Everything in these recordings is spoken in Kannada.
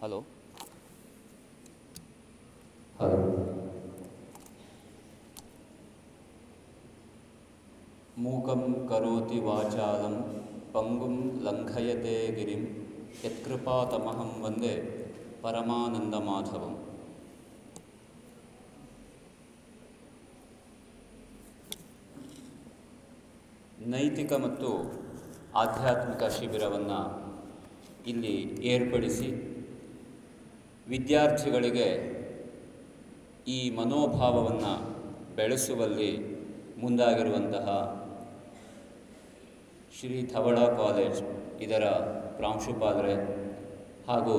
ಹಲೋ. ಹಲೋ. ಮೂಕಂ ಕರೋತಿ ವಾಚಾಲಂ ಪಂಗುಂ ಲಂಘಯತೆ ಗಿರಿಂ ಯತ್ಕೃಪಾತಮಹಂ ವಂದೇ ಪರಮಾನಂದಮಾಧವಂ. ನೈತಿಕ ಮತ್ತು ಆಧ್ಯಾತ್ಮಿಕ ಶಿಬಿರವನ್ನು ಇಲ್ಲಿ ಏರ್ಪಡಿಸಿ ವಿದ್ಯಾರ್ಥಿಗಳಿಗೆ ಈ ಮನೋಭಾವವನ್ನು ಬೆಳೆಸುವಲ್ಲಿ ಮುಂದಾಗಿರುವಂತಹ ಶ್ರೀ ಥವಳ ಕಾಲೇಜ್ ಇದರ ಪ್ರಾಂಶುಪಾಲರೇ ಹಾಗೂ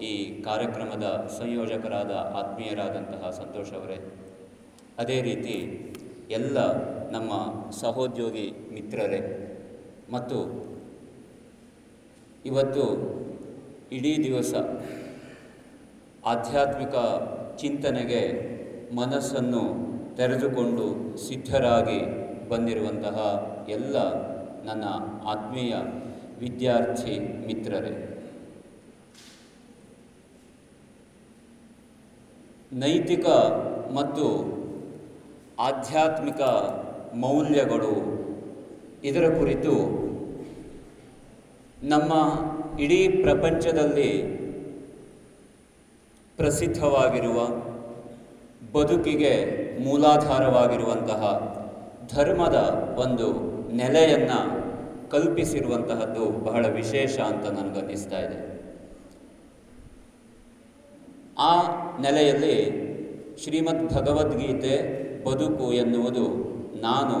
ಈ ಕಾರ್ಯಕ್ರಮದ ಸಂಯೋಜಕರಾದ ಆತ್ಮೀಯರಾದಂತಹ ಸಂತೋಷ್ ಅವರೇ. ಅದೇ ರೀತಿ ಎಲ್ಲ ನಮ್ಮ ಸಹೋದ್ಯೋಗಿ ಮಿತ್ರರೇ ಮತ್ತು ಇವತ್ತು ಇಡೀ ದಿವಸ ಆಧ್ಯಾತ್ಮಿಕ ಚಿಂತನೆಗೆ ಮನಸ್ಸನ್ನು ತೆರೆದುಕೊಂಡು ಸಿದ್ಧರಾಗಿ ಬಂದಿರುವಂತಹ ಎಲ್ಲ ನನ್ನ ಆತ್ಮೀಯ ವಿದ್ಯಾರ್ಥಿ ಮಿತ್ರರೇ. ನೈತಿಕ ಮತ್ತು ಆಧ್ಯಾತ್ಮಿಕ ಮೌಲ್ಯಗಳು ಇದರ ಕುರಿತು ನಮ್ಮ ಇಡೀ ಪ್ರಪಂಚದಲ್ಲಿ ಪ್ರಸಿದ್ಧವಾಗಿರುವ, ಬದುಕಿಗೆ ಮೂಲಾಧಾರವಾಗಿರುವಂತಹ, ಧರ್ಮದ ಒಂದು ನೆಲೆಯನ್ನು ಕಲ್ಪಿಸಿರುವಂತಹದ್ದು ಬಹಳ ವಿಶೇಷ ಅಂತ ನನಗನ್ನಿಸ್ತಾ ಇದೆ ಆ ನೆಲೆಯಲ್ಲಿ ಶ್ರೀಮದ್ ಭಗವದ್ಗೀತೆ, ಬದುಕು ಎನ್ನುವುದು ನಾನು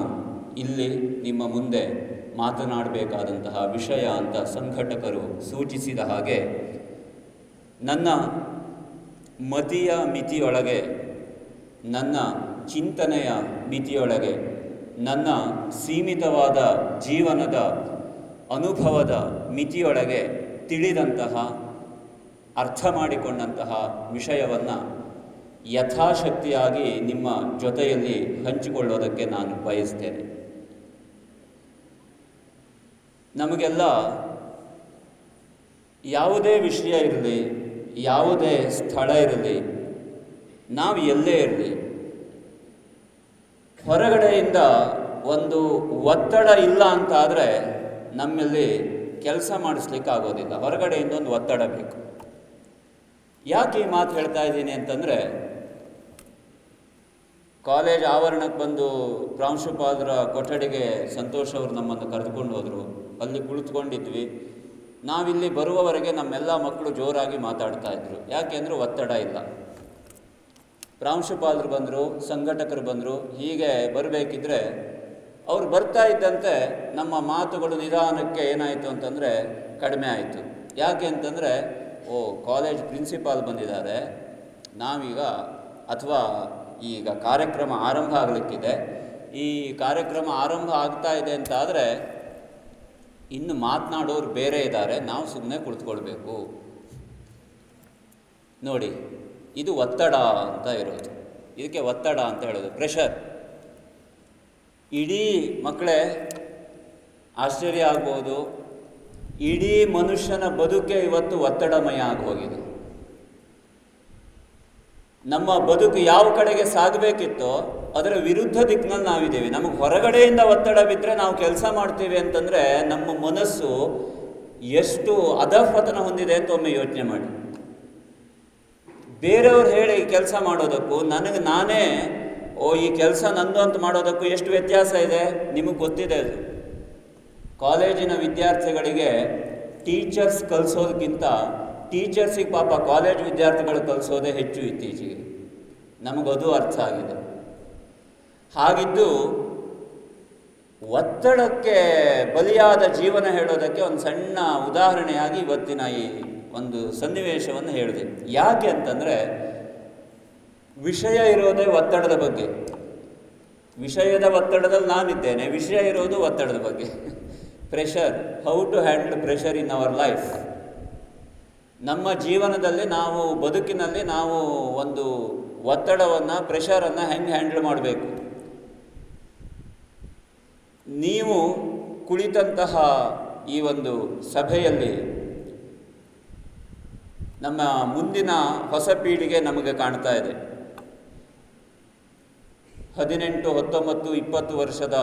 ಇಲ್ಲಿ ನಿಮ್ಮ ಮುಂದೆ ಮಾತನಾಡಬೇಕಾದಂತಹ ವಿಷಯ ಅಂತ ಸಂಘಟಕರು ಸೂಚಿಸಿದ ಹಾಗೆ ನನ್ನ ಮತಿಯ ಮಿತಿಯೊಳಗೆ, ನನ್ನ ಚಿಂತನೆಯ ಮಿತಿಯೊಳಗೆ, ನನ್ನ ಸೀಮಿತವಾದ ಜೀವನದ ಅನುಭವದ ಮಿತಿಯೊಳಗೆ ತಿಳಿದಂತಹ, ಅರ್ಥ ಮಾಡಿಕೊಂಡಂತಹ ವಿಷಯವನ್ನು ಯಥಾಶಕ್ತಿಯಾಗಿ ನಿಮ್ಮ ಜೊತೆಯಲ್ಲಿ ಹಂಚಿಕೊಳ್ಳೋದಕ್ಕೆ ನಾನು ಬಯಸ್ತೇನೆ. ನಮಗೆಲ್ಲ ಯಾವುದೇ ವಿಷಯ ಇರಲಿ ಯಾವುದೇ ಸ್ಥಳ ಇರಲಿ, ನಾವು ಎಲ್ಲೇ ಇರಲಿ, ಹೊರಗಡೆಯಿಂದ ಒಂದು ಒತ್ತಡ ಇಲ್ಲ ಅಂತ ಆದರೆ ನಮ್ಮಲ್ಲಿ ಕೆಲಸ ಮಾಡಿಸ್ಲಿಕ್ಕೆ ಆಗೋದಿಲ್ಲ ಹೊರಗಡೆಯಿಂದ ಒಂದು ಒತ್ತಡ ಬೇಕು. ಯಾಕೆ ಈ ಮಾತು ಹೇಳ್ತಾ ಇದ್ದೀನಿ ಅಂತಂದರೆ, ಕಾಲೇಜ್ ಆವರಣಕ್ಕೆ ಬಂದು ಪ್ರಾಂಶುಪಾಲರ ಕೊಠಡಿಗೆ ಸಂತೋಷ್ ಅವರು ನಮ್ಮನ್ನು ಕರೆದುಕೊಂಡು ಹೋದರು. ಅಲ್ಲಿ ಕುಳಿತುಕೊಂಡಿದ್ವಿ. ನಾವಿಲ್ಲಿ ಬರುವವರೆಗೆ ನಮ್ಮೆಲ್ಲ ಮಕ್ಕಳು ಜೋರಾಗಿ ಮಾತಾಡ್ತಾ ಇದ್ರು. ಯಾಕೆಂದರೆ ಒತ್ತಡ ಇಲ್ಲ. ಪ್ರಾಂಶುಪಾಲರು ಬಂದರು, ಸಂಘಟಕರು ಬಂದರು, ಹೀಗೆ ಬರಬೇಕಿದ್ರೆ ಅವ್ರು ಬರ್ತಾ ಇದ್ದಂತೆ ನಮ್ಮ ಮಾತುಗಳು ನಿಧಾನಕ್ಕೆ ಏನಾಯಿತು ಅಂತಂದರೆ ಕಡಿಮೆ ಆಯಿತು. ಯಾಕೆ ಅಂತಂದರೆ, ಓ, ಕಾಲೇಜ್ ಪ್ರಿನ್ಸಿಪಾಲ್ ಬಂದಿದ್ದಾರೆ. ನಾವೀಗ ಅಥವಾ ಈಗ ಕಾರ್ಯಕ್ರಮ ಆರಂಭ ಆಗಲಿಕ್ಕಿದೆ. ಈ ಕಾರ್ಯಕ್ರಮ ಆರಂಭ ಆಗ್ತಾ ಇದೆ ಅಂತ ಆದರೆ ಇನ್ನು ಮಾತನಾಡೋರು ಬೇರೆ ಇದ್ದಾರೆ, ನಾವು ಸುಮ್ಮನೆ ಕುಳಿತುಕೊಳ್ಬೇಕು. ನೋಡಿ, ಇದು ಒತ್ತಡ ಅಂತ ಇರೋದು. ಇದಕ್ಕೆ ಒತ್ತಡ ಅಂತ ಹೇಳೋದು. ಪ್ರೆಷರ್. ಇಡೀ ಮಕ್ಕಳೇ ಆಶ್ಚರ್ಯ ಆಗ್ಬೋದು. ಇಡೀ ಮನುಷ್ಯನ ಬದುಕೆ ಇವತ್ತು ಒತ್ತಡಮಯ ಆಗಿ ಹೋಗಿದೆ ನಮ್ಮ ಬದುಕು ಯಾವ ಕಡೆಗೆ ಸಾಗಬೇಕಿತ್ತೋ ಅದರ ವಿರುದ್ಧ ದಿಕ್ಕಿನಲ್ಲಿ ನಾವಿದ್ದೀವಿ. ನಮಗೆ ಹೊರಗಡೆಯಿಂದ ಒತ್ತಡ ಬಿದ್ದರೆ ನಾವು ಕೆಲಸ ಮಾಡ್ತೀವಿ ಅಂತಂದರೆ ನಮ್ಮ ಮನಸ್ಸು ಎಷ್ಟು ಅಧಪತನ ಹೊಂದಿದೆ ಅಂತ ಒಮ್ಮೆ ಯೋಚನೆ ಮಾಡಿ. ಬೇರೆಯವ್ರು ಹೇಳಿ ಕೆಲಸ ಮಾಡೋದಕ್ಕೂ, ನನಗೆ ನಾನೇ, ಓ, ಈ ಕೆಲಸ ನಂದು ಅಂತ ಮಾಡೋದಕ್ಕೂ ಎಷ್ಟು ವ್ಯತ್ಯಾಸ ಇದೆ? ನಿಮಗೆ ಗೊತ್ತಿದೆ ಅದು. ಕಾಲೇಜಿನ ವಿದ್ಯಾರ್ಥಿಗಳಿಗೆ ಟೀಚರ್ಸ್ ಕಲಿಸೋದಕ್ಕಿಂತ ಟೀಚರ್ಸಿಗೆ ಪಾಪ ಕಾಲೇಜ್ ವಿದ್ಯಾರ್ಥಿಗಳು ಕಲಿಸೋದೇ ಹೆಚ್ಚು ಇತ್ತೀಚೆಗೆ. ನಮಗದು ಅರ್ಥ ಆಗಿದೆ. ಹಾಗಿದ್ದು ಒತ್ತಡಕ್ಕೆ ಬಲಿಯಾದ ಜೀವನ ಹೇಳೋದಕ್ಕೆ ಒಂದು ಸಣ್ಣ ಉದಾಹರಣೆಯಾಗಿ ಇವತ್ತಿನ ಈ ಒಂದು ಸನ್ನಿವೇಶವನ್ನು ಹೇಳಿದೆ. ಯಾಕೆ ಅಂತಂದರೆ ವಿಷಯ ಇರೋದೇ ಒತ್ತಡದ ಬಗ್ಗೆ. ವಿಷಯದ ಒತ್ತಡದಲ್ಲಿ ನಾನಿದ್ದೇನೆ, ವಿಷಯ ಇರೋದು ಒತ್ತಡದ ಬಗ್ಗೆ. Pressure how to handle pressure in our life ನಮ್ಮ ಜೀವನದಲ್ಲಿ ನಾವು ಬದುಕಿನಲ್ಲಿ ನಾವು ಒಂದು ಒತ್ತಡವನ್ನು ಪ್ರೆಷರನ್ನು ಹೆಂಗೆ ಹ್ಯಾಂಡಲ್ ಮಾಡಬೇಕು? ನೀವು ಕುಳಿತಂತಹ ಈ ಒಂದು ಸಭೆಯಲ್ಲಿ ನಮ್ಮ ಮುಂದಿನ ಹೊಸ ಪೀಳಿಗೆ ನಮಗೆ ಕಾಣ್ತಾ ಇದೆ. ಹದಿನೆಂಟು, ಹತ್ತೊಂಬತ್ತು, ಇಪ್ಪತ್ತು ವರ್ಷದ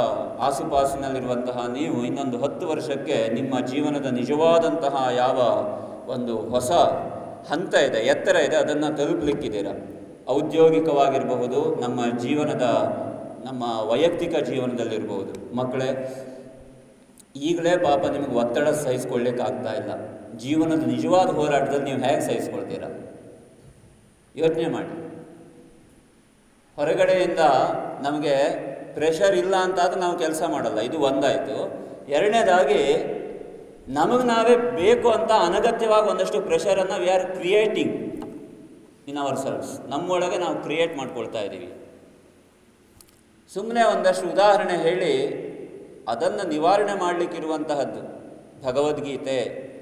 ಆಸುಪಾಸಿನಲ್ಲಿರುವಂತಹ ನೀವು ಇನ್ನೊಂದು ಹತ್ತು ವರ್ಷಕ್ಕೆ ನಿಮ್ಮ ಜೀವನದ ನಿಜವಾದಂತಹ ಯಾವ ಒಂದು ಹೊಸ ಹಂತ ಇದೆ, ಎತ್ತರ ಇದೆ, ಅದನ್ನು ತಲುಪಲಿಕ್ಕಿದ್ದೀರ? ಔದ್ಯೋಗಿಕವಾಗಿರಬಹುದು, ನಮ್ಮ ಜೀವನದ, ನಮ್ಮ ವೈಯಕ್ತಿಕ ಜೀವನದಲ್ಲಿರಬಹುದು. ಮಕ್ಕಳೇ, ಈಗಲೇ ಪಾಪ ನಿಮಗೆ ಒತ್ತಡ ಸಹಿಸ್ಕೊಳ್ಳಿಕ್ಕೆ ಆಗ್ತಾ ಇಲ್ಲ. ಜೀವನದ ನಿಜವಾದ ಹೋರಾಟದಲ್ಲಿ ನೀವು ಹೇಗೆ ಸಹಿಸ್ಕೊಳ್ತೀರ? ಯೋಚನೆ ಮಾಡಿ. ಹೊರಗಡೆಯಿಂದ ನಮಗೆ ಪ್ರೆಷರ್ ಇಲ್ಲ ಅಂತಾದ್ರೆ ನಾವು ಕೆಲಸ ಮಾಡಲ್ಲ. ಇದು ಒಂದಾಯಿತು. ಎರಡನೇದಾಗಿ ನಮಗೆ ನಾವೇ ಬೇಕು ಅಂತ ಅನಗತ್ಯವಾಗಿ ಒಂದಷ್ಟು ಪ್ರೆಷರನ್ನು we are creating in our selves ನಮ್ಮೊಳಗೆ ನಾವು ಕ್ರಿಯೇಟ್ ಮಾಡ್ಕೊಳ್ತಾ ಇದ್ದೀವಿ. ಸುಮ್ಮನೆ ಒಂದಷ್ಟು ಉದಾಹರಣೆ ಹೇಳಿ, ಅದನ್ನು ನಿವಾರಣೆ ಮಾಡಲಿಕ್ಕಿರುವಂತಹದ್ದು ಭಗವದ್ಗೀತೆ.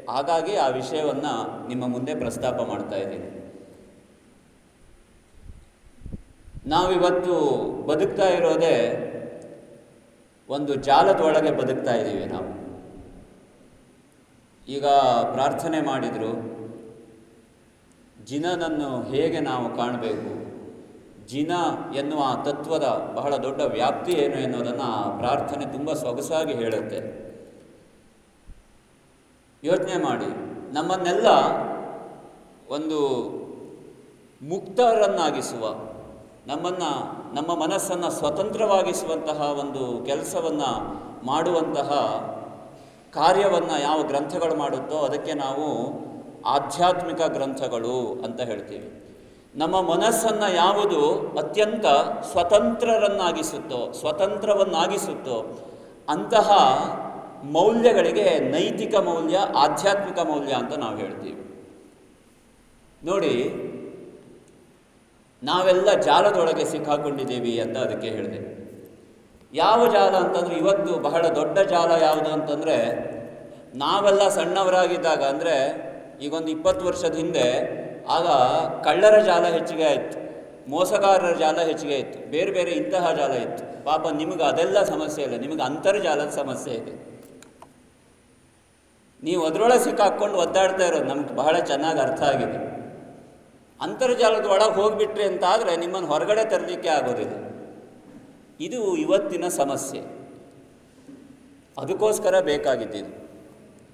ಹಾಗಾಗಿ ಆ ವಿಷಯವನ್ನು ನಿಮ್ಮ ಮುಂದೆ ಪ್ರಸ್ತಾಪ ಮಾಡ್ತಾ ಇದ್ದೀನಿ. ನಾವಿವತ್ತು ಬದುಕ್ತಾ ಇರೋದೇ ಒಂದು ಜಾಲದೊಳಗೆ ಬದುಕ್ತಾ ಇದ್ದೀವಿ ನಾವು. ಈಗ ಪ್ರಾರ್ಥನೆ ಮಾಡಿದರು, ಜಿನನನ್ನು ಹೇಗೆ ನಾವು ಕಾಣಬೇಕು? ಜಿನ ಎನ್ನುವ ತತ್ವದ ಬಹಳ ದೊಡ್ಡ ವ್ಯಾಪ್ತಿ ಏನು ಎನ್ನುವುದನ್ನು ಪ್ರಾರ್ಥನೆ ತುಂಬ ಸೊಗಸಾಗಿ ಹೇಳುತ್ತೆ. ಯೋಚನೆ ಮಾಡಿ, ನಮ್ಮನ್ನೆಲ್ಲ ಒಂದು ಮುಕ್ತರನ್ನಾಗಿಸುವ, ನಮ್ಮನ್ನು, ನಮ್ಮ ಮನಸ್ಸನ್ನು ಸ್ವತಂತ್ರವಾಗಿಸುವಂತಹ ಒಂದು ಕೆಲಸವನ್ನು ಮಾಡುವಂತಹ ಕಾರ್ಯವನ್ನು ಯಾವ ಗ್ರಂಥಗಳು ಮಾಡುತ್ತೋ ಅದಕ್ಕೆ ನಾವು ಆಧ್ಯಾತ್ಮಿಕ ಗ್ರಂಥಗಳು ಅಂತ ಹೇಳ್ತೀವಿ. ನಮ್ಮ ಮನಸ್ಸನ್ನು ಯಾವುದು ಅತ್ಯಂತ ಸ್ವತಂತ್ರರನ್ನಾಗಿಸುತ್ತೋ, ಸ್ವತಂತ್ರವನ್ನಾಗಿಸುತ್ತೋ ಅಂತಹ ಮೌಲ್ಯಗಳಿಗೆ ನೈತಿಕ ಮೌಲ್ಯ, ಆಧ್ಯಾತ್ಮಿಕ ಮೌಲ್ಯ ಅಂತ ನಾವು ಹೇಳ್ತೀವಿ. ನೋಡಿ, ನಾವೆಲ್ಲ ಜಾಲದೊಳಗೆ ಸಿಕ್ಕಾಕೊಂಡಿದ್ದೀವಿ ಅಂತ ಅದಕ್ಕೆ ಹೇಳಿದೆ. ಯಾವ ಜಾಲ ಅಂತಂದರೆ ಇವತ್ತು ಬಹಳ ದೊಡ್ಡ ಜಾಲ ಯಾವುದು ಅಂತಂದರೆ ನಾವೆಲ್ಲ ಸಣ್ಣವರಾಗಿದ್ದಾಗ ಅಂದರೆ ಈಗೊಂದು ಇಪ್ಪತ್ತು ವರ್ಷದ ಹಿಂದೆ ಆಗ ಕಳ್ಳರ ಜಾಲ ಹೆಚ್ಚಿಗೆ ಆಯಿತು, ಮೋಸಗಾರರ ಜಾಲ ಹೆಚ್ಚಿಗೆ ಇತ್ತು ಬೇರೆ ಬೇರೆ ಇಂತಹ ಜಾಲ ಇತ್ತು. ಪಾಪ ನಿಮಗೆ ಅದೆಲ್ಲ ಸಮಸ್ಯೆ ಇಲ್ಲ, ನಿಮಗೆ ಅಂತರ್ಜಾಲದ ಸಮಸ್ಯೆ ಇದೆ. ನೀವು ಅದರೊಳಗೆ ಸಿಕ್ಕಾಕ್ಕೊಂಡು ಒದ್ದಾಡ್ತಾ ಇರೋದು ನಮ್ಗೆ ಬಹಳ ಚೆನ್ನಾಗಿ ಅರ್ಥ ಆಗಿದೆ. ಅಂತರ್ಜಾಲದ ಒಳಗೆ ಹೋಗಿಬಿಟ್ರಿ ಅಂತಾದರೆ ನಿಮ್ಮನ್ನು ಹೊರಗಡೆ ತರಲಿಕ್ಕೆ ಆಗೋದಿಲ್ಲ. ಇದು ಇವತ್ತಿನ ಸಮಸ್ಯೆ. ಅದಕ್ಕೋಸ್ಕರ ಬೇಕಾಗಿದ್ದಿದ್ದು.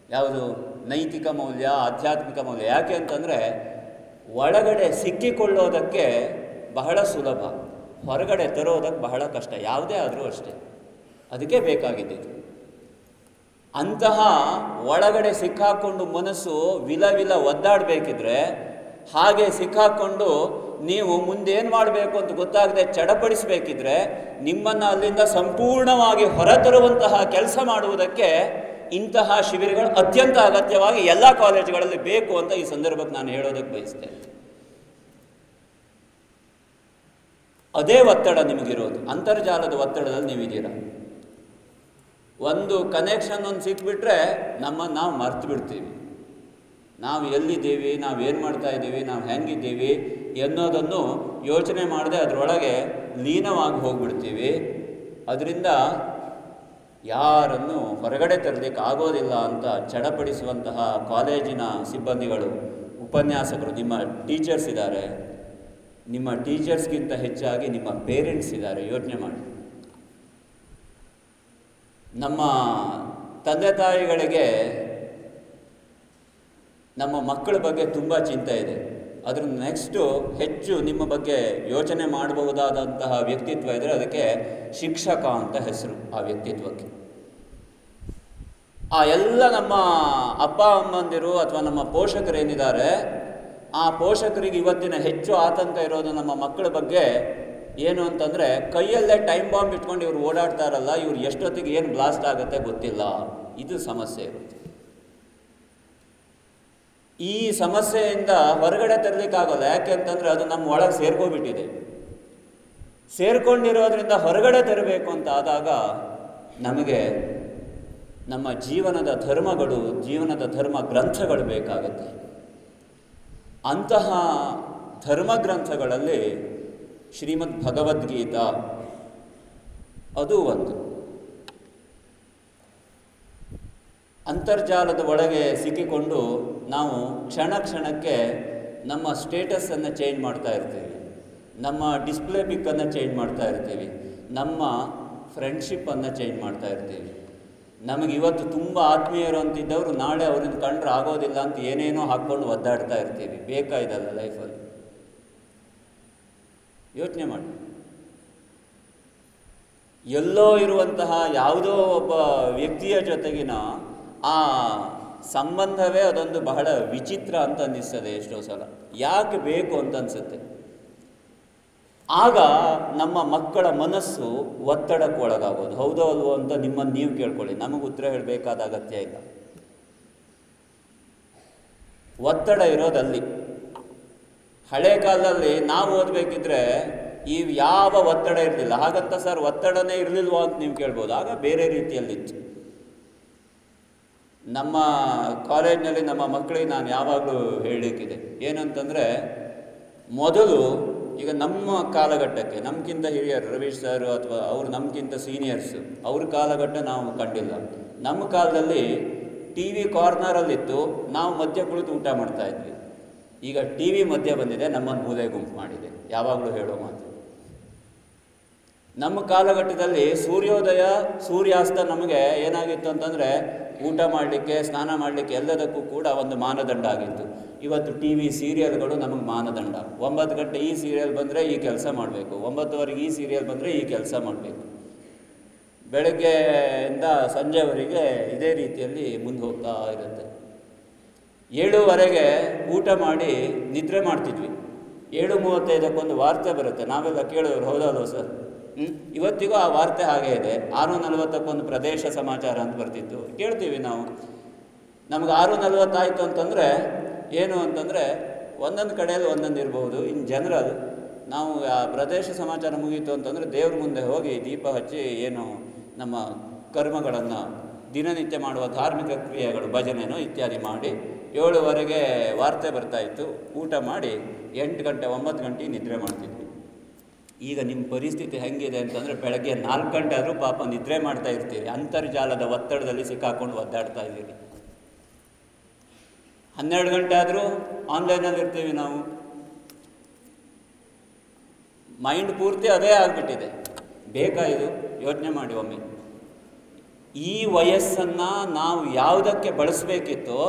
ಯಾವುದು? ನೈತಿಕ ಮೌಲ್ಯ, ಆಧ್ಯಾತ್ಮಿಕ ಮೌಲ್ಯ. ಯಾಕೆ ಅಂತಂದರೆ, ಒಳಗಡೆ ಸಿಕ್ಕಿಕೊಳ್ಳೋದಕ್ಕೆ ಬಹಳ ಸುಲಭ. ಹೊರಗಡೆ ತರೋದಕ್ಕೆ ಬಹಳ ಕಷ್ಟ. ಯಾವುದೇ ಆದರೂ ಅಷ್ಟೇ. ಅದಕ್ಕೆ ಬೇಕಾಗಿದ್ದಿದ್ದು. ಅಂತಹ ಒಳಗಡೆ ಸಿಕ್ಕಾಕೊಂಡು ಮನಸ್ಸು ವಿಲ ವಿಲ ಒದ್ದಾಡಬೇಕಿದ್ರೆ, ಹಾಗೆ ಸಿಕ್ಕಾಕೊಂಡು ನೀವು ಮುಂದೇನು ಮಾಡಬೇಕು ಅಂತ ಗೊತ್ತಾಗದೆ ಚಡಪಡಿಸಬೇಕಿದ್ರೆ ನಿಮ್ಮನ್ನು ಅಲ್ಲಿಂದ ಸಂಪೂರ್ಣವಾಗಿ ಹೊರತರುವಂತಹ ಕೆಲಸ ಮಾಡುವುದಕ್ಕೆ ಇಂತಹ ಶಿಬಿರಗಳು ಅತ್ಯಂತ ಅಗತ್ಯವಾಗಿ ಎಲ್ಲ ಕಾಲೇಜುಗಳಲ್ಲಿ ಬೇಕು ಅಂತ ಈ ಸಂದರ್ಭಕ್ಕೆ ನಾನು ಹೇಳೋದಕ್ಕೆ ಬಯಸ್ತೇನೆ. ಅದೇ ಒತ್ತಡ ನಿಮಗಿರೋದು. ಅಂತರ್ಜಾಲದ ಒತ್ತಡದಲ್ಲಿ ನೀವಿದ್ದೀರಾ? ಒಂದು ಕನೆಕ್ಷನ್ ಒಂದು ಸಿಕ್ಬಿಟ್ರೆ ನಮ್ಮನ್ನು ನಾವು ಮರ್ತು ಬಿಡ್ತೀವಿ ನಾವು ಎಲ್ಲಿದ್ದೀವಿ? ನಾವು ಏನು ಮಾಡ್ತಾ ಇದ್ದೀವಿ? ನಾವು ಹೆಂಗಿದ್ದೀವಿ? ಎನ್ನೋದನ್ನು ಯೋಚನೆ ಮಾಡದೆ ಅದರೊಳಗೆ ಲೀನವಾಗಿ ಹೋಗ್ಬಿಡ್ತೀವಿ. ಅದರಿಂದ ಯಾರನ್ನು ಹೊರಗಡೆ ತರಲಿಕ್ಕೆ ಆಗೋದಿಲ್ಲ ಅಂತ ಚಡಪಡಿಸುವಂತಹ ಕಾಲೇಜಿನ ಸಿಬ್ಬಂದಿಗಳು, ಉಪನ್ಯಾಸಕರು, ನಿಮ್ಮ ಟೀಚರ್ಸ್ ಇದ್ದಾರೆ. ನಿಮ್ಮ ಟೀಚರ್ಸ್ಗಿಂತ ಹೆಚ್ಚಾಗಿ ನಿಮ್ಮ ಪೇರೆಂಟ್ಸ್ ಇದ್ದಾರೆ. ಯೋಚನೆ ಮಾಡಿ. ನಮ್ಮ ತಂದೆ ತಾಯಿಗಳಿಗೆ ನಮ್ಮ ಮಕ್ಕಳ ಬಗ್ಗೆ ತುಂಬ ಚಿಂತೆ ಇದೆ. ಅದ್ರ ನೆಕ್ಸ್ಟು ಹೆಚ್ಚು ನಿಮ್ಮ ಬಗ್ಗೆ ಯೋಚನೆ ಮಾಡಬಹುದಾದಂತಹ ವ್ಯಕ್ತಿತ್ವ ಇದ್ದರೆ ಅದಕ್ಕೆ ಶಿಕ್ಷಕ ಅಂತ ಹೆಸರು ಆ ವ್ಯಕ್ತಿತ್ವಕ್ಕೆ. ಆ ಎಲ್ಲ ನಮ್ಮ ಅಪ್ಪ, ಅಮ್ಮಂದಿರು ಅಥವಾ ನಮ್ಮ ಪೋಷಕರು ಏನಿದ್ದಾರೆ, ಆ ಪೋಷಕರಿಗೆ ಇವತ್ತಿನ ಹೆಚ್ಚು ಆತಂಕ ಇರೋದು ನಮ್ಮ ಮಕ್ಕಳ ಬಗ್ಗೆ ಏನು ಅಂತಂದರೆ ಕೈಯಲ್ಲೇ ಟೈಮ್ ಬಾಂಬ್ ಇಟ್ಕೊಂಡು ಇವ್ರು ಓಡಾಡ್ತಾರಲ್ಲ ಇವ್ರು ಎಷ್ಟೊತ್ತಿಗೆ ಏನು ಬ್ಲಾಸ್ಟ್ ಆಗುತ್ತೆ ಗೊತ್ತಿಲ್ಲ. ಇದು ಸಮಸ್ಯೆ ಇರುತ್ತೆ. ಈ ಸಮಸ್ಯೆಯಿಂದ ಹೊರಗಡೆ ತರಲಿಕ್ಕಾಗಲ್ಲ ಯಾಕೆ ಅಂತಂದರೆ ಅದು ನಮ್ಮ ಒಳಗೆ ಸೇರ್ಕೋಬಿಟ್ಟಿದೆ. ಸೇರ್ಕೊಂಡಿರೋದ್ರಿಂದ ಹೊರಗಡೆ ತರಬೇಕು ಅಂತ ಆದಾಗ ನಮಗೆ ನಮ್ಮ ಜೀವನದ ಧರ್ಮಗಳು, ಜೀವನದ ಧರ್ಮ ಗ್ರಂಥಗಳು ಬೇಕಾಗುತ್ತೆ. ಅಂತಹ ಧರ್ಮ ಗ್ರಂಥಗಳಲ್ಲಿ ಶ್ರೀಮದ್ ಭಗವದ್ಗೀತಾ ಅದು ಒಂದು. ಅಂತರ್ಜಾಲದ ಒಳಗೆ ಸಿಕ್ಕಿಕೊಂಡು ನಾವು ಕ್ಷಣ ಕ್ಷಣಕ್ಕೆ ನಮ್ಮ ಸ್ಟೇಟಸನ್ನು ಚೇಂಜ್ ಮಾಡ್ತಾ ಇರ್ತೀವಿ. ನಮ್ಮ ಡಿಸ್ಪ್ಲೇ ಪಿಕ್ಕನ್ನು ಚೇಂಜ್ ಮಾಡ್ತಾ ಇರ್ತೀವಿ. ನಮ್ಮ ಫ್ರೆಂಡ್ಶಿಪ್ಪನ್ನು ಚೇಂಜ್ ಮಾಡ್ತಾ ಇರ್ತೀವಿ. ನಮಗೆ ಇವತ್ತು ತುಂಬ ಆತ್ಮೀಯರು ಅಂತಿದ್ದವರು ನಾಳೆ ಅವ್ರನ್ನ ಕಂಡ್ರೆ ಆಗೋದಿಲ್ಲ ಅಂತ ಏನೇನೋ ಹಾಕ್ಕೊಂಡು ಒದ್ದಾಡ್ತಾ ಇರ್ತೀವಿ. ಬೇಕಾಯ್ದಲ್ಲ ಲೈಫಲ್ಲಿ ಯೋಚನೆ ಮಾಡಿ. ಎಲ್ಲೋ ಇರುವಂತಹ ಯಾವುದೋ ಒಬ್ಬ ವ್ಯಕ್ತಿಯ ಜೊತೆಗಿನ ಆ ಸಂಬಂಧವೇ ಅದೊಂದು ಬಹಳ ವಿಚಿತ್ರ ಅಂತ ಅನ್ನಿಸ್ತದೆ ಎಷ್ಟೋ ಸಲ. ಯಾಕೆ ಬೇಕು ಅಂತ ಅನ್ಸುತ್ತೆ? ಆಗ ನಮ್ಮ ಮಕ್ಕಳ ಮನಸ್ಸು ಒತ್ತಡಕ್ಕೆ ಒಳಗಾಗೋದು. ಹೌದೋ ಅಂತ ನಿಮ್ಮನ್ನು ನೀವು ಕೇಳ್ಕೊಳ್ಳಿ. ನಮಗೆ ಉತ್ತರ ಹೇಳಬೇಕಾದ ಅಗತ್ಯ ಇಲ್ಲ. ಒತ್ತಡ ಇರೋದಲ್ಲಿ. ಹಳೆ ಕಾಲದಲ್ಲಿ ನಾವು ಓದಬೇಕಿದ್ರೆ ಈ ಯಾವ ಒತ್ತಡ ಇರಲಿಲ್ಲ. ಹಾಗಂತ ಸರ್, ಒತ್ತಡನೇ ಇರಲಿಲ್ವೋ ಅಂತ ನೀವು ಕೇಳ್ಬೋದು. ಆಗ ಬೇರೆ ರೀತಿಯಲ್ಲಿತ್ತು ನಮ್ಮ ಕಾಲೇಜ್ನಲ್ಲಿ ನಮ್ಮ ಮಕ್ಕಳಿಗೆ ನಾನು ಯಾವಾಗಲೂ ಹೇಳಲಿಕ್ಕಿದೆ. ಏನಂತಂದರೆ, ಮೊದಲು ಈಗ ನಮ್ಮ ಕಾಲಘಟ್ಟಕ್ಕೆ, ನಮಗಿಂತ ಹಿರಿಯರು ರವೀಶ್ ಸರ್ ಅಥವಾ ಅವರು ನಮಗಿಂತ ಸೀನಿಯರ್ಸು, ಅವ್ರ ಕಾಲಘಟ್ಟ ನಾವು ಕಂಡಿಲ್ಲ. ನಮ್ಮ ಕಾಲದಲ್ಲಿ ಟಿ ವಿ ಕಾರ್ನರಲ್ಲಿತ್ತು, ನಾವು ಮಧ್ಯ ಕುಳಿತು ಊಟ ಮಾಡ್ತಾ ಇದ್ವಿ. ಈಗ ಟಿ ವಿ ಮಧ್ಯ ಬಂದಿದೆ, ನಮ್ಮನ್ನು ಮೂಲೆ ಗುಂಪು ಮಾಡಿದೆ. ಯಾವಾಗಲೂ ಹೇಳೋ ಮಾತು. ನಮ್ಮ ಕಾಲಘಟ್ಟದಲ್ಲಿ ಸೂರ್ಯೋದಯ, ಸೂರ್ಯಾಸ್ತ ನಮಗೆ ಏನಾಗಿತ್ತು ಅಂತಂದರೆ ಊಟ ಮಾಡಲಿಕ್ಕೆ, ಸ್ನಾನ ಮಾಡಲಿಕ್ಕೆ ಎಲ್ಲದಕ್ಕೂ ಕೂಡ ಒಂದು ಮಾನದಂಡ ಆಗಿತ್ತು. ಇವತ್ತು ಟಿ ವಿ ಸೀರಿಯಲ್ಗಳು ನಮಗೆ ಮಾನದಂಡ. ಒಂಬತ್ತು ಗಂಟೆ ಈ ಸೀರಿಯಲ್ ಬಂದರೆ ಈ ಕೆಲಸ ಮಾಡಬೇಕು. ಒಂಬತ್ತುವರೆಗೆ ಈ ಸೀರಿಯಲ್ ಬಂದರೆ ಈ ಕೆಲಸ ಮಾಡಬೇಕು. ಬೆಳಗ್ಗೆಯಿಂದ ಸಂಜೆವರೆಗೆ ಇದೇ ರೀತಿಯಲ್ಲಿ ಮುಂದೆ ಹೋಗ್ತಾ ಇರುತ್ತೆ. ಏಳುವರೆಗೆ ಊಟ ಮಾಡಿ ನಿದ್ರೆ ಮಾಡ್ತಿದ್ವಿ. ಏಳು ಮೂವತ್ತೈದಕ್ಕೊಂದು ವಾರ್ತೆ ಬರುತ್ತೆ. ನಾವೆಲ್ಲ ಕೇಳೋರು, ಹೌದಲ್ವ ಸರ್? ಇವತ್ತಿಗೂ ಆ ವಾರ್ತೆ ಹಾಗೇ ಇದೆ. ಆರು ನಲವತ್ತಕ್ಕೊಂದು ಪ್ರದೇಶ ಸಮಾಚಾರ ಅಂತ ಬರ್ತಿತ್ತು. ಕೇಳ್ತೀವಿ ನಾವು. ನಮ್ಗೆ ಆರು ನಲವತ್ತಾಯಿತು ಅಂತಂದರೆ ಏನು ಅಂತಂದರೆ ಒಂದೊಂದು ಕಡೆಯಲ್ಲಿ ಒಂದೊಂದು ಇರಬಹುದು ಇನ್ ಜನರಲ್ ನಾವು ಆ ಪ್ರದೇಶ ಸಮಾಚಾರ ಮುಗೀತು ಅಂತಂದರೆ ದೇವ್ರ ಮುಂದೆ ಹೋಗಿ ದೀಪ ಹಚ್ಚಿ ಏನು ನಮ್ಮ ಕರ್ಮಗಳನ್ನು ದಿನನಿತ್ಯ ಮಾಡುವ ಧಾರ್ಮಿಕ ಕ್ರಿಯೆಗಳು, ಭಜನೆನೋ ಇತ್ಯಾದಿ ಮಾಡಿ ಏಳುವರೆಗೆ ವಾರ್ತೆ ಬರ್ತಾಯಿತ್ತು ಊಟ ಮಾಡಿ ಎಂಟು ಗಂಟೆ, ಒಂಬತ್ತು ಗಂಟೆ ನಿದ್ರೆ ಮಾಡ್ತಿದ್ವಿ. ಈಗ ನಿಮ್ಮ ಪರಿಸ್ಥಿತಿ ಹೆಂಗಿದೆ ಅಂತಂದರೆ ಬೆಳಗ್ಗೆ ನಾಲ್ಕು ಗಂಟೆ ಆದರೂ ಪಾಪ ನಿದ್ರೆ ಮಾಡ್ತಾ ಇರ್ತೀರಿ. ಅಂತರ್ಜಾಲದ ಒತ್ತಡದಲ್ಲಿ ಸಿಕ್ಕಾಕೊಂಡು ಒದ್ದಾಡ್ತಾ ಇದ್ದೀರಿ. ಹನ್ನೆರಡು ಗಂಟೆ ಆದರೂ ಆನ್ಲೈನಲ್ಲಿ ಇರ್ತೀವಿ ನಾವು. ಮೈಂಡ್ ಪೂರ್ತಿ ಅದೇ ಆಗಿಬಿಟ್ಟಿದೆ. ಬೇಕಾ ಇದು? ಯೋಚನೆ ಮಾಡಿ ಒಮ್ಮೆ. ಈ ವಯಸ್ಸನ್ನು ನಾವು ಯಾವುದಕ್ಕೆ ಬಳಸಬೇಕಿತ್ತೋ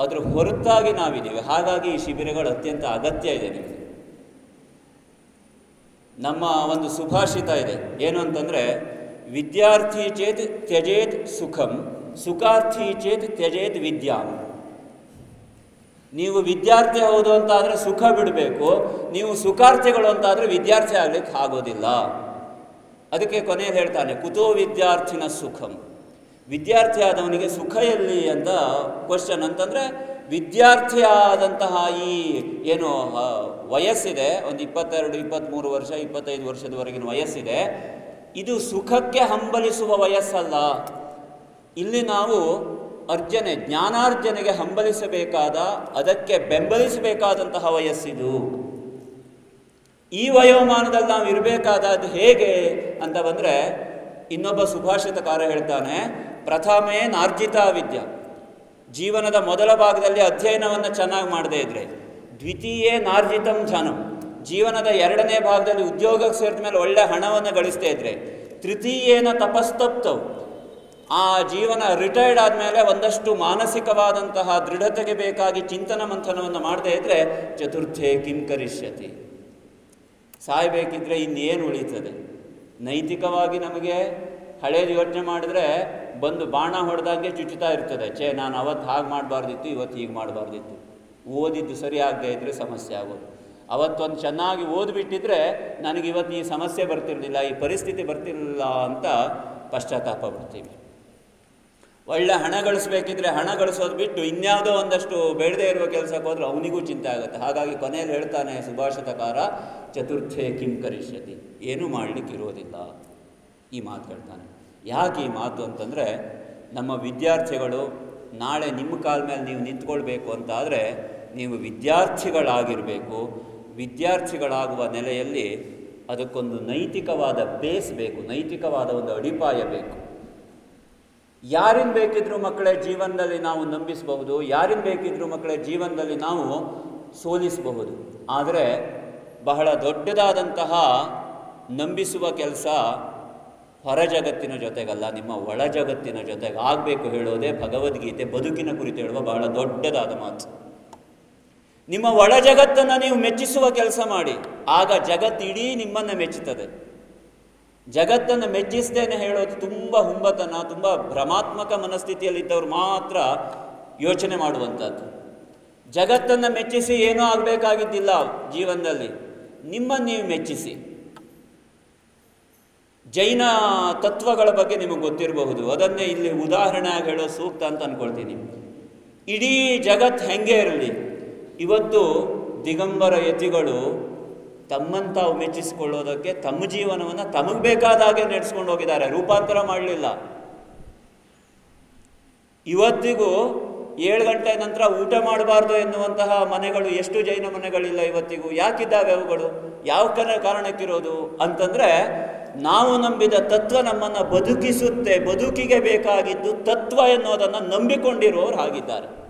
ಅದ್ರ ಹೊರತಾಗಿ ನಾವಿದ್ದೀವಿ. ಹಾಗಾಗಿ ಈ ಶಿಬಿರಗಳು ಅತ್ಯಂತ ಅಗತ್ಯ ಇದೆ ನಿಮಗೆ. ನಮ್ಮ ಒಂದು ಸುಭಾಷಿತ ಇದೆ. ಏನು ಅಂತಂದರೆ, ವಿದ್ಯಾರ್ಥಿ ಚೇತ್ ತ್ಯಜೇತ್ ಸುಖಂ, ಸುಖಾರ್ಥಿ ಚೇತ್ ತ್ಯಜೇತ್ ವಿದ್ಯಾಂ. ನೀವು ವಿದ್ಯಾರ್ಥಿ ಹೌದು ಅಂತಾದರೆ ಸುಖ ಬಿಡಬೇಕು, ನೀವು ಸುಖಾರ್ಥಿಗಳು ಅಂತಾದರೆ ವಿದ್ಯಾರ್ಥಿ ಆಗಲಿಕ್ಕೆ ಆಗೋದಿಲ್ಲ. ಅದಕ್ಕೆ ಕೊನೆಯಲ್ಲಿ ಹೇಳ್ತಾನೆ, ಕುತೋ ವಿದ್ಯಾರ್ಥಿನ ಸುಖಂ. ವಿದ್ಯಾರ್ಥಿ ಆದವನಿಗೆ ಸುಖ ಎಲ್ಲಿ ಅಂತ ಕ್ವಶನ್ ಅಂತಂದರೆ ವಿದ್ಯಾರ್ಥಿ ಆದಂತಹ ಈ ಏನು ವಯಸ್ಸಿದೆ, ಒಂದು ಇಪ್ಪತ್ತೆರಡು ಇಪ್ಪತ್ತ್ಮೂರು ವರ್ಷ, ಇಪ್ಪತ್ತೈದು ವರ್ಷದವರೆಗಿನ ವಯಸ್ಸಿದೆ. ಇದು ಸುಖಕ್ಕೆ ಹಂಬಲಿಸುವ ವಯಸ್ಸಲ್ಲ. ಇಲ್ಲಿ ನಾವು ಅರ್ಜನೆ, ಜ್ಞಾನಾರ್ಜನೆಗೆ ಹಂಬಲಿಸಬೇಕಾದ, ಅದಕ್ಕೆ ಬೆಂಬಲಿಸಬೇಕಾದಂತಹ ವಯಸ್ಸಿದು. ಈ ವಯೋಮಾನದಲ್ಲಿ ನಾವು ಇರಬೇಕಾದದ್ದು ಹೇಗೆ ಅಂತ ಬಂದರೆ, ಇನ್ನೊಬ್ಬ ಸುಭಾಷಿತಕಾರ ಹೇಳ್ತಾನೆ, ಪ್ರಥಮೇ ನಾರ್ಜಿತಾ ವಿದ್ಯ. ಜೀವನದ ಮೊದಲ ಭಾಗದಲ್ಲಿ ಅಧ್ಯಯನವನ್ನು ಚೆನ್ನಾಗಿ ಮಾಡದೇ ಇದ್ರೆ ದ್ವಿತೀಯ ನಾರ್ಜಿತಂ ಧನಂ ಜೀವನದ ಎರಡನೇ ಭಾಗದಲ್ಲಿ ಉದ್ಯೋಗಕ್ಕೆ ಸೇರಿದ ಮೇಲೆ ಒಳ್ಳೆ ಹಣವನ್ನು ಗಳಿಸ್ತಾ ಇದ್ರೆ ತೃತೀಯೇನ ತಪಸ್ತಪ್ತವು. ಆ ಜೀವನ ರಿಟೈರ್ಡ್ ಆದಮೇಲೆ ಒಂದಷ್ಟು ಮಾನಸಿಕವಾದಂತಹ ದೃಢತೆಗೆ ಬೇಕಾಗಿ ಚಿಂತನ ಮಂಥನವನ್ನು ಮಾಡದೇ ಇದ್ರೆ ಚತುರ್ಥೇ ಕಿಂ ಕರಿಷ್ಯತಿ. ಸಾಯಬೇಕಿದ್ರೆ ಇನ್ನೇನು ಉಳೀತದೆ? ನೈತಿಕವಾಗಿ ನಮಗೆ ಹಳೇದು ಯೋಚನೆ ಮಾಡಿದ್ರೆ ಬಂದು ಬಾಣ ಹೊಡೆದಾಗೆ ಚುಚ್ಚುತ್ತಾ ಇರ್ತದೆ. ಛೇ, ನಾನು ಅವತ್ತು ಹಾಗೆ ಮಾಡಬಾರ್ದಿತ್ತು, ಇವತ್ತು ಹೀಗೆ ಮಾಡಬಾರ್ದಿತ್ತು. ಓದಿದ್ದು ಸರಿ ಆಗದೆ ಇದ್ದರೆ ಸಮಸ್ಯೆ ಆಗೋದು. ಅವತ್ತೊಂದು ಚೆನ್ನಾಗಿ ಓದಿಬಿಟ್ಟಿದ್ರೆ ನನಗೆ ಇವತ್ತು ಈ ಸಮಸ್ಯೆ ಬರ್ತಿರಲಿಲ್ಲ, ಈ ಪರಿಸ್ಥಿತಿ ಬರ್ತಿರಲಿಲ್ಲ ಅಂತ ಪಶ್ಚಾತ್ತಾಪ ಪಡ್ತೀವಿ ಒಳ್ಳೆ ಹಣ ಗಳಿಸ್ಬೇಕಿದ್ರೆ ಹಣ ಗಳಿಸೋದು ಬಿಟ್ಟು ಇನ್ಯಾವುದೋ ಒಂದಷ್ಟು ಬೇಡದೇ ಇರುವ ಕೆಲಸಕ್ಕೆ ಹೋದ್ರೆ ಅವನಿಗೂ ಚಿಂತೆ ಆಗುತ್ತೆ. ಹಾಗಾಗಿ ಕೊನೆಯಲ್ಲಿ ಹೇಳ್ತಾನೆ ಸುಭಾಷಿತಕಾರ, ಚತುರ್ಥೇ ಕಿಂ ಕರಿಷ್ಯತಿ ಏನೂ ಮಾಡಲಿಕ್ಕಿರೋದಿಲ್ಲ. ಈ ಮಾತು ಹೇಳ್ತಾನೆ. ಯಾಕೆ ಈ ಮಾತು ಅಂತಂದರೆ, ನಮ್ಮ ವಿದ್ಯಾರ್ಥಿಗಳು ನಾಳೆ ನಿಮ್ಮ ಕಾಲ ಮೇಲೆ ನೀವು ನಿಂತ್ಕೊಳ್ಬೇಕು ಅಂತಾದರೆ, ನೀವು ವಿದ್ಯಾರ್ಥಿಗಳಾಗಿರಬೇಕು, ವಿದ್ಯಾರ್ಥಿಗಳಾಗುವ ನೆಲೆಯಲ್ಲಿ ಅದಕ್ಕೊಂದು ನೈತಿಕವಾದ ಬೇಸ್ ಬೇಕು, ನೈತಿಕವಾದ ಒಂದು ಅಡಿಪಾಯ ಬೇಕು. ಯಾರಿನ ಬೇಕಿದ್ರೂ ಮಕ್ಕಳೇ ಜೀವನದಲ್ಲಿ ನಾವು ನಂಬಿಸಬಹುದು, ಯಾರಿನ ಬೇಕಿದ್ರೂ ಮಕ್ಕಳೇ ಜೀವನದಲ್ಲಿ ನಾವು ಸೋಲಿಸಬಹುದು. ಆದರೆ ಬಹಳ ದೊಡ್ಡದಾದಂತಹ ನಂಬಿಸುವ ಕೆಲಸ ಹೊರ ಜಗತ್ತಿನ ಜೊತೆಗಲ್ಲ, ನಿಮ್ಮ ಒಳ ಜಗತ್ತಿನ ಜೊತೆಗೆ ಆಗಬೇಕು ಹೇಳೋದೇ ಭಗವದ್ಗೀತೆ, ಬದುಕಿನ ಕುರಿತು ಹೇಳುವ ಬಹಳ ದೊಡ್ಡದಾದ ಮಾತು. ನಿಮ್ಮ ಒಳ ಜಗತ್ತನ್ನು ನೀವು ಮೆಚ್ಚಿಸುವ ಕೆಲಸ ಮಾಡಿ, ಆಗ ಜಗತ್ತಿಡೀ ನಿಮ್ಮನ್ನು ಮೆಚ್ಚುತ್ತದೆ. ಜಗತ್ತನ್ನು ಮೆಚ್ಚಿಸ್ತೇನೆ ಹೇಳೋದು ತುಂಬ ಹುಂಬತನ, ತುಂಬ ಭ್ರಮಾತ್ಮಕ ಮನಸ್ಥಿತಿಯಲ್ಲಿದ್ದವರು ಮಾತ್ರ ಯೋಚನೆ ಮಾಡುವಂಥದ್ದು. ಜಗತ್ತನ್ನು ಮೆಚ್ಚಿಸಿ ಏನೂ ಆಗಬೇಕಾಗಿದ್ದಿಲ್ಲ ಜೀವನದಲ್ಲಿ. ನಿಮ್ಮನ್ನು ನೀವು ಮೆಚ್ಚಿಸಿ. ಜೈನ ತತ್ವಗಳ ಬಗ್ಗೆ ನಿಮಗೆ ಗೊತ್ತಿರಬಹುದು. ಅದನ್ನೇ ಇಲ್ಲಿ ಉದಾಹರಣೆ ಹೇಳೋ ಸೂಕ್ತ ಅಂತ ಅಂದ್ಕೊಳ್ತೀನಿ ಇಡೀ ಜಗತ್ ಹೆಂಗೆ ಇರಲಿ, ಇವತ್ತು ದಿಗಂಬರ ಯತಿಗಳು ತಮ್ಮಂತ ಮೆಚ್ಚಿಸಿಕೊಳ್ಳೋದಕ್ಕೆ ತಮ್ಮ ಜೀವನವನ್ನು ತಮಗೆ ಬೇಕಾದ ಹಾಗೆ ನಡೆಸ್ಕೊಂಡು ಹೋಗಿದ್ದಾರೆ. ರೂಪಾಂತರ ಮಾಡಲಿಲ್ಲ. ಇವತ್ತಿಗೂ ಏಳು ಗಂಟೆ ನಂತರ ಊಟ ಮಾಡಬಾರ್ದು ಎನ್ನುವಂತಹ ಮನೆಗಳು, ಎಷ್ಟು ಜೈನ ಮನೆಗಳಿಲ್ಲ ಇವತ್ತಿಗೂ? ಯಾಕಿದ್ದಾವೆ ಅವುಗಳು? ಯಾವ ಕನ, ಕಾರಣಕ್ಕಿರೋದು? ಅಂತಂದರೆ, ನಾವು ನಂಬಿದ ತತ್ವ ನಮ್ಮನ್ನು ಬದುಕಿಸುತ್ತೆ, ಬದುಕಿಗೆ ಬೇಕಾಗಿದ್ದು ತತ್ವ ಎನ್ನುವುದನ್ನು ನಂಬಿಕೊಂಡಿರುವವರು ಆಗಿದ್ದಾರೆ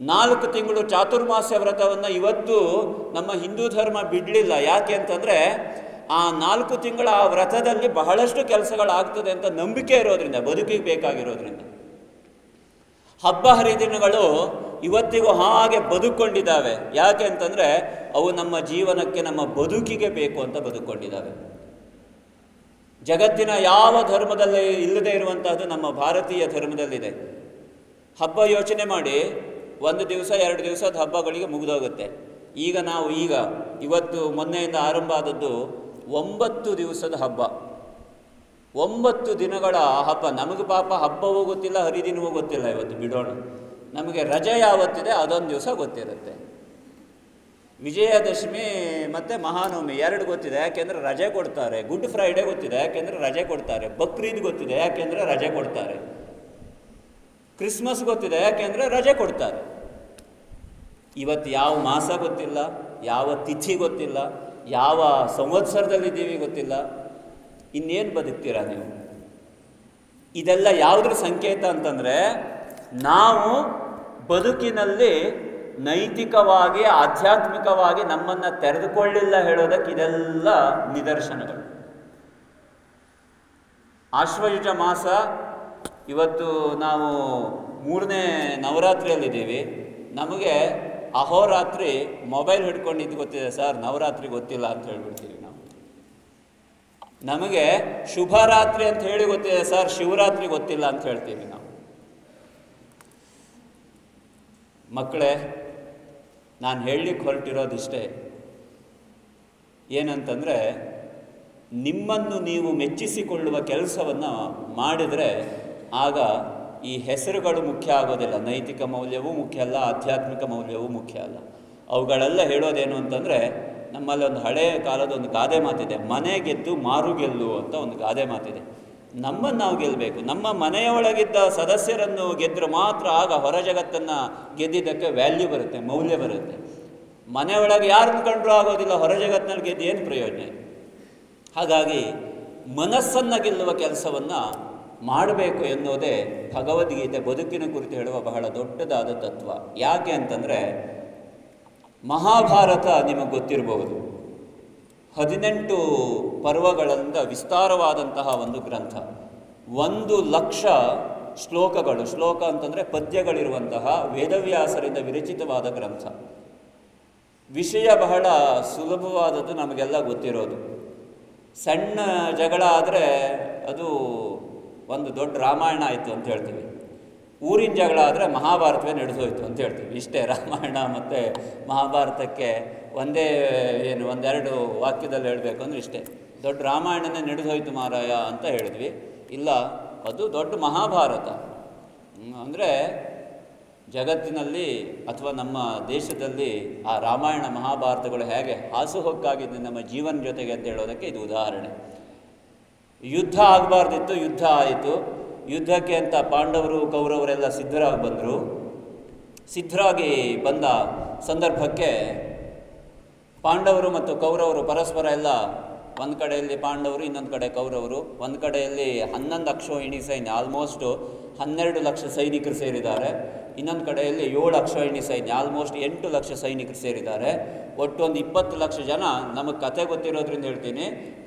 ನಾಲ್ಕು ತಿಂಗಳು ಚಾತುರ್ಮಾಸ್ಯ ವ್ರತವನ್ನು ಇವತ್ತು ನಮ್ಮ ಹಿಂದೂ ಧರ್ಮ ಬಿಡಲಿಲ್ಲ. ಯಾಕೆ ಅಂತಂದರೆ, ಆ ನಾಲ್ಕು ತಿಂಗಳ ಆ ವ್ರತದಲ್ಲಿ ಬಹಳಷ್ಟು ಕೆಲಸಗಳಾಗ್ತದೆ ಅಂತ ನಂಬಿಕೆ ಇರೋದ್ರಿಂದ, ಬದುಕಿಗೆ ಬೇಕಾಗಿರೋದ್ರಿಂದ. ಹಬ್ಬ ಹರಿದಿನಗಳು ಇವತ್ತಿಗೂ ಹಾಗೆ ಬದುಕೊಂಡಿದ್ದಾವೆ. ಯಾಕೆ ಅಂತಂದರೆ ಅವು ನಮ್ಮ ಜೀವನಕ್ಕೆ, ನಮ್ಮ ಬದುಕಿಗೆ ಬೇಕು ಅಂತ ಬದುಕೊಂಡಿದ್ದಾವೆ. ಜಗತ್ತಿನ ಯಾವ ಧರ್ಮದಲ್ಲಿ ಇಲ್ಲದೆ ಇರುವಂತಹದ್ದು ನಮ್ಮ ಭಾರತೀಯ ಧರ್ಮದಲ್ಲಿದೆ. ಹಬ್ಬ ಯೋಚನೆ ಮಾಡಿ, ಒಂದು ದಿವಸ, ಎರಡು ದಿವಸದ ಹಬ್ಬಗಳಿಗೆ ಮುಗಿದೋಗುತ್ತೆ. ಈಗ ನಾವು ಈಗ, ಇವತ್ತು ಮೊನ್ನೆಯಿಂದ ಆರಂಭ ಆದದ್ದು ಒಂಬತ್ತು ದಿವಸದ ಹಬ್ಬ. ಒಂಬತ್ತು ದಿನಗಳ ಹಬ್ಬ. ನಮಗೆ ಪಾಪ ಹಬ್ಬವೂ ಗೊತ್ತಿಲ್ಲ ಹರಿದಿನವೂ ಗೊತ್ತಿಲ್ಲ ಇವತ್ತು ಬಿಡೋಣ. ನಮಗೆ ರಜೆ ಯಾವತ್ತಿದೆ ಅದೊಂದು ದಿವಸ ಗೊತ್ತಿರುತ್ತೆ. ವಿಜಯದಶಮಿ ಮತ್ತು ಮಹಾನವಮಿ ಎರಡು ಗೊತ್ತಿದೆ. ಯಾಕೆಂದರೆ ರಜೆ ಕೊಡ್ತಾರೆ. ಗುಡ್ ಫ್ರೈಡೆ ಗೊತ್ತಿದೆ. ಯಾಕೆಂದರೆ ರಜೆ ಕೊಡ್ತಾರೆ. ಬಕ್ರೀದ್ ಗೊತ್ತಿದೆ. ಯಾಕೆಂದರೆ ರಜೆ ಕೊಡ್ತಾರೆ. ಕ್ರಿಸ್ಮಸ್ ಗೊತ್ತಿದೆ. ಯಾಕೆಂದರೆ ರಜೆ ಕೊಡ್ತಾರೆ. ಇವತ್ತು ಯಾವ ಮಾಸ ಗೊತ್ತಿಲ್ಲ, ಯಾವ ತಿಥಿ ಗೊತ್ತಿಲ್ಲ, ಯಾವ ಸಂವತ್ಸರದಲ್ಲಿದ್ದೀವಿ ಗೊತ್ತಿಲ್ಲ. ಇನ್ನೇನು ಬದುಕ್ತೀರಾ ನೀವು? ಇದೆಲ್ಲ ಯಾವುದ್ರ ಸಂಕೇತ ಅಂತಂದರೆ, ನಾವು ಬದುಕಿನಲ್ಲಿ ನೈತಿಕವಾಗಿ, ಆಧ್ಯಾತ್ಮಿಕವಾಗಿ ನಮ್ಮನ್ನು ತೆರೆದುಕೊಳ್ಳಿಲ್ಲ ಹೇಳೋದಕ್ಕೆ ಇದೆಲ್ಲ ನಿದರ್ಶನಗಳು. ಆಶ್ವಯುಜ ಮಾಸ, ಇವತ್ತು ನಾವು ಮೂರನೇ ನವರಾತ್ರಿಯಲ್ಲಿದ್ದೀವಿ. ನಮಗೆ ಅಹೋರಾತ್ರಿ ಮೊಬೈಲ್ ಹಿಡ್ಕೊಂಡಿದ್ದು ಗೊತ್ತಿದೆ ಸರ್, ನವರಾತ್ರಿ ಗೊತ್ತಿಲ್ಲ ಅಂತ ಹೇಳ್ಬಿಡ್ತೀವಿ. ನಮಗೆ ಶುಭರಾತ್ರಿ ಅಂತ ಹೇಳಿ ಗೊತ್ತಿದೆ ಸರ್, ಶಿವರಾತ್ರಿ ಗೊತ್ತಿಲ್ಲ ಅಂತ ಹೇಳ್ತೀವಿ ನಾವು. ಮಕ್ಕಳೇ, ನಾನು ಹೇಳಲಿಕ್ಕೆ ಹೊರಟಿರೋದಿಷ್ಟೇ. ಏನಂತಂದರೆ, ನಿಮ್ಮನ್ನು ನೀವು ಮೆಚ್ಚಿಸಿಕೊಳ್ಳುವ ಕೆಲಸವನ್ನು ಮಾಡಿದರೆ ಆಗ ಈ ಹೆಸರುಗಳು ಮುಖ್ಯ ಆಗೋದಿಲ್ಲ. ನೈತಿಕ ಮೌಲ್ಯವೂ ಮುಖ್ಯ ಅಲ್ಲ, ಆಧ್ಯಾತ್ಮಿಕ ಮೌಲ್ಯವೂ ಮುಖ್ಯ ಅಲ್ಲ. ಅವುಗಳೆಲ್ಲ ಹೇಳೋದೇನು ಅಂತಂದರೆ ನಮ್ಮಲ್ಲಿ ಒಂದು ಹಳೆಯ ಕಾಲದ ಒಂದು ಗಾದೆ ಮಾತಿದೆ, ಮನೆ ಗೆದ್ದು ಮಾರು ಗೆಲ್ಲು ಅಂತ ಒಂದು ಗಾದೆ ಮಾತಿದೆ. ನಮ್ಮನ್ನು ನಾವು ಗೆಲ್ಲಬೇಕು ನಮ್ಮ ಮನೆಯೊಳಗಿದ್ದ ಸದಸ್ಯರನ್ನು ಗೆದ್ದರೆ ಮಾತ್ರ ಆಗ ಹೊರ ಜಗತ್ತನ್ನು ಗೆದ್ದಿದ್ದಕ್ಕೆ ವ್ಯಾಲ್ಯೂ ಬರುತ್ತೆ, ಮೌಲ್ಯ ಬರುತ್ತೆ. ಮನೆಯೊಳಗೆ ಯಾರನ್ನು ಕಂಡ್ರೂ ಆಗೋದಿಲ್ಲ, ಹೊರ ಜಗತ್ತಿನಲ್ಲಿ ಗೆದ್ದು ಏನು ಪ್ರಯೋಜನ? ಹಾಗಾಗಿ ಮನಸ್ಸನ್ನು ಗೆಲ್ಲುವ ಕೆಲಸವನ್ನು ಮಾಡಬೇಕು ಎನ್ನುವುದೇ ಭಗವದ್ಗೀತೆ ಬದುಕಿನ ಕುರಿತು ಹೇಳುವ ಬಹಳ ದೊಡ್ಡದಾದ ತತ್ವ. ಯಾಕೆ ಅಂತಂದರೆ ಮಹಾಭಾರತ ನಿಮಗೆ ಗೊತ್ತಿರಬಹುದು. ಹದಿನೆಂಟು ಪರ್ವಗಳಿಂದ ವಿಸ್ತಾರವಾದಂತಹ ಒಂದು ಗ್ರಂಥ. ಒಂದು ಲಕ್ಷ ಶ್ಲೋಕಗಳು. ಶ್ಲೋಕ ಅಂತಂದರೆ ಪದ್ಯಗಳಿರುವಂತಹ ವೇದವ್ಯಾಸರಿಂದ ವಿರಚಿತವಾದ ಗ್ರಂಥ. ವಿಷಯ ಬಹಳ ಸುಲಭವಾದದ್ದು ನಮಗೆಲ್ಲ ಗೊತ್ತಿರೋದು. ಸಣ್ಣ ಜಗಳ ಆದರೆ ಅದು ಒಂದು ದೊಡ್ಡ ರಾಮಾಯಣ ಆಯಿತು ಅಂತ ಹೇಳ್ತೀವಿ. ಊರಿನ ಜಗಳ ಆದರೆ ಮಹಾಭಾರತವೇ ನಡೆದೋಯ್ತು ಅಂತ ಹೇಳ್ತೀವಿ. ಇಷ್ಟೇ ರಾಮಾಯಣ ಮತ್ತು ಮಹಾಭಾರತಕ್ಕೆ ಒಂದೇ, ಏನು, ಒಂದೆರಡು ವಾಕ್ಯದಲ್ಲಿ ಹೇಳಬೇಕು ಅಂದರೆ ಇಷ್ಟೇ. ದೊಡ್ಡ ರಾಮಾಯಣನೇ ನಡೆದೋಯ್ತು ಮಾರಾಯ ಅಂತ ಹೇಳಿದ್ವಿ. ಇಲ್ಲ, ಅದು ದೊಡ್ಡ ಮಹಾಭಾರತ. ಅಂದರೆ ಜಗತ್ತಿನಲ್ಲಿ ಅಥವಾ ನಮ್ಮ ದೇಶದಲ್ಲಿ ಆ ರಾಮಾಯಣ ಮಹಾಭಾರತಗಳು ಹೇಗೆ ಹಾಸುಹೊಕ್ಕಾಗಿದೆ ನಮ್ಮ ಜೀವನ ಜೊತೆಗೆ ಅಂತ ಹೇಳೋದಕ್ಕೆ ಇದು ಉದಾಹರಣೆ. ಯುದ್ಧ ಆಗಬಾರ್ದಿತ್ತು, ಯುದ್ಧ ಆಯಿತು. ಯುದ್ಧಕ್ಕೆ ಅಂತ ಪಾಂಡವರು, ಕೌರವರೆಲ್ಲ ಸಿದ್ಧರಾಗಿ ಬಂದರು. ಸಿದ್ಧರಾಗಿ ಬಂದ ಸಂದರ್ಭಕ್ಕೆ ಪಾಂಡವರು ಮತ್ತು ಕೌರವರು ಪರಸ್ಪರ ಎಲ್ಲ ಒಂದು ಕಡೆಯಲ್ಲಿ ಪಾಂಡವರು, ಇನ್ನೊಂದು ಕಡೆ ಕೌರವರು. ಒಂದು ಕಡೆಯಲ್ಲಿ ಹನ್ನೊಂದು ಅಕ್ಷೋಹಿಣಿ ಸೈನ್ಯ ಆಲ್ಮೋಸ್ಟು ಹನ್ನೆರಡು ಲಕ್ಷ ಸೈನಿಕರು ಸೇರಿದ್ದಾರೆ. ಇನ್ನೊಂದು ಕಡೆಯಲ್ಲಿ ಏಳು ಅಕ್ಷೋಹಿಣಿ ಸೈನ್ಯ ಆಲ್ಮೋಸ್ಟ್ ಎಂಟು ಲಕ್ಷ ಸೈನಿಕರು ಸೇರಿದ್ದಾರೆ. ಒಟ್ಟು ಒಂದು ಇಪ್ಪತ್ತು ಲಕ್ಷ ಜನ, ನಮಗೆ ಕತೆ ಗೊತ್ತಿರೋದ್ರಿಂದ ಹೇಳ್ತೀನಿ,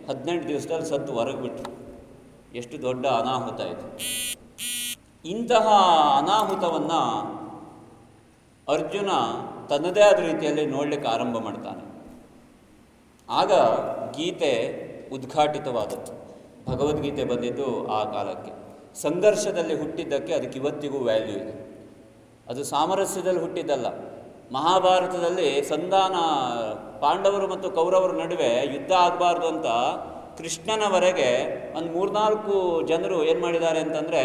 ಹದಿನೆಂಟು ದಿವಸದಲ್ಲಿ ಸತ್ತು ಹೊರಗೆ ಬಿಟ್ರು. ಎಷ್ಟು ದೊಡ್ಡ ಅನಾಹುತ ಇದು. ಇಂತಹ ಅನಾಹುತವನ್ನು ಅರ್ಜುನ ತನ್ನದೇ ಆದ ರೀತಿಯಲ್ಲಿ ನೋಡಲಿಕ್ಕೆ ಆರಂಭ ಮಾಡ್ತಾನೆ. ಆಗ ಗೀತೆ ಉದ್ಘಾಟಿತವಾದದ್ದು. ಭಗವದ್ಗೀತೆ ಬಂದಿದ್ದು ಆ ಕಾಲಕ್ಕೆ. ಸಂಘರ್ಷದಲ್ಲಿ ಹುಟ್ಟಿದ್ದಕ್ಕೆ ಅದಕ್ಕೆ ಇವತ್ತಿಗೂ ವ್ಯಾಲ್ಯೂ ಇದೆ. ಅದು ಸಾಮರಸ್ಯದಲ್ಲಿ ಹುಟ್ಟಿದ್ದಲ್ಲ. ಮಹಾಭಾರತದಲ್ಲಿ ಸಂಧಾನ ಪಾಂಡವರು ಮತ್ತು ಕೌರವರ ನಡುವೆ ಯುದ್ಧ ಆಗಬಾರ್ದು ಅಂತ ಕೃಷ್ಣನವರೆಗೆ ಒಂದು ಮೂರ್ನಾಲ್ಕು ಜನರು ಏನು ಮಾಡಿದ್ದಾರೆ ಅಂತಂದರೆ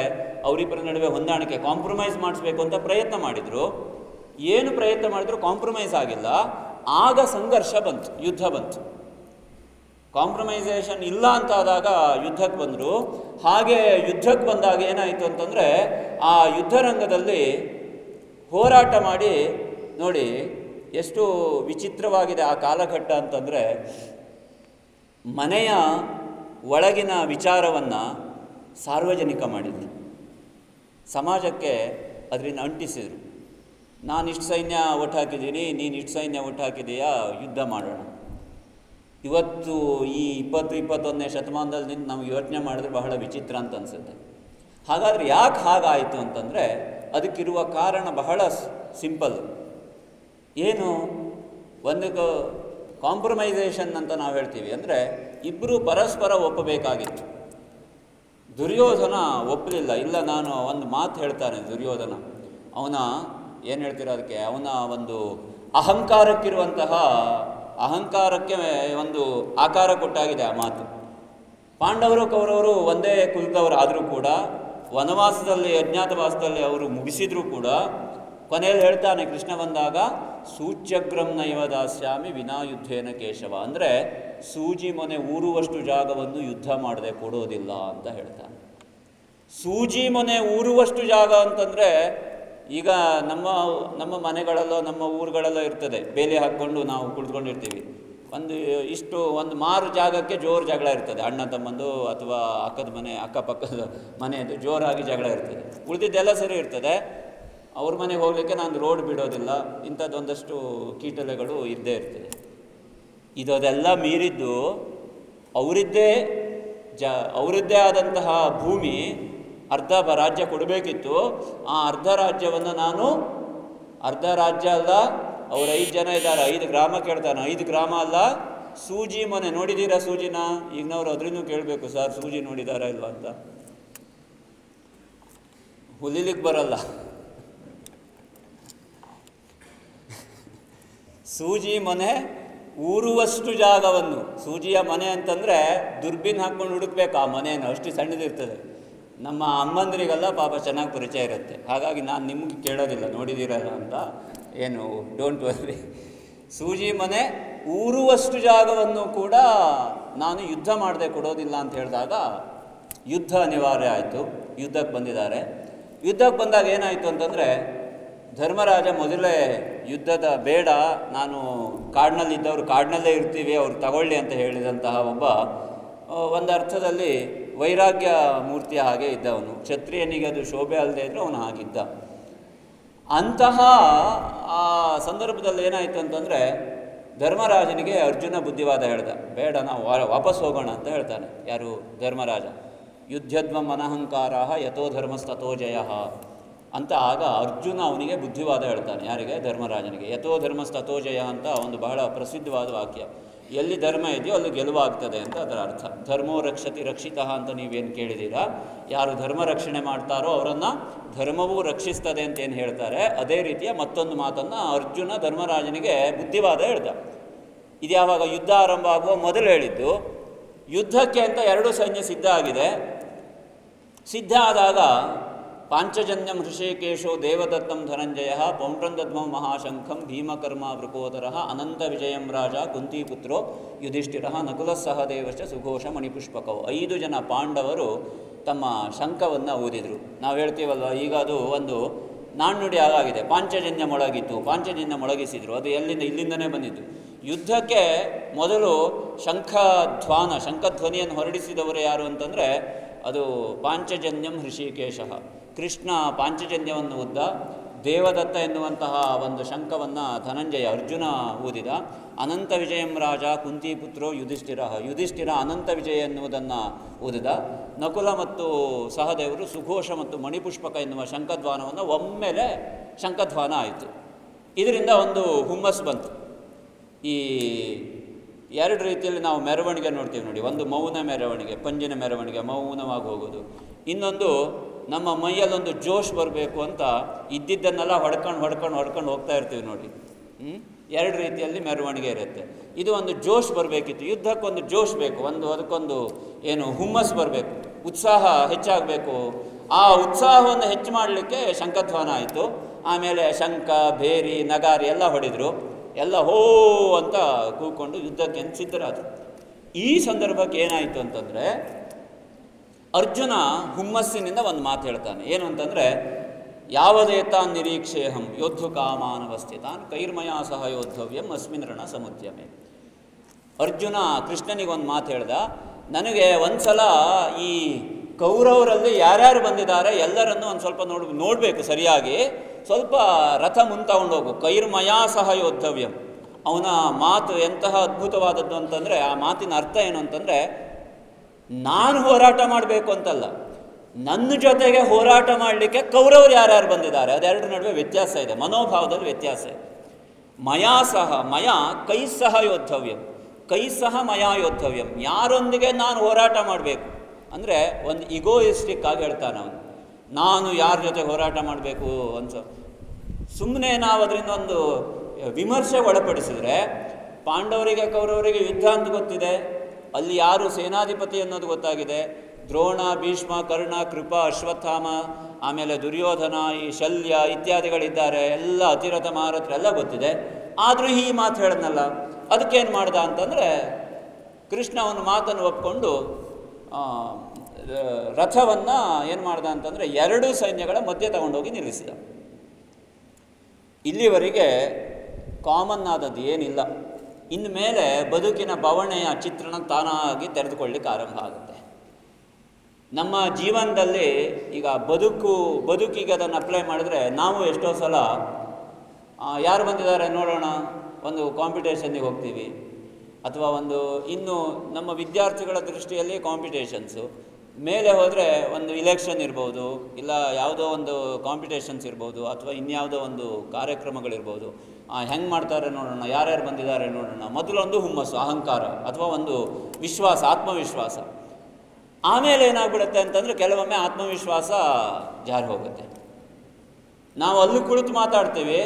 ಅವರಿಬ್ಬರ ನಡುವೆ ಹೊಂದಾಣಿಕೆ ಕಾಂಪ್ರಮೈಸ್ ಮಾಡಿಸ್ಬೇಕು ಅಂತ ಪ್ರಯತ್ನ ಮಾಡಿದರು. ಏನು ಪ್ರಯತ್ನ ಮಾಡಿದ್ರು? ಕಾಂಪ್ರಮೈಸ್ ಆಗಿಲ್ಲ. ಆಗ ಸಂಘರ್ಷ ಬಂತು, ಯುದ್ಧ ಬಂತು. ಕಾಂಪ್ರಮೈಸೇಷನ್ ಇಲ್ಲ ಅಂತ ಆದಾಗ ಯುದ್ಧಕ್ಕೆ ಬಂದರು. ಹಾಗೆ ಯುದ್ಧಕ್ಕೆ ಬಂದಾಗ ಏನಾಯಿತು ಅಂತಂದರೆ ಆ ಯುದ್ಧರಂಗದಲ್ಲಿ ಹೋರಾಟ ಮಾಡಿ ನೋಡಿ, ಎಷ್ಟು ವಿಚಿತ್ರವಾಗಿದೆ ಆ ಕಾಲಘಟ್ಟ ಅಂತಂದರೆ ಮನೆಯ ಒಳಗಿನ ವಿಚಾರವನ್ನು ಸಾರ್ವಜನಿಕ ಮಾಡಿದ್ರು ಸಮಾಜಕ್ಕೆ ಅದರಿಂದ ಅಂಟಿಸಿದರು. ನಾನು ಇಷ್ಟು ಸೈನ್ಯ ಒಟ್ಟು ಹಾಕಿದ್ದೀನಿ, ನೀನು ಇಷ್ಟು ಸೈನ್ಯ ಒಟ್ಟು ಹಾಕಿದೆಯಾ ಯುದ್ಧ ಮಾಡೋಣ. ಇವತ್ತು ಈ ಇಪ್ಪತ್ತು ಇಪ್ಪತ್ತೊಂದನೇ ಶತಮಾನದಲ್ಲಿ ನಿಂತು ಯೋಚನೆ ಮಾಡಿದ್ರೆ ಬಹಳ ವಿಚಿತ್ರ ಅಂತ ಅನಿಸುತ್ತೆ. ಹಾಗಾದರೆ ಯಾಕೆ ಹಾಗಾಯಿತು ಅಂತಂದರೆ ಅದಕ್ಕಿರುವ ಕಾರಣ ಬಹಳ ಸಿಂಪಲ್ ಏನು? ಒಂದು ಕಾಂಪ್ರಮೈಸೇಷನ್ ಅಂತ ನಾವು ಹೇಳ್ತೀವಿ ಅಂದರೆ ಇಬ್ಬರು ಪರಸ್ಪರ ಒಪ್ಪಬೇಕಾಗಿತ್ತು. ದುರ್ಯೋಧನ ಒಪ್ಪಲಿಲ್ಲ. ಇಲ್ಲ, ನಾನು ಒಂದು ಮಾತು ಹೇಳ್ತಾನೆ ದುರ್ಯೋಧನ. ಅವನ ಏನು ಹೇಳ್ತೀರ ಅದಕ್ಕೆ? ಅವನ ಒಂದು ಅಹಂಕಾರಕ್ಕಿರುವಂತಹ, ಅಹಂಕಾರಕ್ಕೆ ಒಂದು ಆಕಾರ ಕೊಟ್ಟಾಗಿದೆ ಆ ಮಾತು. ಪಾಂಡವರು ಕೌರವರು ಒಂದೇ ಕುಲದವರು ಆದರೂ ಕೂಡ, ವನವಾಸದಲ್ಲಿ, ಅಜ್ಞಾತವಾಸದಲ್ಲಿ ಅವರು ಮುಗಿಸಿದರೂ ಕೂಡ, ಕೊನೆಯಲ್ಲಿ ಹೇಳ್ತಾನೆ ಕೃಷ್ಣ ಬಂದಾಗ ಸೂಚ್ಯಗ್ರಂ ನೈವ ದಾಸ್ಯಾಮಿ ವಿನಾ ಯುದ್ಧೇನ ಕೇಶವ. ಅಂದರೆ ಸೂಜಿ ಮೊನೆ ಊರುವಷ್ಟು ಜಾಗವನ್ನು ಯುದ್ಧ ಮಾಡದೆ ಕೊಡೋದಿಲ್ಲ ಅಂತ ಹೇಳ್ತಾನೆ. ಸೂಜಿ ಮೊನೆ ಊರುವಷ್ಟು ಜಾಗ ಅಂತಂದರೆ ಈಗ ನಮ್ಮ ನಮ್ಮ ಮನೆಗಳಲ್ಲೋ ನಮ್ಮ ಊರುಗಳಲ್ಲೋ ಇರ್ತದೆ. ಬೇಲಿ ಹಾಕ್ಕೊಂಡು ನಾವು ಕುಳಿತುಕೊಂಡಿರ್ತೀವಿ. ಒಂದು ಇಷ್ಟು ಒಂದು ಮಾರು ಜಾಗಕ್ಕೆ ಜೋರು ಜಗಳ ಇರ್ತದೆ. ಅಣ್ಣ ತಮ್ಮಂದು ಅಥವಾ ಅಕ್ಕದ ಮನೆ, ಅಕ್ಕಪಕ್ಕದ ಮನೆಯದು ಜೋರಾಗಿ ಜಗಳ ಇರ್ತದೆ. ಉಳಿದಿದ್ದೆಲ್ಲ ಸರಿ ಇರ್ತದೆ. ಅವ್ರ ಮನೆಗೆ ಹೋಗಲಿಕ್ಕೆ ನಾನು ರೋಡ್ ಬಿಡೋದಿಲ್ಲ. ಇಂಥದ್ದೊಂದಷ್ಟು ಕೀಟಲೆಗಳು ಇದ್ದೇ ಇರ್ತದೆ. ಅದೆಲ್ಲ ಮೀರಿದ್ದು ಅವರಿದ್ದೇ ಜ, ಅವರದ್ದೇ ಆದಂತಹ ಭೂಮಿ ಅರ್ಧ ರಾಜ್ಯ ಕೊಡಬೇಕಿತ್ತು. ಆ ಅರ್ಧ ರಾಜ್ಯವನ್ನು ನಾನು, ಅರ್ಧ ರಾಜ್ಯ ಅಲ್ಲ, ಅವ್ರು ಐದು ಜನ ಇದ್ದಾರೆ, ಐದು ಗ್ರಾಮ ಕೇಳ್ತಾನೆ. ಐದು ಗ್ರಾಮ ಅಲ್ಲ, ಸೂಜಿ ಮನೆ ನೋಡಿದ್ದೀರಾ ಸೂಜಿನ? ಈಗಿನವ್ರು ಅದ್ರೂ ಕೇಳಬೇಕು ಸರ್, ಸೂಜಿ ನೋಡಿದಾರಾ ಇಲ್ವಾ ಅಂತ. ಹುಲಿಲಿಕ್ಕೆ ಬರಲ್ಲ. ಸೂಜಿ ಮನೆ ಊರುವಷ್ಟು ಜಾಗವನ್ನು. ಸೂಜಿಯ ಮನೆ ಅಂತಂದರೆ ದುರ್ಬಿನ್ ಹಾಕ್ಕೊಂಡು ಹುಡುಕ್ಬೇಕು. ಆ ಮನೆಯನ್ನು ಅಷ್ಟು ಸಣ್ಣದಿರ್ತದೆ. ನಮ್ಮ ಅಮ್ಮಂದಿರಿಗೆಲ್ಲ ಪಾಪ ಚೆನ್ನಾಗಿ ಪರಿಚಯ ಇರುತ್ತೆ. ಹಾಗಾಗಿ ನಾನು ನಿಮ್ಗೆ ಕೇಳೋದಿಲ್ಲ. ನೋಡಿದ್ದೀರಲ್ಲ ಅಂತ ಏನು ಡೋಂಟ್ ವರಿ ಸೂಜಿ ಮನೆ ಊರುವಷ್ಟು ಜಾಗವನ್ನು ಕೂಡ ನಾನು ಯುದ್ಧ ಮಾಡದೆ ಕೊಡೋದಿಲ್ಲ ಅಂತ ಹೇಳಿದಾಗ ಯುದ್ಧ ಅನಿವಾರ್ಯ ಆಯಿತು. ಯುದ್ಧಕ್ಕೆ ಬಂದಿದ್ದಾರೆ. ಯುದ್ಧಕ್ಕೆ ಬಂದಾಗ ಏನಾಯಿತು ಅಂತಂದರೆ ಧರ್ಮರಾಜ ಮೊದಲೇ ಯುದ್ಧದ ಬೇಡ, ನಾನು ಕಾಡಿನಲ್ಲಿದ್ದವರು ಕಾಡಿನಲ್ಲೇ ಇರ್ತೀವಿ, ಅವ್ರು ತಗೊಳ್ಳಿ ಅಂತ ಹೇಳಿದಂತಹ ಒಬ್ಬ ಒಂದು ಅರ್ಥದಲ್ಲಿ ವೈರಾಗ್ಯ ಮೂರ್ತಿಯ ಹಾಗೆ ಇದ್ದವನು. ಕ್ಷತ್ರಿಯನಿಗೆ ಅದು ಶೋಭೆ ಅಲ್ಲದೆ ಇದ್ದರೆ ಅವನು ಹಾಗಿದ್ದ. ಅಂತಹ, ಆ ಸಂದರ್ಭದಲ್ಲಿ ಏನಾಯಿತು ಅಂತಂದರೆ, ಧರ್ಮರಾಜನಿಗೆ ಅರ್ಜುನ ಬುದ್ಧಿವಾದ ಹೇಳ್ದ. ಬೇಡ, ನಾವು ವಾಪಸ್ ಹೋಗೋಣ ಅಂತ ಹೇಳ್ತಾನೆ. ಯಾರು? ಧರ್ಮರಾಜ. ಯುದ್ಧದ್ವ ಮನಹಂಕಾರ ಯಥೋ ಧರ್ಮಸ್ತಥೋ ಜಯ. ಅಂತ ಆಗ ಅರ್ಜುನ ಅವನಿಗೆ ಬುದ್ಧಿವಾದ ಹೇಳ್ತಾನೆ. ಯಾರಿಗೆ? ಧರ್ಮರಾಜನಿಗೆ. ಯಥೋ ಧರ್ಮಸ್ತಥೋ ಜಯ ಅಂತ ಒಂದು ಬಹಳ ಪ್ರಸಿದ್ಧವಾದ ವಾಕ್ಯ. ಎಲ್ಲಿ ಧರ್ಮ ಇದೆಯೋ ಅಲ್ಲಿ ಗೆಲುವಾಗ್ತದೆ ಅಂತ ಅದರ ಅರ್ಥ. ಧರ್ಮೋ ರಕ್ಷತಿ ರಕ್ಷಿತ ಅಂತ ನೀವೇನು ಕೇಳಿದ್ದೀರಾ ಯಾರು ಧರ್ಮ ರಕ್ಷಣೆ ಮಾಡ್ತಾರೋ ಅವರನ್ನು ಧರ್ಮವೂ ರಕ್ಷಿಸ್ತದೆ ಅಂತ ಏನು ಹೇಳ್ತಾರೆ? ಅದೇ ರೀತಿಯ ಮತ್ತೊಂದು ಮಾತನ್ನು ಅರ್ಜುನ ಧರ್ಮರಾಜನಿಗೆ ಬುದ್ಧಿವಾದ ಹೇಳ್ದ. ಇದು ಯಾವಾಗ ಯುದ್ಧ ಆರಂಭ ಆಗುವ ಮೊದಲು ಹೇಳಿದ್ದು. ಯುದ್ಧಕ್ಕೆ ಅಂತ ಎರಡು ಸೈನ್ಯ ಸಿದ್ಧ ಆಗಿದೆ. ಸಿದ್ಧ ಆದಾಗ ಪಾಂಚಜನ್ಯಂ ಹೃಷಿಕೇಶೋ ದೇವದತ್ತಂ ಧನಂಜಯ ಪೌಂಡ್ರಂದಧ್ಮಂ ಮಹಾಶಂಖಂ ಭೀಮಕರ್ಮ ಅನಂತ ವಿಜಯಂ ರಾಜ ಕುಂತಿಪುತ್ರೋ ಯುಧಿಷ್ಠಿರ ನಕುಲ ಸಹದೇವಶ್ಚ ಸುಘೋಷ ಮಣಿಪುಷ್ಪಕವು ಐದು ಜನ ಪಾಂಡವರು ತಮ್ಮ ಶಂಖವನ್ನು ಊದಿದರು. ನಾವು ಹೇಳ್ತೀವಲ್ವ, ಈಗ ಅದು ಒಂದು ನಾಣ್ಣುಡಿ ಆಗಾಗಿದೆ. ಪಾಂಚಜನ್ಯ ಮೊಳಗಿತ್ತು. ಪಾಂಚಜನ್ಯ ಮೊಳಗಿಸಿದರು. ಅದು ಎಲ್ಲಿಂದ? ಇಲ್ಲಿಂದನೇ ಬಂದಿತ್ತು ಯುದ್ಧಕ್ಕೆ ಮೊದಲು ಶಂಖಧ್ವಾನ, ಶಂಖಧ್ವನಿಯನ್ನು ಹೊರಡಿಸಿದವರು ಯಾರು ಅಂತಂದರೆ ಅದು ಪಾಂಚಜನ್ಯಂ ಹೃಷಿಕೇಶ. ಕೃಷ್ಣ ಪಾಂಚಜನ್ಯವನ್ನು ಉದ್ದ, ದೇವದತ್ತ ಎನ್ನುವಂತಹ ಒಂದು ಶಂಕವನ್ನು ಧನಂಜಯ ಅರ್ಜುನ ಊದಿದ. ಅನಂತ ವಿಜಯಂ ರಾಜ ಕುಂತಿಪುತ್ರೋ ಯುಧಿಷ್ಠಿರ ಯುಧಿಷ್ಠಿರ ಅನಂತ ವಿಜಯ ಎನ್ನುವುದನ್ನು ಊದಿದ. ನಕುಲ ಮತ್ತು ಸಹದೇವರು ಸುಘೋಷ ಮತ್ತು ಮಣಿಪುಷ್ಪಕ ಎನ್ನುವ ಶಂಕಧ್ವಾನವನ್ನು ಒಮ್ಮೆಲೆ ಶಂಕಧ್ವಾನ ಆಯಿತು. ಇದರಿಂದ ಒಂದು ಹುಮ್ಮಸ್ ಬಂತು. ಈ ಎರಡು ರೀತಿಯಲ್ಲಿ ನಾವು ಮೆರವಣಿಗೆ ನೋಡ್ತೀವಿ ನೋಡಿ. ಒಂದು ಮೌನ ಮೆರವಣಿಗೆ, ಪಂಜಿನ ಮೆರವಣಿಗೆ, ಮೌನವಾಗಿ ಹೋಗೋದು. ಇನ್ನೊಂದು ನಮ್ಮ ಮೈಯಲ್ಲೊಂದು ಜೋಶ್ ಬರಬೇಕು ಅಂತ ಇದ್ದಿದ್ದನ್ನೆಲ್ಲ ಹೊಡ್ಕೊಂಡು ಹೊಡ್ಕೊಂಡು ಹೊಡ್ಕೊಂಡು ಹೋಗ್ತಾ ಇರ್ತೀವಿ ನೋಡಿ. ಹ್ಞೂ ಎರಡು ರೀತಿಯಲ್ಲಿ ಮೆರವಣಿಗೆ ಇರುತ್ತೆ. ಇದು ಒಂದು ಜೋಶ್ ಬರಬೇಕಿತ್ತು. ಯುದ್ಧಕ್ಕೊಂದು ಜೋಶ್ ಬೇಕು. ಒಂದು ಅದಕ್ಕೊಂದು ಏನು ಹುಮ್ಮಸ್ ಬರಬೇಕು. ಉತ್ಸಾಹ ಹೆಚ್ಚಾಗಬೇಕು. ಆ ಉತ್ಸಾಹವನ್ನು ಹೆಚ್ಚು ಮಾಡಲಿಕ್ಕೆ ಶಂಕಧ್ವಾನ ಆಯಿತು. ಆಮೇಲೆ ಶಂಖ, ಭೇರಿ, ನಗಾರಿ ಎಲ್ಲ ಹೊಡೆದರು. ಎಲ್ಲ ಹೋ ಅಂತ ಕೂಕೊಂಡು ಯುದ್ಧಕ್ಕೆ ಸಿದ್ಧರಾದರು ಈ ಸಂದರ್ಭಕ್ಕೆ ಏನಾಯಿತು ಅಂತಂದರೆ ಅರ್ಜುನ ಹುಮ್ಮಸ್ಸಿನಿಂದ ಒಂದು ಮಾತು ಹೇಳ್ತಾನೆ. ಏನು ಅಂತಂದರೆ ಯಾವದೇತಾನ್ ನಿರೀಕ್ಷೇಹಂ ಯೋದ್ಧು ಕಾಮಾನವಸ್ಥಿತಾನ್ ಕೈರ್ಮಯ ಸಹ ಯೋದ್ಧವ್ಯಂ ಅಸ್ಮಿನ್ ರಣ ಸಮುದ್ಯಮೆ. ಅರ್ಜುನ ಕೃಷ್ಣನಿಗೊಂದು ಮಾತು ಹೇಳ್ದ, ನನಗೆ ಒಂದ್ಸಲ ಈ ಕೌರವರಲ್ಲಿ ಯಾರ್ಯಾರು ಬಂದಿದ್ದಾರೆ ಎಲ್ಲರನ್ನೂ ಒಂದು ಸ್ವಲ್ಪ ನೋಡ್, ನೋಡಬೇಕು ಸರಿಯಾಗಿ. ಸ್ವಲ್ಪ ರಥ ಮುಂತಗೊಂಡೋಗು. ಕೈರ್ಮಯ ಸಹ ಯೋದ್ಧವ್ಯಂ. ಅವನ ಮಾತು ಎಂತಹ ಅದ್ಭುತವಾದದ್ದು ಅಂತಂದರೆ, ಆ ಮಾತಿನ ಅರ್ಥ ಏನು ಅಂತಂದರೆ ನಾನು ಹೋರಾಟ ಮಾಡಬೇಕು ಅಂತಲ್ಲ. ನನ್ನ ಜೊತೆಗೆ ಹೋರಾಟ ಮಾಡಲಿಕ್ಕೆ ಕೌರವರು ಯಾರ್ಯಾರು ಬಂದಿದ್ದಾರೆ? ಅದೆರಡರ ನಡುವೆ ವ್ಯತ್ಯಾಸ ಇದೆ. ಮನೋಭಾವದಲ್ಲಿ ವ್ಯತ್ಯಾಸ ಇದೆ. ಮಯಾ ಸಹ, ಮಯ ಕೈ ಸಹ ಯೋದ್ಧವ್ಯಂ. ಕೈ ಸಹ ಮಯಾ ಯೋದ್ಧವ್ಯಂ. ಯಾರೊಂದಿಗೆ ನಾನು ಹೋರಾಟ ಮಾಡಬೇಕು? ಅಂದರೆ ಒಂದು ಇಗೋಯಿಸ್ಟಿಕ್ ಆಗಿ ಹೇಳ್ತಾನೆ ಅವನು. ನಾನು ಯಾರ ಜೊತೆ ಹೋರಾಟ ಮಾಡಬೇಕು ಅಂತ ಸುಮ್ಮನೆ ನಾವು ಅದರಿಂದ ಒಂದು ವಿಮರ್ಶೆ ಒಳಪಡಿಸಿದರೆ ಪಾಂಡವರಿಗೆ ಕೌರವರಿಗೆ ಯುದ್ಧ ಅಂತ ಗೊತ್ತಿದೆ. ಅಲ್ಲಿ ಯಾರು ಸೇನಾಧಿಪತಿ ಅನ್ನೋದು ಗೊತ್ತಾಗಿದೆ. ದ್ರೋಣ, ಭೀಷ್ಮ, ಕರ್ಣ, ಕೃಪ, ಅಶ್ವತ್ಥಾಮ, ಆಮೇಲೆ ದುರ್ಯೋಧನ, ಈ ಶಲ್ಯ ಇತ್ಯಾದಿಗಳಿದ್ದಾರೆ. ಎಲ್ಲ ಅತಿರಥ ಮಹಾರಥರೆಲ್ಲ ಗೊತ್ತಿದೆ. ಆದರೂ ಈ ಮಾತು ಹೇಳಿದ್ನಲ್ಲ, ಅದಕ್ಕೇನು ಮಾಡ್ದ ಅಂತಂದರೆ ಕೃಷ್ಣ ಅವನ ಮಾತನ್ನು ಒಪ್ಕೊಂಡು ರಥವನ್ನು ಏನು ಮಾಡ್ದ ಅಂತಂದರೆ ಎರಡು ಸೈನ್ಯಗಳ ಮಧ್ಯೆ ತಗೊಂಡೋಗಿ ನಿಲ್ಲಿಸಿದ. ಇಲ್ಲಿವರೆಗೆ ಕಾಮನ್ ಆದದ್ದು ಏನಿಲ್ಲ. ಇನ್ನು ಮೇಲೆ ಬದುಕಿನ ಬವಣೆಯ ಚಿತ್ರಣ ತಾನಾಗಿ ತೆರೆದುಕೊಳ್ಳಿಕ್ಕೆ ಆರಂಭ ಆಗುತ್ತೆ. ನಮ್ಮ ಜೀವನದಲ್ಲಿ ಈಗ ಬದುಕು, ಬದುಕಿಗೆ ಅದನ್ನು ಅಪ್ಲೈ ಮಾಡಿದ್ರೆ ನಾವು ಎಷ್ಟೋ ಸಲ ಯಾರು ಬಂದಿದ್ದಾರೆ ನೋಡೋಣ, ಒಂದು ಕಾಂಪಿಟೇಷನ್ನಿಗೆ ಹೋಗ್ತೀವಿ. ಅಥವಾ ಒಂದು ಇನ್ನು ನಮ್ಮ ವಿದ್ಯಾರ್ಥಿಗಳ ದೃಷ್ಟಿಯಲ್ಲಿ ಕಾಂಪಿಟೇಷನ್ಸು ಮೇಲೆ ಹೋದರೆ ಒಂದು ಇಲೆಕ್ಷನ್ ಇರ್ಬೋದು, ಇಲ್ಲ ಯಾವುದೋ ಒಂದು ಕಾಂಪಿಟೇಷನ್ಸ್ ಇರ್ಬೋದು, ಅಥವಾ ಇನ್ಯಾವುದೋ ಒಂದು ಕಾರ್ಯಕ್ರಮಗಳಿರ್ಬೋದು. ಹೆಂಗೆ ಮಾಡ್ತಾರೆ ನೋಡೋಣ, ಯಾರ್ಯಾರು ಬಂದಿದ್ದಾರೆ ನೋಡೋಣ. ಮೊದಲೊಂದು ಹುಮ್ಮಸ್ಸು, ಅಹಂಕಾರ, ಅಥವಾ ಒಂದು ವಿಶ್ವಾಸ, ಆತ್ಮವಿಶ್ವಾಸ. ಆಮೇಲೆ ಏನಾಗ್ಬಿಡುತ್ತೆ ಅಂತಂದರೆ ಕೆಲವೊಮ್ಮೆ ಆತ್ಮವಿಶ್ವಾಸ ಜಾರಿ ಹೋಗುತ್ತೆ. ನಾವು ಅಲ್ಲಿ ಕುಳಿತು ಮಾತಾಡ್ತೀವಿ,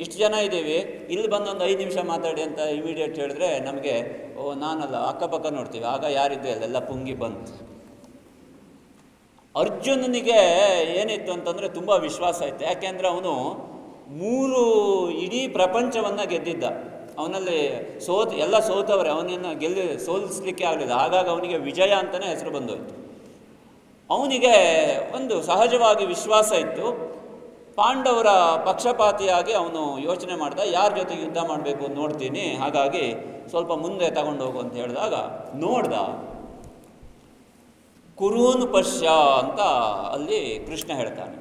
ಇಷ್ಟು ಜನ ಇದ್ದೀವಿ, ಇಲ್ಲಿ ಬಂದೊಂದು ಐದು ನಿಮಿಷ ಮಾತಾಡಿ ಅಂತ ಇಮಿಡಿಯೇಟ್ ಹೇಳಿದ್ರೆ ನಮಗೆ, ಓ, ನಾನಲ್ಲ, ಅಕ್ಕಪಕ್ಕ ನೋಡ್ತೀವಿ. ಆಗ ಯಾರಿದ್ದು ಅಲ್ಲೆಲ್ಲ ಪುಂಗಿ ಬಂತು. ಅರ್ಜುನನಿಗೆ ಏನಿತ್ತು ಅಂತಂದರೆ ತುಂಬ ವಿಶ್ವಾಸ ಇತ್ತು. ಯಾಕೆಂದರೆ ಅವನು ಮೂರು ಇಡೀ ಪ್ರಪಂಚವನ್ನು ಗೆದ್ದಿದ್ದ. ಅವನಲ್ಲಿ ಸೋತ್, ಎಲ್ಲ ಸೋತವ್ರೆ, ಅವನನ್ನು ಗೆಲ್ಲಿ, ಸೋಲಿಸ್ಲಿಕ್ಕೆ ಆಗಲಿಲ್ಲ. ಹಾಗಾಗಿ ಅವನಿಗೆ ವಿಜಯ ಅಂತಲೇ ಹೆಸರು ಬಂದೋಯ್ತು. ಅವನಿಗೆ ಒಂದು ಸಹಜವಾಗಿ ವಿಶ್ವಾಸ ಇತ್ತು. ಪಾಂಡವರ ಪಕ್ಷಪಾತಿಯಾಗಿ ಅವನು ಯೋಚನೆ ಮಾಡ್ದ, ಯಾರ ಜೊತೆ ಯುದ್ಧ ಮಾಡಬೇಕು ನೋಡ್ತೀನಿ, ಹಾಗಾಗಿ ಸ್ವಲ್ಪ ಮುಂದೆ ತಗೊಂಡು ಹೋಗು ಅಂತ ಹೇಳಿದಾಗ ನೋಡ್ದ. ಕುರೂನ್ ಪಶ್ಯ ಅಂತ ಅಲ್ಲಿ ಕೃಷ್ಣ ಹೇಳ್ತಾನೆ.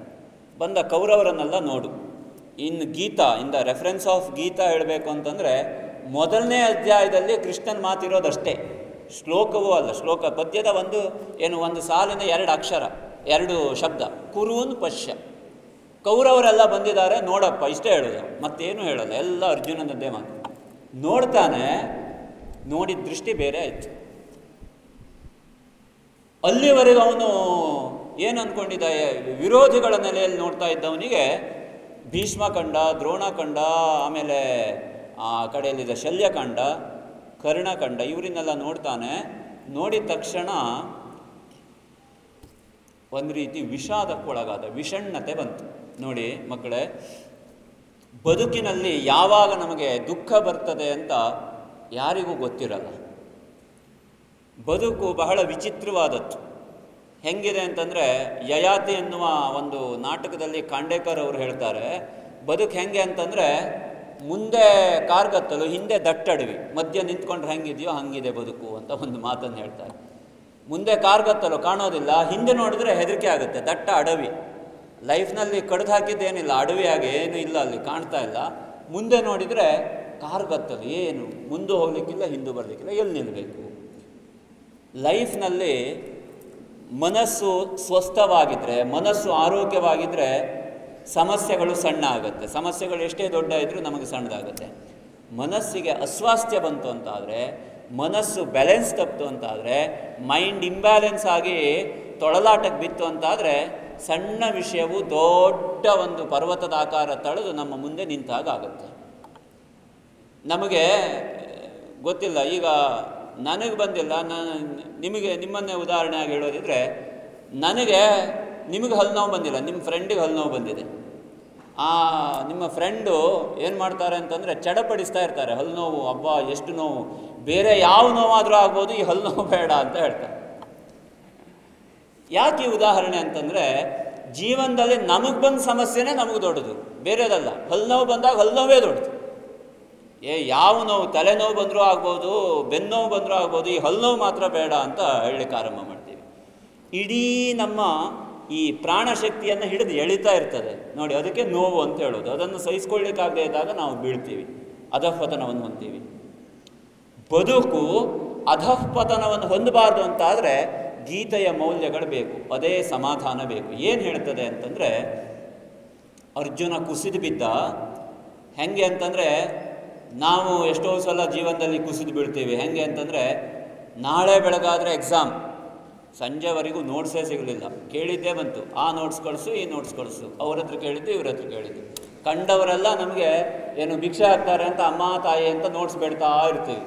ಬಂದ ಕೌರವರನ್ನೆಲ್ಲ ನೋಡು. ಇನ್ನು Gita in the reference of Gita ಹೇಳಬೇಕು ಅಂತಂದರೆ ಮೊದಲನೇ ಅಧ್ಯಾಯದಲ್ಲಿ ಕೃಷ್ಣನ್ ಮಾತಿರೋದಷ್ಟೇ. ಶ್ಲೋಕವೂ ಅಲ್ಲ, ಶ್ಲೋಕ ಪದ್ಯದ ಒಂದು, ಏನು, ಒಂದು ಸಾಲಿನ ಎರಡು ಅಕ್ಷರ, ಎರಡು ಶಬ್ದ, ಕುರೂನ್ ಪಶ್ಯ. ಕೌರವರೆಲ್ಲ ಬಂದಿದ್ದಾರೆ, ನೋಡಪ್ಪ, ಇಷ್ಟೇ ಹೇಳೋದು. ಮತ್ತೇನು ಹೇಳೋಲ್ಲ, ಎಲ್ಲ ಅರ್ಜುನನದ್ದೇ ಮಾತು. ನೋಡ್ತಾನೆ, ನೋಡಿದ ದೃಷ್ಟಿ ಬೇರೆ ಆಯಿತು. ಅಲ್ಲಿವರೆಗೂ ಅವನು ಏನು ಅಂದ್ಕೊಂಡಿದ್ದ ವಿರೋಧಿಗಳ ನೆಲೆಯಲ್ಲಿ ನೋಡ್ತಾ ಇದ್ದವನಿಗೆ ಭೀಷ್ಮ ಕಂಡ, ದ್ರೋಣ ಕಂಡ, ಆಮೇಲೆ ಆ ಕಡೆಯಲ್ಲಿದ್ದ ಶಲ್ಯ ಕಂಡ, ಕರ್ಣ ಕಂಡ, ಇವರನ್ನೆಲ್ಲ ನೋಡ್ತಾನೆ. ನೋಡಿದ ತಕ್ಷಣ ಒಂದು ರೀತಿ ವಿಷಾದಕ್ಕೊಳಗಾದ ವಿಷಣ್ಣತೆ ಬಂತು. ನೋಡಿ ಮಕ್ಕಳೇ, ಬದುಕಿನಲ್ಲಿ ಯಾವಾಗ ನಮಗೆ ದುಃಖ ಬರ್ತದೆ ಅಂತ ಯಾರಿಗೂ ಗೊತ್ತಿರಲ್ಲ. ಬದುಕು ಬಹಳ ವಿಚಿತ್ರವಾದದ್ದು. ಹೆಂಗಿದೆ ಅಂತಂದರೆ ಯಯಾತಿ ಎನ್ನುವ ಒಂದು ನಾಟಕದಲ್ಲಿ ಖಾಂಡೇಕರ್ ಅವರು ಹೇಳ್ತಾರೆ, ಬದುಕು ಹೆಂಗೆ ಅಂತಂದರೆ ಮುಂದೆ ಕಾರ್ಗತ್ತಲು, ಹಿಂದೆ ದಟ್ಟಡವಿ, ಮಧ್ಯ ನಿಂತ್ಕೊಂಡ್ರೆ ಹೆಂಗಿದೆಯೋ ಹಂಗಿದೆ ಬದುಕು ಅಂತ ಒಂದು ಮಾತನ್ನು ಹೇಳ್ತಾರೆ. ಮುಂದೆ ಕಾರ್ಗತ್ತಲು ಕಾಣೋದಿಲ್ಲ, ಹಿಂದೆ ನೋಡಿದ್ರೆ ಹೆದರಿಕೆ ಆಗುತ್ತೆ, ದಟ್ಟ ಅಡವಿ. ಲೈಫ್ನಲ್ಲಿ ಕಡ್ದು ಹಾಕಿದ್ದೇನಿಲ್ಲ ಅಡವಿಯಾಗಿ ಏನು ಇಲ್ಲ ಅಲ್ಲಿ, ಕಾಣ್ತಾ ಇಲ್ಲ. ಮುಂದೆ ನೋಡಿದರೆ ಕಾರ್ಗತ್ತಲು ಏನು, ಮುಂದೆ ಹೋಗ್ಲಿಕ್ಕಿಲ್ಲ, ಹಿಂದೆ ಬರಲಿಕ್ಕಿಲ್ಲ, ಎಲ್ಲಿ ನಿಲ್ಲಬೇಕು ಲೈಫ್ನಲ್ಲಿ ಮನಸ್ಸು ಸ್ವಸ್ಥವಾಗಿದ್ದರೆ ಮನಸ್ಸು ಆರೋಗ್ಯವಾಗಿದ್ದರೆ ಸಮಸ್ಯೆಗಳು ಸಣ್ಣ ಆಗುತ್ತೆ ಸಮಸ್ಯೆಗಳು ಎಷ್ಟೇ ದೊಡ್ಡ ಇದ್ದರೂ ನಮಗೆ ಸಣ್ಣದಾಗುತ್ತೆ. ಮನಸ್ಸಿಗೆ ಅಸ್ವಾಸ್ಥ್ಯ ಬಂತು ಅಂತಾದರೆ, ಮನಸ್ಸು ಬ್ಯಾಲೆನ್ಸ್ ತಪ್ಪಿತು ಅಂತಾದರೆ ಮೈಂಡ್ ಇಂಬ್ಯಾಲೆನ್ಸ್ ಆಗಿ ತೊಳಲಾಟಕ್ಕೆ ಬಿತ್ತು ಅಂತಾದರೆ, ಸಣ್ಣ ವಿಷಯವು ದೊಡ್ಡ ಒಂದು ಪರ್ವತದ ಆಕಾರ ತಳೆದು ನಮ್ಮ ಮುಂದೆ ನಿಂತಾಗ ಆಗುತ್ತೆ. ನಮಗೆ ಗೊತ್ತಿಲ್ಲ, ಈಗ ನನಗೆ ಬಂದಿಲ್ಲ, ನಾನು ನಿಮಗೆ ನಿಮ್ಮನ್ನೇ ಉದಾಹರಣೆಯಾಗಿ ಹೇಳೋದಿದ್ರೆ, ನನಗೆ ನಿಮಗೆ ಹಲ್ಲು ನೋವು ಬಂದಿಲ್ಲ, ನಿಮ್ಮ ಫ್ರೆಂಡಿಗೆ ಹಲ್ಲು ನೋವು ಬಂದಿದೆ. ಆ ನಿಮ್ಮ ಫ್ರೆಂಡು ಏನು ಮಾಡ್ತಾರೆ ಅಂತಂದರೆ ಚಡಪಡಿಸ್ತಾ ಇರ್ತಾರೆ ಹಲ್ಲು ನೋವು, ಅಬ್ಬ, ಎಷ್ಟು ನೋವು, ಬೇರೆ ಯಾವ ನೋವಾದರೂ ಆಗ್ಬೋದು, ಈ ಹಲ್ಲು ನೋವು ಬೇಡ ಅಂತ ಹೇಳ್ತಾರೆ. ಯಾಕೆ ಈ ಉದಾಹರಣೆ ಅಂತಂದರೆ, ಜೀವನದಲ್ಲಿ ನಮಗೆ ಬಂದ ಸಮಸ್ಯೆನೇ ನಮಗೆ ದೊಡ್ಡದು, ಬೇರೆದಲ್ಲ. ಹಲ್ಲು ನೋವು ಬಂದಾಗ ಹಲ್ಲು ದೊಡ್ಡದು. ಏ, ಯಾವ ನೋವು, ತಲೆನೋವು ಬಂದರೂ ಆಗ್ಬೋದು, ಬೆನ್ನೋವು ಬಂದರೂ ಆಗ್ಬೋದು, ಈ ಹಲ್ಲು ನೋವು ಮಾತ್ರ ಬೇಡ ಅಂತ ಹೇಳಲಿಕ್ಕೆ ಆರಂಭ ಮಾಡ್ತೀವಿ. ಇಡೀ ನಮ್ಮ ಈ ಪ್ರಾಣಶಕ್ತಿಯನ್ನು ಹಿಡಿದು ಎಳಿತಾ ಇರ್ತದೆ. ನೋಡಿ, ಅದಕ್ಕೆ ನೋವು ಅಂತ ಹೇಳೋದು. ಅದನ್ನು ಸಹಿಸ್ಕೊಳ್ಳಿಕ್ಕಾಗದೇ ಇದ್ದಾಗ ನಾವು ಬೀಳ್ತೀವಿ. ಅಧಃಪತನವನ್ನು ಹೊಂದ್ತೀವಿ. ಬದುಕು ಅಧಃಪತನವನ್ನು ಹೊಂದಬಾರ್ದು ಅಂತಾದರೆ ಗೀತೆಯ ಮೌಲ್ಯಗಳು ಬೇಕು. ಅದೇ ಸಮಾಧಾನ ಬೇಕು. ಏನು ಹೇಳ್ತದೆ ಅಂತಂದರೆ, ಅರ್ಜುನ ಕುಸಿದು ಬಿದ್ದ. ಹೆಂಗೆ ಅಂತಂದರೆ ನಾವು ಎಷ್ಟೋ ಸಲ ಜೀವನದಲ್ಲಿ ಕುಸಿದು ಬೀಳ್ತೀವಿ. ಹೆಂಗೆ ಅಂತಂದರೆ, ನಾಳೆ ಬೆಳಗಾದರೆ ಎಕ್ಸಾಮ್ ಸಂಜೆವರೆಗೂ ನೋಟ್ಸೇ ಸಿಗಲಿಲ್ಲ. ಕೇಳಿದ್ದೇ ಬಂತು. ಆ ನೋಟ್ಸ್ ಕಳಿಸು, ಈ ನೋಟ್ಸ್ ಕಳಿಸು. ಅವ್ರ ಹತ್ರ ಕೇಳಿದ್ದು, ಇವ್ರ ಹತ್ರ ಕೇಳಿದ್ದು. ಕಂಡವರೆಲ್ಲ ನಮಗೆ ಏನು ಭಿಕ್ಷೆ ಹಾಕ್ತಾರೆ ಅಂತ ಅಮ್ಮ, ತಾಯಿ ಅಂತ ನೋಟ್ಸ್ ಬೇಡ್ತಾ ಇರ್ತೀವಿ.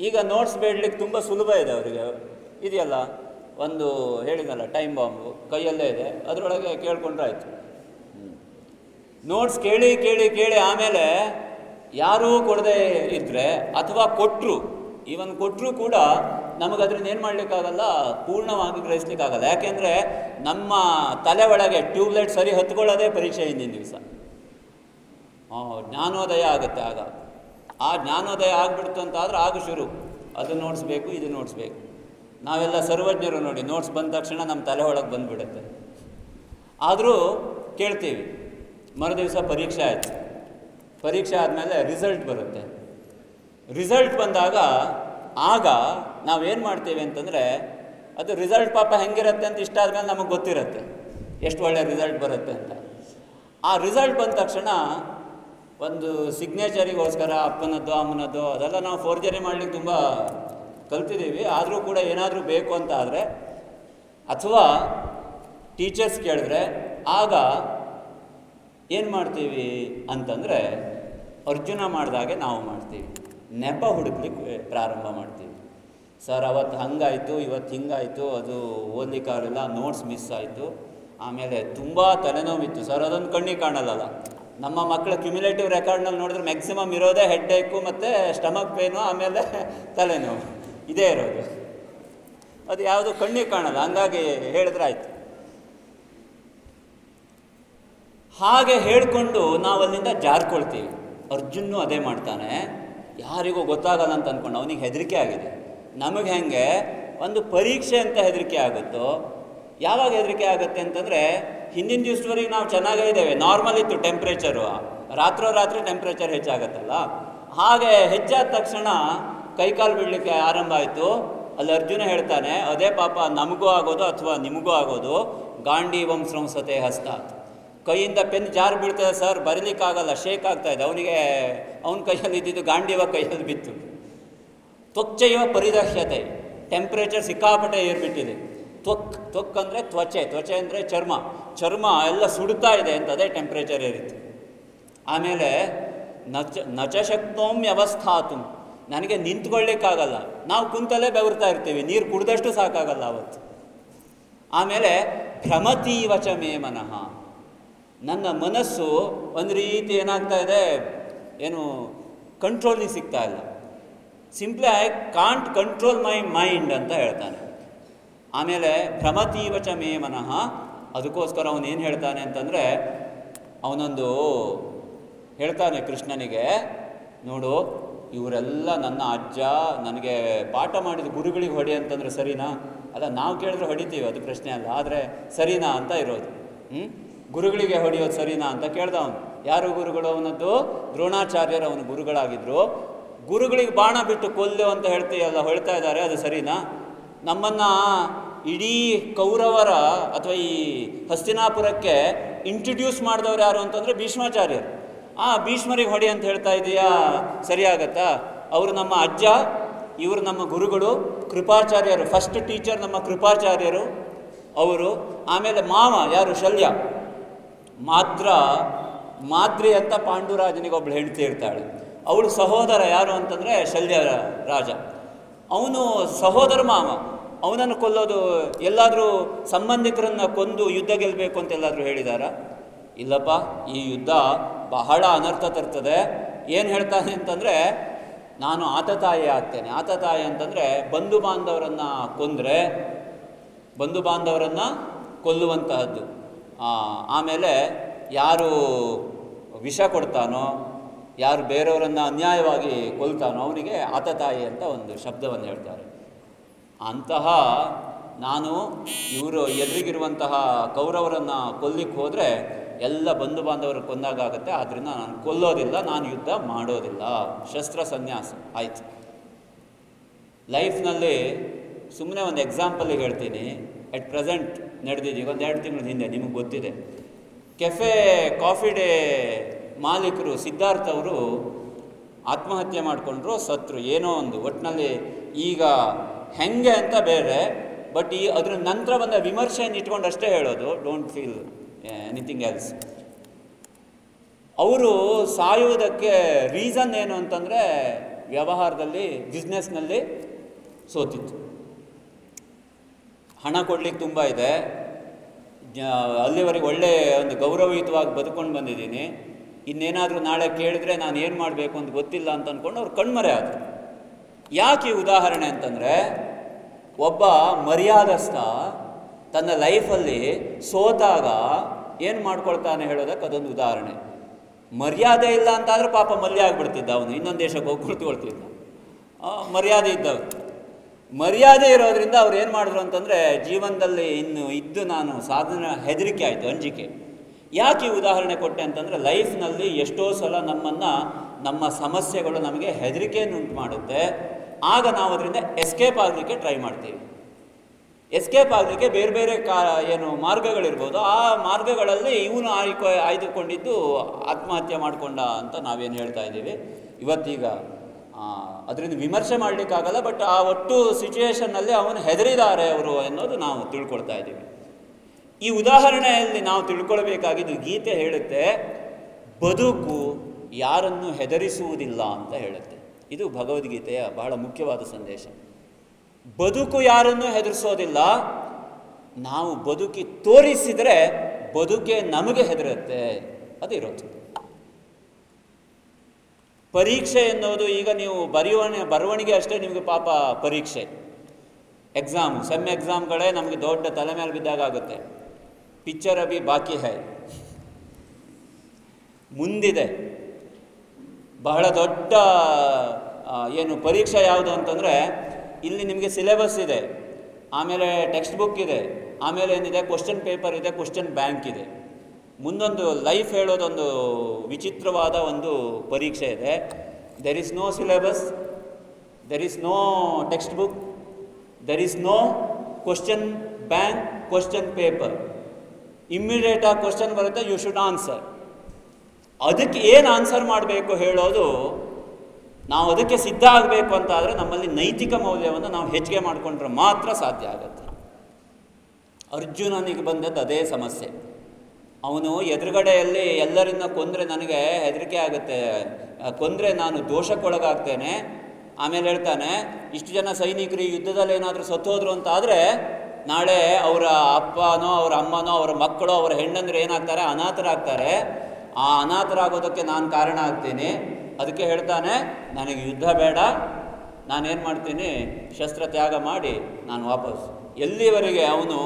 ಈಗ ನೋಟ್ಸ್ ಬೇಡಲಿಕ್ಕೆ ತುಂಬ ಸುಲಭ ಇದೆ ಅವರಿಗೆ. ಇದೆಯಲ್ಲ, ಒಂದು ಹೇಳಿದಲ್ಲ ಟೈಮ್ ಬಾಂಬು ಕೈಯಲ್ಲೇ ಇದೆ. ಅದರೊಳಗೆ ಕೇಳ್ಕೊಂಡ್ರೆ ಆಯಿತು ನೋಟ್ಸ್ ಕೇಳಿ ಕೇಳಿ ಕೇಳಿ ಆಮೇಲೆ ಯಾರೂ ಕೊಡದೆ ಇದ್ದರೆ ಅಥವಾ ಕೊಟ್ಟರು ಇವನ್ ಕೊಟ್ಟರು ಕೂಡ ನಮಗೆ ಅದರಿಂದ ಏನು ಮಾಡಲಿಕ್ಕಾಗಲ್ಲ, ಪೂರ್ಣವಾಗಿ ಗ್ರಹಿಸ್ಲಿಕ್ಕಾಗಲ್ಲ. ಯಾಕೆಂದರೆ ನಮ್ಮ ತಲೆ ಒಳಗೆ ಟ್ಯೂಬ್ಲೈಟ್ ಸರಿ ಹತ್ಕೊಳ್ಳೋದೇ ಪರೀಕ್ಷೆ ಹಿಂದಿನ ದಿವಸ. ಜ್ಞಾನೋದಯ ಆಗುತ್ತೆ ಆಗ. ಆ ಜ್ಞಾನೋದಯ ಆಗ್ಬಿಡ್ತು ಅಂತ ಆದರೆ ಆಗ ಶುರು. ಅದು ನೋಡಿಸ್ಬೇಕು, ಇದು ನೋಡಿಸ್ಬೇಕು. ನಾವೆಲ್ಲ ಸರ್ವಜ್ಞರು ನೋಡಿ ನೋಟ್ಸ್ ಬಂದ ತಕ್ಷಣ ನಮ್ಮ ತಲೆ ಒಳಗೆ ಬಂದುಬಿಡುತ್ತೆ. ಆದರೂ ಕೇಳ್ತೀವಿ. ಮರುದಿವಸ ಪರೀಕ್ಷೆ ಆಯಿತು. ಪರೀಕ್ಷೆ ಆದಮೇಲೆ ರಿಸಲ್ಟ್ ಬರುತ್ತೆ. ರಿಸಲ್ಟ್ ಬಂದಾಗ ಆಗ ನಾವೇನು ಮಾಡ್ತೀವಿ ಅಂತಂದರೆ ಅದು ರಿಸಲ್ಟ್ ಪಾಪ ಹೆಂಗಿರುತ್ತೆ ಅಂತ ಇಷ್ಟ ಆದಮೇಲೆ ನಮಗೆ ಗೊತ್ತಿರುತ್ತೆ. ಎಷ್ಟು ಒಳ್ಳೆ ರಿಸಲ್ಟ್ ಬರುತ್ತೆ ಅಂತ. ಆ ರಿಸಲ್ಟ್ ಬಂದ ತಕ್ಷಣ ಒಂದು ಸಿಗ್ನೇಚರಿಗೋಸ್ಕರ ಅಪ್ಪನದ್ದು, ಅಮ್ಮನದ್ದು ಅದೆಲ್ಲ ನಾವು ಫೋರ್ಜರಿ ಮಾಡಲಿಕ್ಕೆ ತುಂಬ ಕಲ್ತಿದ್ದೀವಿ ಆದರೂ ಕೂಡ ಏನಾದರೂ ಬೇಕು ಅಂತ ಆದರೆ, ಅಥವಾ ಟೀಚರ್ಸ್ ಕೇಳಿದ್ರೆ ಆಗ ಏನು ಮಾಡ್ತೀವಿ ಅಂತಂದರೆ ಅರ್ಜುನ ಮಾಡಿದಾಗೆ ನಾವು ಮಾಡ್ತೀವಿ. ನೆಪ ಹುಡುಕ್ಲಿಕ್ಕೆ ಪ್ರಾರಂಭ ಮಾಡ್ತೀವಿ. ಸರ್ ಅವತ್ತು ಹಂಗಾಯಿತು ಇವತ್ತು ಹಿಂಗಾಯಿತು, ಅದು ಓದ್ಲಿಕ್ಕಾಗಲಿಲ್ಲ ನೋಟ್ಸ್ ಮಿಸ್ ಆಯಿತು. ಆಮೇಲೆ ತುಂಬ ತಲೆನೋವಿತ್ತು. ಸರ್, ಅದೊಂದು ಕಣ್ಣಿಗೆ ಕಾಣಲ್ಲಲ್ಲ. ನಮ್ಮ ಮಕ್ಕಳ ಕ್ಯುಮ್ಯುಲೇಟಿವ್ ರೆಕಾರ್ಡ್ನಲ್ಲಿ ನೋಡಿದ್ರೆ ಮ್ಯಾಕ್ಸಿಮಮ್ ಇರೋದೇ ಹೆಡ್ ಏಕು ಮತ್ತು ಸ್ಟಮಕ್ ಪೇನು, ಆಮೇಲೆ ತಲೆನೋವು. ಇದೇ ಇರೋದು. ಅದು ಯಾವುದು ಕಣ್ಣಿಗೆ ಕಾಣಲ್ಲ. ಹಂಗಾಗಿ ಹೇಳಿದ್ರೆ ಆಯಿತು. ಹಾಗೆ ಹೇಳಿಕೊಂಡು ನಾವು ಅಲ್ಲಿಂದ ಜಾರ್ಕೊಳ್ತೀವಿ. ಅರ್ಜುನ್ನು ಅದೇ ಮಾಡ್ತಾನೆ. ಯಾರಿಗೂ ಗೊತ್ತಾಗಲ್ಲ ಅಂತ ಅಂದ್ಕೊಂಡು ಅವನಿಗೆ ಹೆದರಿಕೆ ಆಗಿದೆ. ನಮಗೆ ಹೆಂಗೆ? ಒಂದು ಪರೀಕ್ಷೆ ಅಂತ ಹೆದರಿಕೆ ಆಗುತ್ತೋ? ಯಾವಾಗ ಹೆದರಿಕೆ ಆಗುತ್ತೆ ಅಂತಂದರೆ, ಹಿಂದಿನ ದಿವಸದವರೆಗೆ ನಾವು ಚೆನ್ನಾಗೇ ಇದ್ದೇವೆ. ನಾರ್ಮಲ್ ಇತ್ತು ಟೆಂಪ್ರೇಚರು ರಾತ್ರೋ ರಾತ್ರಿ ಟೆಂಪ್ರೇಚರ್ ಹೆಚ್ಚಾಗತ್ತಲ್ಲ. ಹಾಗೆ ಹೆಚ್ಚಾದ ತಕ್ಷಣ ಕೈಕಾಲು ಬಿಡಲಿಕ್ಕೆ ಆರಂಭ ಆಯಿತು. ಅಲ್ಲಿ ಅರ್ಜುನ ಹೇಳ್ತಾನೆ, ಅದೇ ಪಾಪ ನಮಗೂ ಆಗೋದು ಅಥವಾ ನಿಮಗೂ ಆಗೋದು. ಗಾಂಡೀವಂ ಸಂಸತೆ ಹಸ್ತಾತ್. ಕೈಯಿಂದ ಪೆನ್ ಜಾರು ಬೀಳ್ತದೆ ಸರ್, ಬರೀಲಿಕ್ಕಾಗಲ್ಲ ಶೇಕ್ ಆಗ್ತಾ ಇದೆ. ಅವನಿಗೆ, ಅವನ ಕೈಯಲ್ಲಿ ಇದ್ದಿದ್ದು ಗಾಂಡಿವ ಕೈಯಲ್ಲಿ ಬಿತ್ತು. ತ್ವಚ್ಚೆಯುವ ಪರಿದಹ್ಯತೆ ಟೆಂಪ್ರೇಚರ್ ಸಿಕ್ಕಾಪಟ್ಟೆ ಏರ್ಬಿಟ್ಟಿದೆ. ತ್ವಕ್ ತ್ವಕ್ ಅಂದರೆ ತ್ವಚೆ ತ್ವಚೆ ಅಂದರೆ ಚರ್ಮ. ಚರ್ಮ ಎಲ್ಲ ಸುಡ್ತಾ ಇದೆ ಅಂತ ಅದೇ ಟೆಂಪ್ರೇಚರ್ ಏರಿತ್ತು. ಆಮೇಲೆ ನಚ, ನಚಶಕ್ತೋಂ ವ್ಯವಸ್ಥಾತು. ನನಗೆ ನಿಂತ್ಕೊಳ್ಳಿಕ್ಕಾಗಲ್ಲ. ನಾವು ಕುಂತಲೇ ಬೆವರ್ತಾ ಇರ್ತೀವಿ. ನೀರು ಕುಡಿದಷ್ಟು ಸಾಕಾಗಲ್ಲ ಅವತ್ತು. ಆಮೇಲೆ ಭ್ರಮತೀವಚ ಮೇ ಮನಃ. ನನ್ನ ಮನಸ್ಸು ಒಂದು ರೀತಿ ಏನಾಗ್ತಾ ಇದೆ? ಏನು ಕಂಟ್ರೋಲಿಗೆ ಸಿಗ್ತಾ ಇಲ್ಲ. Simply I can't control my mind ಅಂತ ಹೇಳ್ತಾನೆ. ಆಮೇಲೆ ಭ್ರಮತೀವಚ ಮೇ ಮನಃ, ಅದಕ್ಕೋಸ್ಕರ ಅವನು ಏನು ಹೇಳ್ತಾನೆ ಅಂತಂದರೆ, ಅವನೊಂದು ಹೇಳ್ತಾನೆ ಕೃಷ್ಣನಿಗೆ, ನೋಡು, ಇವರೆಲ್ಲ ನನ್ನ ಅಜ್ಜ, ನನಗೆ ಪಾಠ ಮಾಡಿದ ಗುರುಗಳಿಗೆ ಹೊಡಿ ಅಂತಂದರೆ ಸರಿನಾ? ಅಲ್ಲ, ನಾವು ಕೇಳಿದ್ರೆ ಹೊಡಿತೀವಿ, ಅದು ಪ್ರಶ್ನೆ ಅಲ್ಲ, ಆದರೆ ಸರಿನಾ ಅಂತ ಇರೋದು. ಹ್ಞೂ ಗುರುಗಳಿಗೆ ಹೊಡೆಯೋದು ಸರಿನಾ ಅಂತ ಕೇಳ್ದ ಅವನು. ಯಾರು ಗುರುಗಳು ಅವನದ್ದು? ದ್ರೋಣಾಚಾರ್ಯರು ಅವನು ಗುರುಗಳಾಗಿದ್ದರು ಗುರುಗಳಿಗೆ ಬಾಣ ಬಿಟ್ಟು ಕೊಲ್ಲೆ ಅಂತ ಹೇಳ್ತೀಯಲ್ಲ, ಹೇಳ್ತಾ ಇದ್ದಾರೆ, ಅದು ಸರಿನಾ? ನಮ್ಮನ್ನು ಇಡೀ ಕೌರವರ ಅಥವಾ ಈ ಹಸ್ತಿನಾಪುರಕ್ಕೆ ಇಂಟ್ರಡ್ಯೂಸ್ ಮಾಡಿದವ್ರು ಯಾರು ಅಂತಂದರೆ ಭೀಷ್ಮಾಚಾರ್ಯರು. ಆ ಭೀಷ್ಮರಿಗೆ ಹೊಡಿ ಅಂತ ಹೇಳ್ತಾ ಇದೆಯಾ? ಸರಿಯಾಗತ್ತಾ? ಅವರು ನಮ್ಮ ಅಜ್ಜ, ಇವರು ನಮ್ಮ ಗುರುಗಳು, ಕೃಪಾಚಾರ್ಯರು. ಫಸ್ಟ್ ಟೀಚರ್ ನಮ್ಮ ಕೃಪಾಚಾರ್ಯರು, ಅವರು. ಆಮೇಲೆ ಮಾವ, ಯಾರು? ಶಲ್ಯ. ಮಾತ್ರ ಮಾದ್ರಿ ಅಂತ ಪಾಂಡುರಾಜನಿಗೆ ಒಬ್ಬಳು ಹೆಂಡತಿ ಇರ್ತಾಳೆ. ಅವಳು ಸಹೋದರ ಯಾರು ಅಂತಂದರೆ ಶಲ್ಯ ರಾಜ. ಅವನು ಸಹೋದರ ಮಾಮ. ಅವನನ್ನು ಕೊಲ್ಲೋದು ಎಲ್ಲಾದರೂ ಸಂಬಂಧಿಕರನ್ನು ಕೊಂದು ಯುದ್ಧ ಗೆಲ್ಲಬೇಕು ಅಂತ ಎಲ್ಲಾದರೂ ಹೇಳಿದಾರಾ? ಇಲ್ಲಪ್ಪ, ಈ ಯುದ್ಧ ಬಹಳ ಅನರ್ಥ ತರ್ತದೆ. ಏನು ಹೇಳ್ತಾನೆ ಅಂತಂದರೆ, ನಾನು ಆತತಾಯಿ ಆಗ್ತೇನೆ. ಆತತಾಯಿ ಅಂತಂದರೆ ಬಂಧು ಬಾಂಧವರನ್ನು ಕೊಂದರೆ, ಬಂಧು ಬಾಂಧವರನ್ನು ಕೊಲ್ಲುವಂತಹದ್ದು. ಆಮೇಲೆ ಯಾರು ವಿಷ ಕೊಡ್ತಾನೋ, ಯಾರು ಬೇರೆಯವರನ್ನು ಅನ್ಯಾಯವಾಗಿ ಕೊಲ್ತಾನೋ ಅವನಿಗೆ ಆತತಾಯಿ ಅಂತ ಒಂದು ಶಬ್ದವನ್ನು ಹೇಳ್ತಾರೆ. ಅಂತಹ ನಾನು ಇವರು ಎದುರಿಗಿರುವಂತಹ ಕೌರವರನ್ನು ಕೊಲ್ಲಿಕ್ಕೆ ಹೋದರೆ ಎಲ್ಲ ಬಂಧು ಬಾಂಧವರು ಕೊಂದಾಗುತ್ತೆ ಆದ್ದರಿಂದ ನಾನು ಕೊಲ್ಲೋದಿಲ್ಲ, ನಾನು ಯುದ್ಧ ಮಾಡೋದಿಲ್ಲ. ಶಸ್ತ್ರ ಸನ್ಯಾಸ, ಆಯ್ತು. ಲೈಫ್ನಲ್ಲಿ ಸುಮ್ಮನೆ ಒಂದು ಎಕ್ಸಾಂಪಲಿಗೆ ಹೇಳ್ತೀನಿ. ಎಟ್ ಪ್ರೆಸೆಂಟ್ ನಡೆದಿದ್ದೀಗ ಒಂದು ಎರಡು ತಿಂಗಳ ಹಿಂದೆ, ನಿಮಗೆ ಗೊತ್ತಿದೆ. ಕೆಫೆ, ಕಾಫಿ ಡೇ ಮಾಲೀಕರು ಸಿದ್ಧಾರ್ಥ ಅವರು ಆತ್ಮಹತ್ಯೆ ಮಾಡಿಕೊಂಡ್ರು, ಸತ್ರು. ಏನೋ ಒಂದು ಒಟ್ಟಿನಲ್ಲಿ ಈಗ ಹೆಂಗೆ ಅಂತ ಬೇರೆ, ಬಟ್ ಈ ಅದ್ರ ನಂತರ ಬಂದ ವಿಮರ್ಶೆಯನ್ನು ಇಟ್ಕೊಂಡು ಅಷ್ಟೇ ಹೇಳೋದು. ಡೋಂಟ್ ಫೀಲ್ ಎನಿಥಿಂಗ್ ಎಲ್ಸ್ ಅವರು ಸಾಯುವುದಕ್ಕೆ ರೀಸನ್ ಏನು ಅಂತಂದರೆ, ವ್ಯವಹಾರದಲ್ಲಿ ಬಿಸ್ನೆಸ್ನಲ್ಲಿ ಸೋತಿತ್ತು ಹಣ ಕೊಡ್ಲಿಕ್ಕೆ ತುಂಬ ಇದೆ. ಅಲ್ಲಿವರೆಗೆ ಒಳ್ಳೆ ಒಂದು ಗೌರವಯುತವಾಗಿ ಬದುಕೊಂಡು ಬಂದಿದ್ದೀನಿ. ಇನ್ನೇನಾದರೂ ನಾಳೆ ಕೇಳಿದ್ರೆ ನಾನು ಏನು ಮಾಡಬೇಕು ಅಂತ ಗೊತ್ತಿಲ್ಲ ಅಂತ ಅಂದ್ಕೊಂಡು ಅವ್ರು ಕಣ್ಮರೆ ಆದರು. ಯಾಕೆ ಈ ಉದಾಹರಣೆ ಅಂತಂದರೆ, ಒಬ್ಬ ಮರ್ಯಾದಸ್ಥ ತನ್ನ ಲೈಫಲ್ಲಿ ಸೋತಾಗ ಏನು ಮಾಡ್ಕೊಳ್ತಾನೆ ಹೇಳೋದಕ್ಕೆ ಅದೊಂದು ಉದಾಹರಣೆ. ಮರ್ಯಾದೆ ಇಲ್ಲ ಅಂತಾದರೆ ಪಾಪ ಮಲ್ಯ ಆಗಿಬಿಡ್ತಿದ್ದ ಅವನು, ಇನ್ನೊಂದು ದೇಶಕ್ಕೆ ಹೋಗಿ ಕುಳಿತುಕೊಳ್ತಿದ್ದ ಮರ್ಯಾದೆ ಇದ್ದವ್ರು ಮರ್ಯಾದೆ ಇರೋದ್ರಿಂದ ಅವ್ರು ಏನು ಮಾಡಿದ್ರು ಅಂತಂದರೆ, ಜೀವನದಲ್ಲಿ ಇನ್ನು ಇದ್ದು ನಾನು ಸಾಧನೆ, ಹೆದರಿಕೆ ಆಯಿತು, ಅಂಜಿಕೆ. ಯಾಕೆ ಉದಾಹರಣೆ ಕೊಟ್ಟೆ ಅಂತಂದರೆ, ಲೈಫ್ನಲ್ಲಿ ಎಷ್ಟೋ ಸಲ ನಮ್ಮನ್ನು, ನಮ್ಮ ಸಮಸ್ಯೆಗಳು ನಮಗೆ ಹೆದರಿಕೆಯನ್ನು ಉಂಟು ಮಾಡುತ್ತೆ ಆಗ ನಾವು ಅದರಿಂದ ಎಸ್ಕೇಪ್ ಆಗಲಿಕ್ಕೆ ಟ್ರೈ ಮಾಡ್ತೀವಿ. ಎಸ್ಕೇಪ್ ಆಗಲಿಕ್ಕೆ ಬೇರೆ ಬೇರೆ ಕಾ, ಏನು ಮಾರ್ಗಗಳಿರ್ಬೋದು. ಆ ಮಾರ್ಗಗಳಲ್ಲಿ ಇವನು ಆಯ್ಕೊ, ಆಯ್ದುಕೊಂಡಿದ್ದು ಆತ್ಮಹತ್ಯೆ ಮಾಡಿಕೊಂಡ ಅಂತ ನಾವೇನು ಹೇಳ್ತಾ ಇದ್ದೀವಿ. ಇವತ್ತೀಗ ಅದರಿಂದ ವಿಮರ್ಶೆ ಮಾಡಲಿಕ್ಕಾಗಲ್ಲ ಬಟ್ ಆ ಒಟ್ಟು ಸಿಚುವೇಶನ್ನಲ್ಲಿ ಅವನು ಹೆದರಿದ್ದಾರೆ ಅವರು ಅನ್ನೋದು ನಾವು ತಿಳ್ಕೊಳ್ತಾ ಇದ್ದೀವಿ. ಈ ಉದಾಹರಣೆಯಲ್ಲಿ ನಾವು ತಿಳ್ಕೊಳ್ಬೇಕಾಗಿದ್ದು ಗೀತೆ ಹೇಳುತ್ತೆ, ಬದುಕು ಯಾರನ್ನು ಹೆದರಿಸುವುದಿಲ್ಲ ಅಂತ ಹೇಳುತ್ತೆ. ಇದು ಭಗವದ್ಗೀತೆಯ ಬಹಳ ಮುಖ್ಯವಾದ ಸಂದೇಶ. ಬದುಕು ಯಾರನ್ನು ಹೆದರಿಸೋದಿಲ್ಲ? ನಾವು ಬದುಕಿ ತೋರಿಸಿದರೆ ಬದುಕೆ ನಮಗೆ ಹೆದರುತ್ತೆ. ಅದು ಇರೋದು ಪರೀಕ್ಷೆ ಎನ್ನುವುದು ಈಗ ನೀವು ಬರೆಯುವಣೆ ಬರವಣಿಗೆ ಅಷ್ಟೇ ನಿಮಗೆ ಪಾಪ ಪರೀಕ್ಷೆ. ಎಕ್ಸಾಮ್ ಸೆಮ್ ಎಕ್ಸಾಮ್ಗಳೇ ನಮಗೆ ದೊಡ್ಡ ತಲೆ ಮೇಲೆ ಬಿದ್ದಾಗ ಆಗುತ್ತೆ. ಪಿಕ್ಚರ್ ಅಭಿ ಬಾಕಿ ಹೈ. ಮುಂದಿದೆ. ಬಹಳ ದೊಡ್ಡ ಏನು ಪರೀಕ್ಷೆ ಯಾವುದು ಅಂತಂದರೆ ಇಲ್ಲಿ ನಿಮಗೆ ಸಿಲೆಬಸ್ ಇದೆ. ಆಮೇಲೆ ಟೆಕ್ಸ್ಟ್ ಬುಕ್ ಇದೆ. ಆಮೇಲೆ ಏನಿದೆ? ಕ್ವಶನ್ ಪೇಪರ್ ಇದೆ ಕ್ವಶನ್ ಬ್ಯಾಂಕ್ ಇದೆ. ಮುಂದೊಂದು ಲೈಫ್ ಹೇಳೋದೊಂದು ವಿಚಿತ್ರವಾದ ಒಂದು ಪರೀಕ್ಷೆ ಇದೆ. There is no syllabus there is no text book there is no question bank question paper ಇಮ್ಮಿಡಿಯೇಟಾಗಿ question ಬರುತ್ತೆ ಯು ಶುಡ್ ಆನ್ಸರ್ ಅದಕ್ಕೆ ಏನು ಆನ್ಸರ್ ಮಾಡಬೇಕು ಹೇಳೋದು, ನಾವು ಅದಕ್ಕೆ ಸಿದ್ಧ ಆಗಬೇಕು ಅಂತ ಆದರೆ ನಮ್ಮಲ್ಲಿ ನೈತಿಕ ಮೌಲ್ಯವನ್ನು ನಾವು ಹೆಚ್ಚಿಗೆ ಮಾಡಿಕೊಂಡ್ರೆ ಮಾತ್ರ ಸಾಧ್ಯ ಆಗುತ್ತೆ. ಅರ್ಜುನನಿಗೆ ಬಂದದ್ದು ಅದೇ ಸಮಸ್ಯೆ. ಅವನು ಎದುರುಗಡೆಯಲ್ಲಿ ಎಲ್ಲರಿಂದ ಕೊಂದರೆ ನನಗೆ ಹೆದರಿಕೆ ಆಗುತ್ತೆ. ಕೊಂದರೆ ನಾನು ದೋಷಕ್ಕೊಳಗಾಗ್ತೇನೆ. ಆಮೇಲೆ ಹೇಳ್ತಾನೆ, ಇಷ್ಟು ಜನ ಸೈನಿಕರು ಯುದ್ಧದಲ್ಲಿ ಏನಾದರೂ ಸತ್ತೋದ್ರು ಅಂತ ಆದರೆ ನಾಳೆ ಅವರ ಅಪ್ಪನೋ ಅವರ ಅಮ್ಮನೋ ಅವರ ಮಕ್ಕಳು ಅವರ ಹೆಣ್ಣಂದ್ರೆ ಏನಾಗ್ತಾರೆ? ಅನಾಥರಾಗ್ತಾರೆ. ಆ ಅನಾಥರಾಗೋದಕ್ಕೆ ನಾನು ಕಾರಣ ಆಗ್ತೀನಿ. ಅದಕ್ಕೆ ಹೇಳ್ತಾನೆ, ನನಗೆ ಯುದ್ಧ ಬೇಡ. ನಾನೇನು ಮಾಡ್ತೀನಿ? ಶಸ್ತ್ರ ತ್ಯಾಗ ಮಾಡಿ ನಾನು ವಾಪಸ್. ಎಲ್ಲಿವರೆಗೆ ಅವನು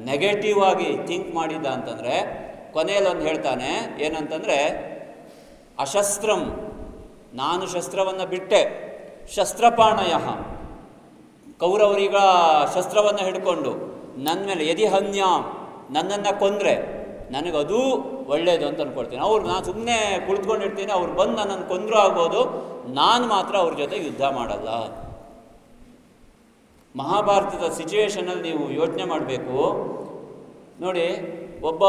ನೆಗೆಟಿವ್ ಆಗಿ ಥಿಂಕ್ ಮಾಡಿದ್ದ ಅಂತಂದರೆ ಕೊನೆಯಲ್ಲಿ ಒಂದು ಹೇಳ್ತಾನೆ, ಏನಂತಂದರೆ, ಅಶಸ್ತ್ರಂ, ನಾನು ಶಸ್ತ್ರವನ್ನು ಬಿಟ್ಟೆ. ಶಸ್ತ್ರಪಾಣಯ. ಕೌರವರಿಗ ಶಸ್ತ್ರವನ್ನು ಹಿಡ್ಕೊಂಡು ನನ್ನ ಮೇಲೆ ಯದಿ ಹನ್ಯಾಮ್ ನನ್ನನ್ನು ಕೊಂದರೆ, ನನಗದೂ ಒಳ್ಳೆಯದು ಅಂತ ಅಂದ್ಕೊಳ್ತೀನಿ ಅವ್ರು ನಾನು ಸುಮ್ಮನೆ ಕುಳಿತುಕೊಂಡಿರ್ತೀನಿ, ಅವ್ರು ಬಂದು ನನ್ನನ್ನು ಕೊಂದರೂ ಆಗ್ಬೋದು, ನಾನು ಮಾತ್ರ ಅವ್ರ ಜೊತೆ ಯುದ್ಧ ಮಾಡಲ್ಲ. ಮಹಾಭಾರತದ ಸಿಚುವೇಷನಲ್ಲಿ ನೀವು ಯೋಚನೆ ಮಾಡಬೇಕು. ನೋಡಿ, ಒಬ್ಬ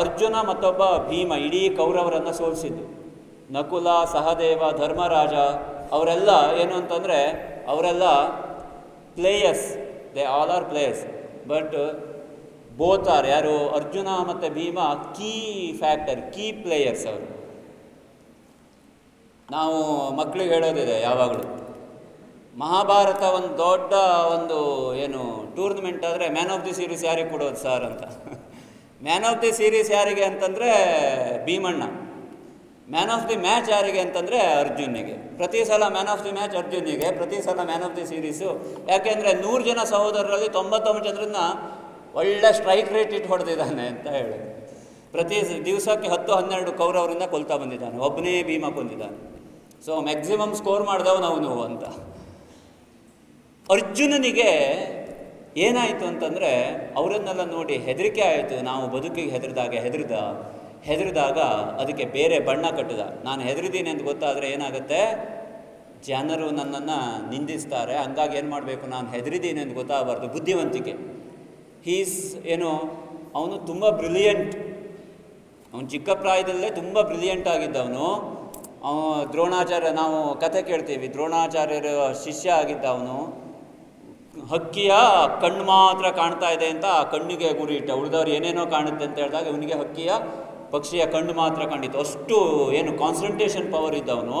ಅರ್ಜುನ ಮತ್ತೊಬ್ಬ ಭೀಮ, ಇಡೀ ಕೌರವರನ್ನು ಸೋಲಿಸಿದ್ದು. ನಕುಲ, ಸಹದೇವ, ಧರ್ಮರಾಜ, ಅವರೆಲ್ಲ ಏನು ಅಂತಂದರೆ, ಅವರೆಲ್ಲ players they all are players but both are, ಯಾರು? ಅರ್ಜುನ ಮತ್ತು Bhima key factor key players ಅವರು. ನಾವು ಮಕ್ಕಳಿಗೆ ಹೇಳೋದಿದೆ ಯಾವಾಗಲೂ. ಮಹಾಭಾರತ ಒಂದು ದೊಡ್ಡ ಒಂದು ಏನು ಟೂರ್ನಮೆಂಟ್ ಆದರೆ ಮ್ಯಾನ್ ಆಫ್ ದಿ ಸೀರೀಸ್ ಯಾರಿಗೆ ಕೊಡೋದು ಸರ್ ಅಂತ? ಮ್ಯಾನ್ ಆಫ್ ದಿ ಸೀರೀಸ್ ಯಾರಿಗೆ ಅಂತಂದರೆ Bheemanna. Man of the match ಯಾರಿಗೆ ಅಂತಂದರೆ ಅರ್ಜುನಿಗೆ ಪ್ರತಿ ಸಲ ಮ್ಯಾನ್ ಆಫ್ ದಿ ಮ್ಯಾಚ್ ಅರ್ಜುನಿಗೆ ಪ್ರತಿ ಸಲ ಮ್ಯಾನ್ ಆಫ್ ದಿ ಸೀರೀಸು. ಯಾಕೆಂದರೆ ನೂರು ಜನ ಸಹೋದರರಲ್ಲಿ ತೊಂಬತ್ತೊಂಬತ್ತು ಜನರನ್ನ ಒಳ್ಳೆ ಸ್ಟ್ರೈಕ್ ರೇಟ್ ಇಟ್ಟು ಹೊಡೆದಿದ್ದಾನೆ ಅಂತ ಹೇಳಿ. ಪ್ರತಿ ದಿವಸಕ್ಕೆ ಹತ್ತು, ಹನ್ನೆರಡು ಕೌರವರಿಂದ ಕೊಲ್ತಾ ಬಂದಿದ್ದಾನೆ. ಒಬ್ಬನೇ ಭೀಮ ಕೊಂದಿದ್ದಾನೆ. ಸೊ ಮ್ಯಾಕ್ಸಿಮಮ್ ಸ್ಕೋರ್ ಮಾಡಿದವನು ಅವನು ಅಂತ. ಅರ್ಜುನನಿಗೆ ಏನಾಯಿತು ಅಂತಂದರೆ ಅವರನ್ನೆಲ್ಲ ನೋಡಿ ಹೆದರಿಕೆ ಆಯಿತು, ನಾವು ಬದುಕಿಗೆ ಹೆದರಿದಾಗ ಹೆದರಿದ, ಹೆದರಿದಾಗ ಅದಕ್ಕೆ ಬೇರೆ ಬಣ್ಣ ಕಟ್ಟಿದ. ನಾನು ಹೆದರಿದ್ದೀನಿ ಅಂತ ಗೊತ್ತಾದರೆ ಏನಾಗುತ್ತೆ? ಜನರು ನನ್ನನ್ನು ನಿಂದಿಸ್ತಾರೆ. ಹಂಗಾಗಿ ಏನು ಮಾಡಬೇಕು? ನಾನು ಹೆದರಿದ್ದೀನಿ ಅಂತ ಗೊತ್ತಾಗಬಾರ್ದು ಬುದ್ಧಿವಂತಿಕೆ. ಹೀಸ್ ಏನು, ಅವನು ತುಂಬ ಬ್ರಿಲಿಯಂಟ್ ಅವನು ಚಿಕ್ಕ ಪ್ರಾಯದಲ್ಲೇ ತುಂಬ ಬ್ರಿಲಿಯಂಟ್ ಆಗಿದ್ದವನು. ಅವನು ದ್ರೋಣಾಚಾರ್ಯ, ನಾವು ಕಥೆ ಕೇಳ್ತೀವಿ. ದ್ರೋಣಾಚಾರ್ಯರ ಶಿಷ್ಯ ಆಗಿದ್ದ ಅವನು ಹಕ್ಕಿಯ ಕಣ್ಣು ಮಾತ್ರ ಕಾಣ್ತಾ ಇದೆ ಅಂತ ಆ ಕಣ್ಣಿಗೆ ಗುರಿ ಇಟ್ಟ. ಉಳಿದವ್ರು ಏನೇನೋ ಕಾಣುತ್ತೆ ಅಂತ ಹೇಳಿದಾಗ ಇವನಿಗೆ ಹಕ್ಕಿಯ ಪಕ್ಷಿಯ ಕಣ್ಣು ಮಾತ್ರ ಕಂಡಿತ್ತು ಅಷ್ಟು ಏನು ಕಾನ್ಸಂಟ್ರೇಷನ್ ಪವರ್ ಇದ್ದವನು.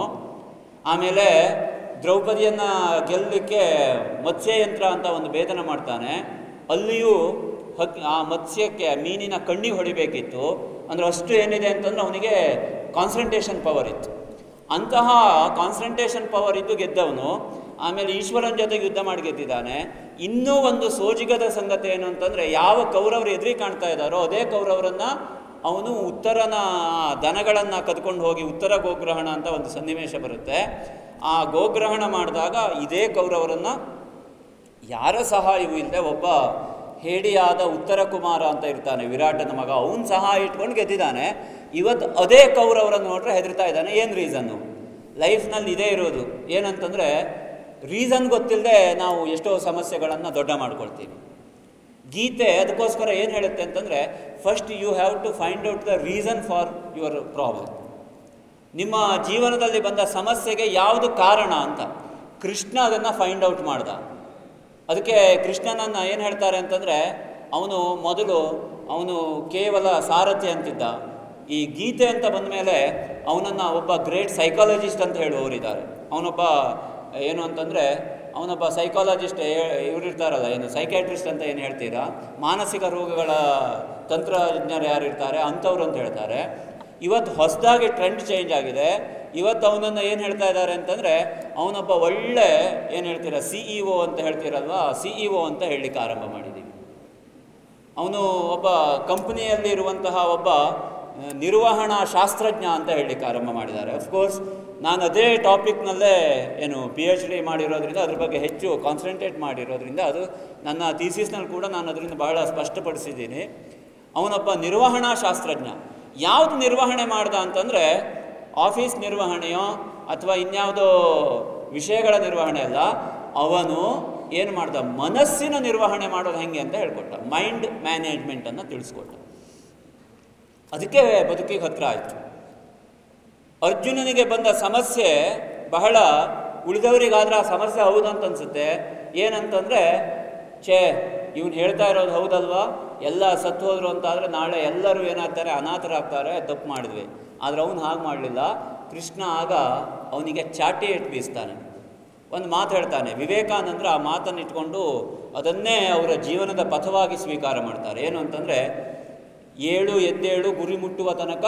ಆಮೇಲೆ ದ್ರೌಪದಿಯನ್ನು ಗೆಲ್ಲಲಿಕ್ಕೆ ಮತ್ಸ್ಯಯಂತ್ರ ಅಂತ ಒಂದು ಭೇದನ ಮಾಡ್ತಾನೆ. ಅಲ್ಲಿಯೂ ಹಕ್, ಆ ಮತ್ಸ್ಯಕ್ಕೆ ಮೀನಿನ ಕಣ್ಣಿಗೆ ಹೊಡಿಬೇಕಿತ್ತು. ಅಂದರೆ ಅಷ್ಟು ಏನಿದೆ ಅಂತಂದ್ರೆ ಅವನಿಗೆ ಕಾನ್ಸಂಟ್ರೇಷನ್ ಪವರ್ ಇತ್ತು. ಅಂತಹ ಕಾನ್ಸಂಟ್ರೇಷನ್ ಪವರ್ ಇದ್ದು ಗೆದ್ದವನು. ಆಮೇಲೆ ಈಶ್ವರನ ಜೊತೆ ಯುದ್ಧ ಮಾಡಿ ಗೆದ್ದಿದ್ದಾನೆ ಇನ್ನೂ ಒಂದು ಸೋಜಿಗದ ಸಂಗತಿ ಏನು ಅಂತಂದರೆ, ಯಾವ ಕೌರವರು ಎದುರಿ ಕಾಣ್ತಾ ಇದ್ದಾರೋ, ಅದೇ ಕೌರವರನ್ನು ಅವನು ಉತ್ತರನ, ದನಗಳನ್ನು ಕದ್ಕೊಂಡು ಹೋಗಿ ಉತ್ತರ ಗೋಗ್ರಹಣ ಅಂತ ಒಂದು ಸನ್ನಿವೇಶ ಬರುತ್ತೆ. ಆ ಗೋಗ್ರಹಣ ಮಾಡಿದಾಗ ಇದೇ ಕೌರವರನ್ನು ಯಾರ ಸಹಾಯವೂ ಇಲ್ಲದೆ ಒಬ್ಬ ಹೇಡಿಯಾದ ಉತ್ತರ ಕುಮಾರ ಅಂತ ಇರ್ತಾನೆ, ವಿರಾಟನ ಮಗ. ಅವನು ಸಹಾಯ ಇಟ್ಕೊಂಡು ಗೆದ್ದಿದ್ದಾನೆ. ಇವತ್ತು ಅದೇ ಕೌರವರನ್ನು ನೋಡ್ರೆ ಹೆದರ್ತಾ ಇದ್ದಾನೆ. ಏನು ರೀಸನ್ನು ಲೈಫ್ನಲ್ಲಿ ಇದೇ ಇರೋದು. ಏನಂತಂದರೆ ರೀಸನ್ ಗೊತ್ತಿಲ್ಲದೆ ನಾವು ಎಷ್ಟೋ ಸಮಸ್ಯೆಗಳನ್ನು ದೊಡ್ಡ ಮಾಡ್ಕೊಳ್ತೀವಿ. ಗೀತೆ ಅದಕ್ಕೋಸ್ಕರ ಏನು ಹೇಳುತ್ತೆ ಅಂತಂದರೆ first you have to find out the reason for your problem ನಿಮ್ಮ ಜೀವನದಲ್ಲಿ ಬಂದ ಸಮಸ್ಯೆಗೆ ಯಾವುದು ಕಾರಣ ಅಂತ. ಕೃಷ್ಣ ಅದನ್ನು ಫೈಂಡ್ ಔಟ್ ಮಾಡ್ದ. ಅದಕ್ಕೆ ಕೃಷ್ಣನನ್ನು ಏನು ಹೇಳ್ತಾರೆ ಅಂತಂದರೆ, ಅವನು ಮೊದಲು ಅವನು ಕೇವಲ ಸಾರಥಿ ಅಂತಿದ್ದ. ಈ ಗೀತೆ ಅಂತ ಬಂದ ಮೇಲೆ ಅವನನ್ನು ಒಬ್ಬ ಗ್ರೇಟ್ ಸೈಕಾಲಜಿಸ್ಟ್ ಅಂತ ಹೇಳುವವರಿದ್ದಾರೆ. ಅವನೊಬ್ಬ ಏನು ಅಂತಂದರೆ, ಅವನೊಬ್ಬ ಸೈಕಾಲಜಿಸ್ಟ್ ಇವರಿರ್ತಾರಲ್ಲ, ಏನು ಸೈಕ್ಯಾಟ್ರಿಸ್ಟ್ ಅಂತ ಏನು ಹೇಳ್ತೀರಾ? ಮಾನಸಿಕ ರೋಗಗಳ ತಂತ್ರಜ್ಞರು ಯಾರು ಇರ್ತಾರೆ? ಅಂಥವ್ರು ಅಂತ ಹೇಳ್ತಾರೆ. ಇವತ್ತು ಹೊಸದಾಗಿ ಟ್ರೆಂಡ್ ಚೇಂಜ್ ಆಗಿದೆ. ಇವತ್ತು ಅವನನ್ನು ಏನು ಹೇಳ್ತಾ ಇದ್ದಾರೆ ಅಂತಂದರೆ, ಅವನೊಬ್ಬ ಒಳ್ಳೆ, ಏನು ಹೇಳ್ತೀರಾ ಸಿ ಇ ಒ ಅಂತ ಹೇಳ್ತೀರಲ್ವ ಸಿ ಇ ಒ ಅಂತ ಹೇಳಲಿಕ್ಕೆ ಆರಂಭ ಮಾಡಿದ್ದೀವಿ ಅವನು ಒಬ್ಬ ಕಂಪ್ನಿಯಲ್ಲಿ ಇರುವಂತಹ ಒಬ್ಬ, ನಿರ್ವಹಣಾ ಶಾಸ್ತ್ರಜ್ಞ ಅಂತ ಹೇಳಲಿಕ್ಕೆ ಆರಂಭ ಮಾಡಿದ್ದಾರೆ. ಅಫ್ಕೋರ್ಸ್ ನಾನು ಅದೇ ಟಾಪಿಕ್ನಲ್ಲೇ ಏನು ಪಿ ಎಚ್ ಡಿ ಮಾಡಿರೋದ್ರಿಂದ ಅದ್ರ ಬಗ್ಗೆ ಹೆಚ್ಚು ಕಾನ್ಸಂಟ್ರೇಟ್ ಮಾಡಿರೋದ್ರಿಂದ ಅದು ನನ್ನ ಥೀಸಿಸ್ನಲ್ಲಿ ಕೂಡ ನಾನು ಅದರಿಂದ ಬಹಳ ಸ್ಪಷ್ಟಪಡಿಸಿದ್ದೀನಿ. ಅವನೊಬ್ಬ ನಿರ್ವಹಣಾ ಶಾಸ್ತ್ರಜ್ಞ. ಯಾವುದು ನಿರ್ವಹಣೆ ಮಾಡ್ದ ಅಂತಂದರೆ ಆಫೀಸ್ ನಿರ್ವಹಣೆಯೋ ಅಥವಾ ಇನ್ಯಾವುದೋ ವಿಷಯಗಳ ನಿರ್ವಹಣೆ ಅಲ್ಲ, ಅವನು ಏನು ಮಾಡ್ದ? ಮನಸ್ಸಿನ ನಿರ್ವಹಣೆ ಮಾಡೋದು ಹೆಂಗೆ ಅಂತ ಹೇಳ್ಕೊಟ್ಟ. ಮೈಂಡ್ ಮ್ಯಾನೇಜ್ಮೆಂಟನ್ನು ತಿಳಿಸ್ಕೊಟ್ಟ. ಅದಕ್ಕೆ ಬದುಕಿಗೆ ಹತ್ರ ಆಯಿತು. ಅರ್ಜುನನಿಗೆ ಬಂದ ಸಮಸ್ಯೆ ಬಹಳ ಉಳಿದವರಿಗಾದ್ರೆ ಆ ಸಮಸ್ಯೆ ಹೌದಂತ ಅನ್ಸುತ್ತೆ ಏನಂತಂದರೆ, ಛೇ, ಇವನು ಹೇಳ್ತಾ ಇರೋದು ಹೌದಲ್ವಾ? ಎಲ್ಲ ಸತ್ತು ಹೋದ್ರು ಅಂತಾದರೆ ನಾಳೆ ಎಲ್ಲರೂ ಏನಾಗ್ತಾರೆ? ಅನಾಥರಾಗ್ತಾರೆ ತಪ್ಪು ಮಾಡಿದ್ವಿ. ಆದರೆ ಅವನು ಹಾಗೆ ಮಾಡಲಿಲ್ಲ. ಕೃಷ್ಣ ಆಗ ಅವನಿಗೆ ಚಾಟಿ ಇಟ್ಟು ಬೀಸ್ತಾನೆ. ಒಂದು ಮಾತು ಹೇಳ್ತಾನೆ, ವಿವೇಕಾನಂದರು ಆ ಮಾತನ್ನು ಇಟ್ಕೊಂಡು ಅದನ್ನೇ ಅವರ ಜೀವನದ ಪಥವಾಗಿ ಸ್ವೀಕಾರ ಮಾಡ್ತಾರೆ. ಏನು ಅಂತಂದರೆ ಏಳು ಎದ್ದೇಳು ಗುರಿ ಮುಟ್ಟುವ ತನಕ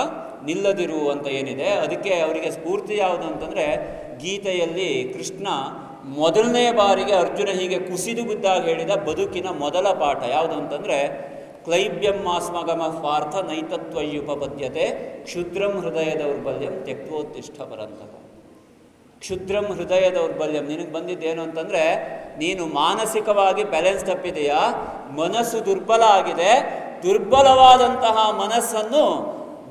ನಿಲ್ಲದಿರು ಅಂತ ಏನಿದೆ, ಅದಕ್ಕೆ ಅವರಿಗೆ ಸ್ಫೂರ್ತಿ ಯಾವುದು ಅಂತಂದರೆ ಗೀತೆಯಲ್ಲಿ ಕೃಷ್ಣ ಮೊದಲನೇ ಬಾರಿಗೆ ಅರ್ಜುನ ಹೀಗೆ ಕುಸಿದು ಬಿದ್ದಾಗ ಹೇಳಿದ ಬದುಕಿನ ಮೊದಲ ಪಾಠ ಯಾವುದು ಅಂತಂದರೆ, ಕ್ಲೈಬ್ಯಂ ಮಾಸ್ಮಗಮ ಪಾರ್ಥ ನೈತತ್ವಯ್ಯುಪಪದ್ಯತೆ ಕ್ಷುದ್ರಂ ಹೃದಯ ದೌರ್ಬಲ್ಯಂ ತ್ಯಕ್ತೋತ್ತಿಷ್ಠ ಪರಂತಕ ಕ್ಷುದ್ರಂ ಹೃದಯ ದೌರ್ಬಲ್ಯಂ, ನಿನಗೆ ಬಂದಿದ್ದೇನು ಅಂತಂದರೆ, ನೀನು ಮಾನಸಿಕವಾಗಿ ಬ್ಯಾಲೆನ್ಸ್ ತಪ್ಪಿದೆಯಾ? ಮನಸ್ಸು ದುರ್ಬಲ ಆಗಿದೆ ದುರ್ಬಲವಾದಂತಹ ಮನಸ್ಸನ್ನು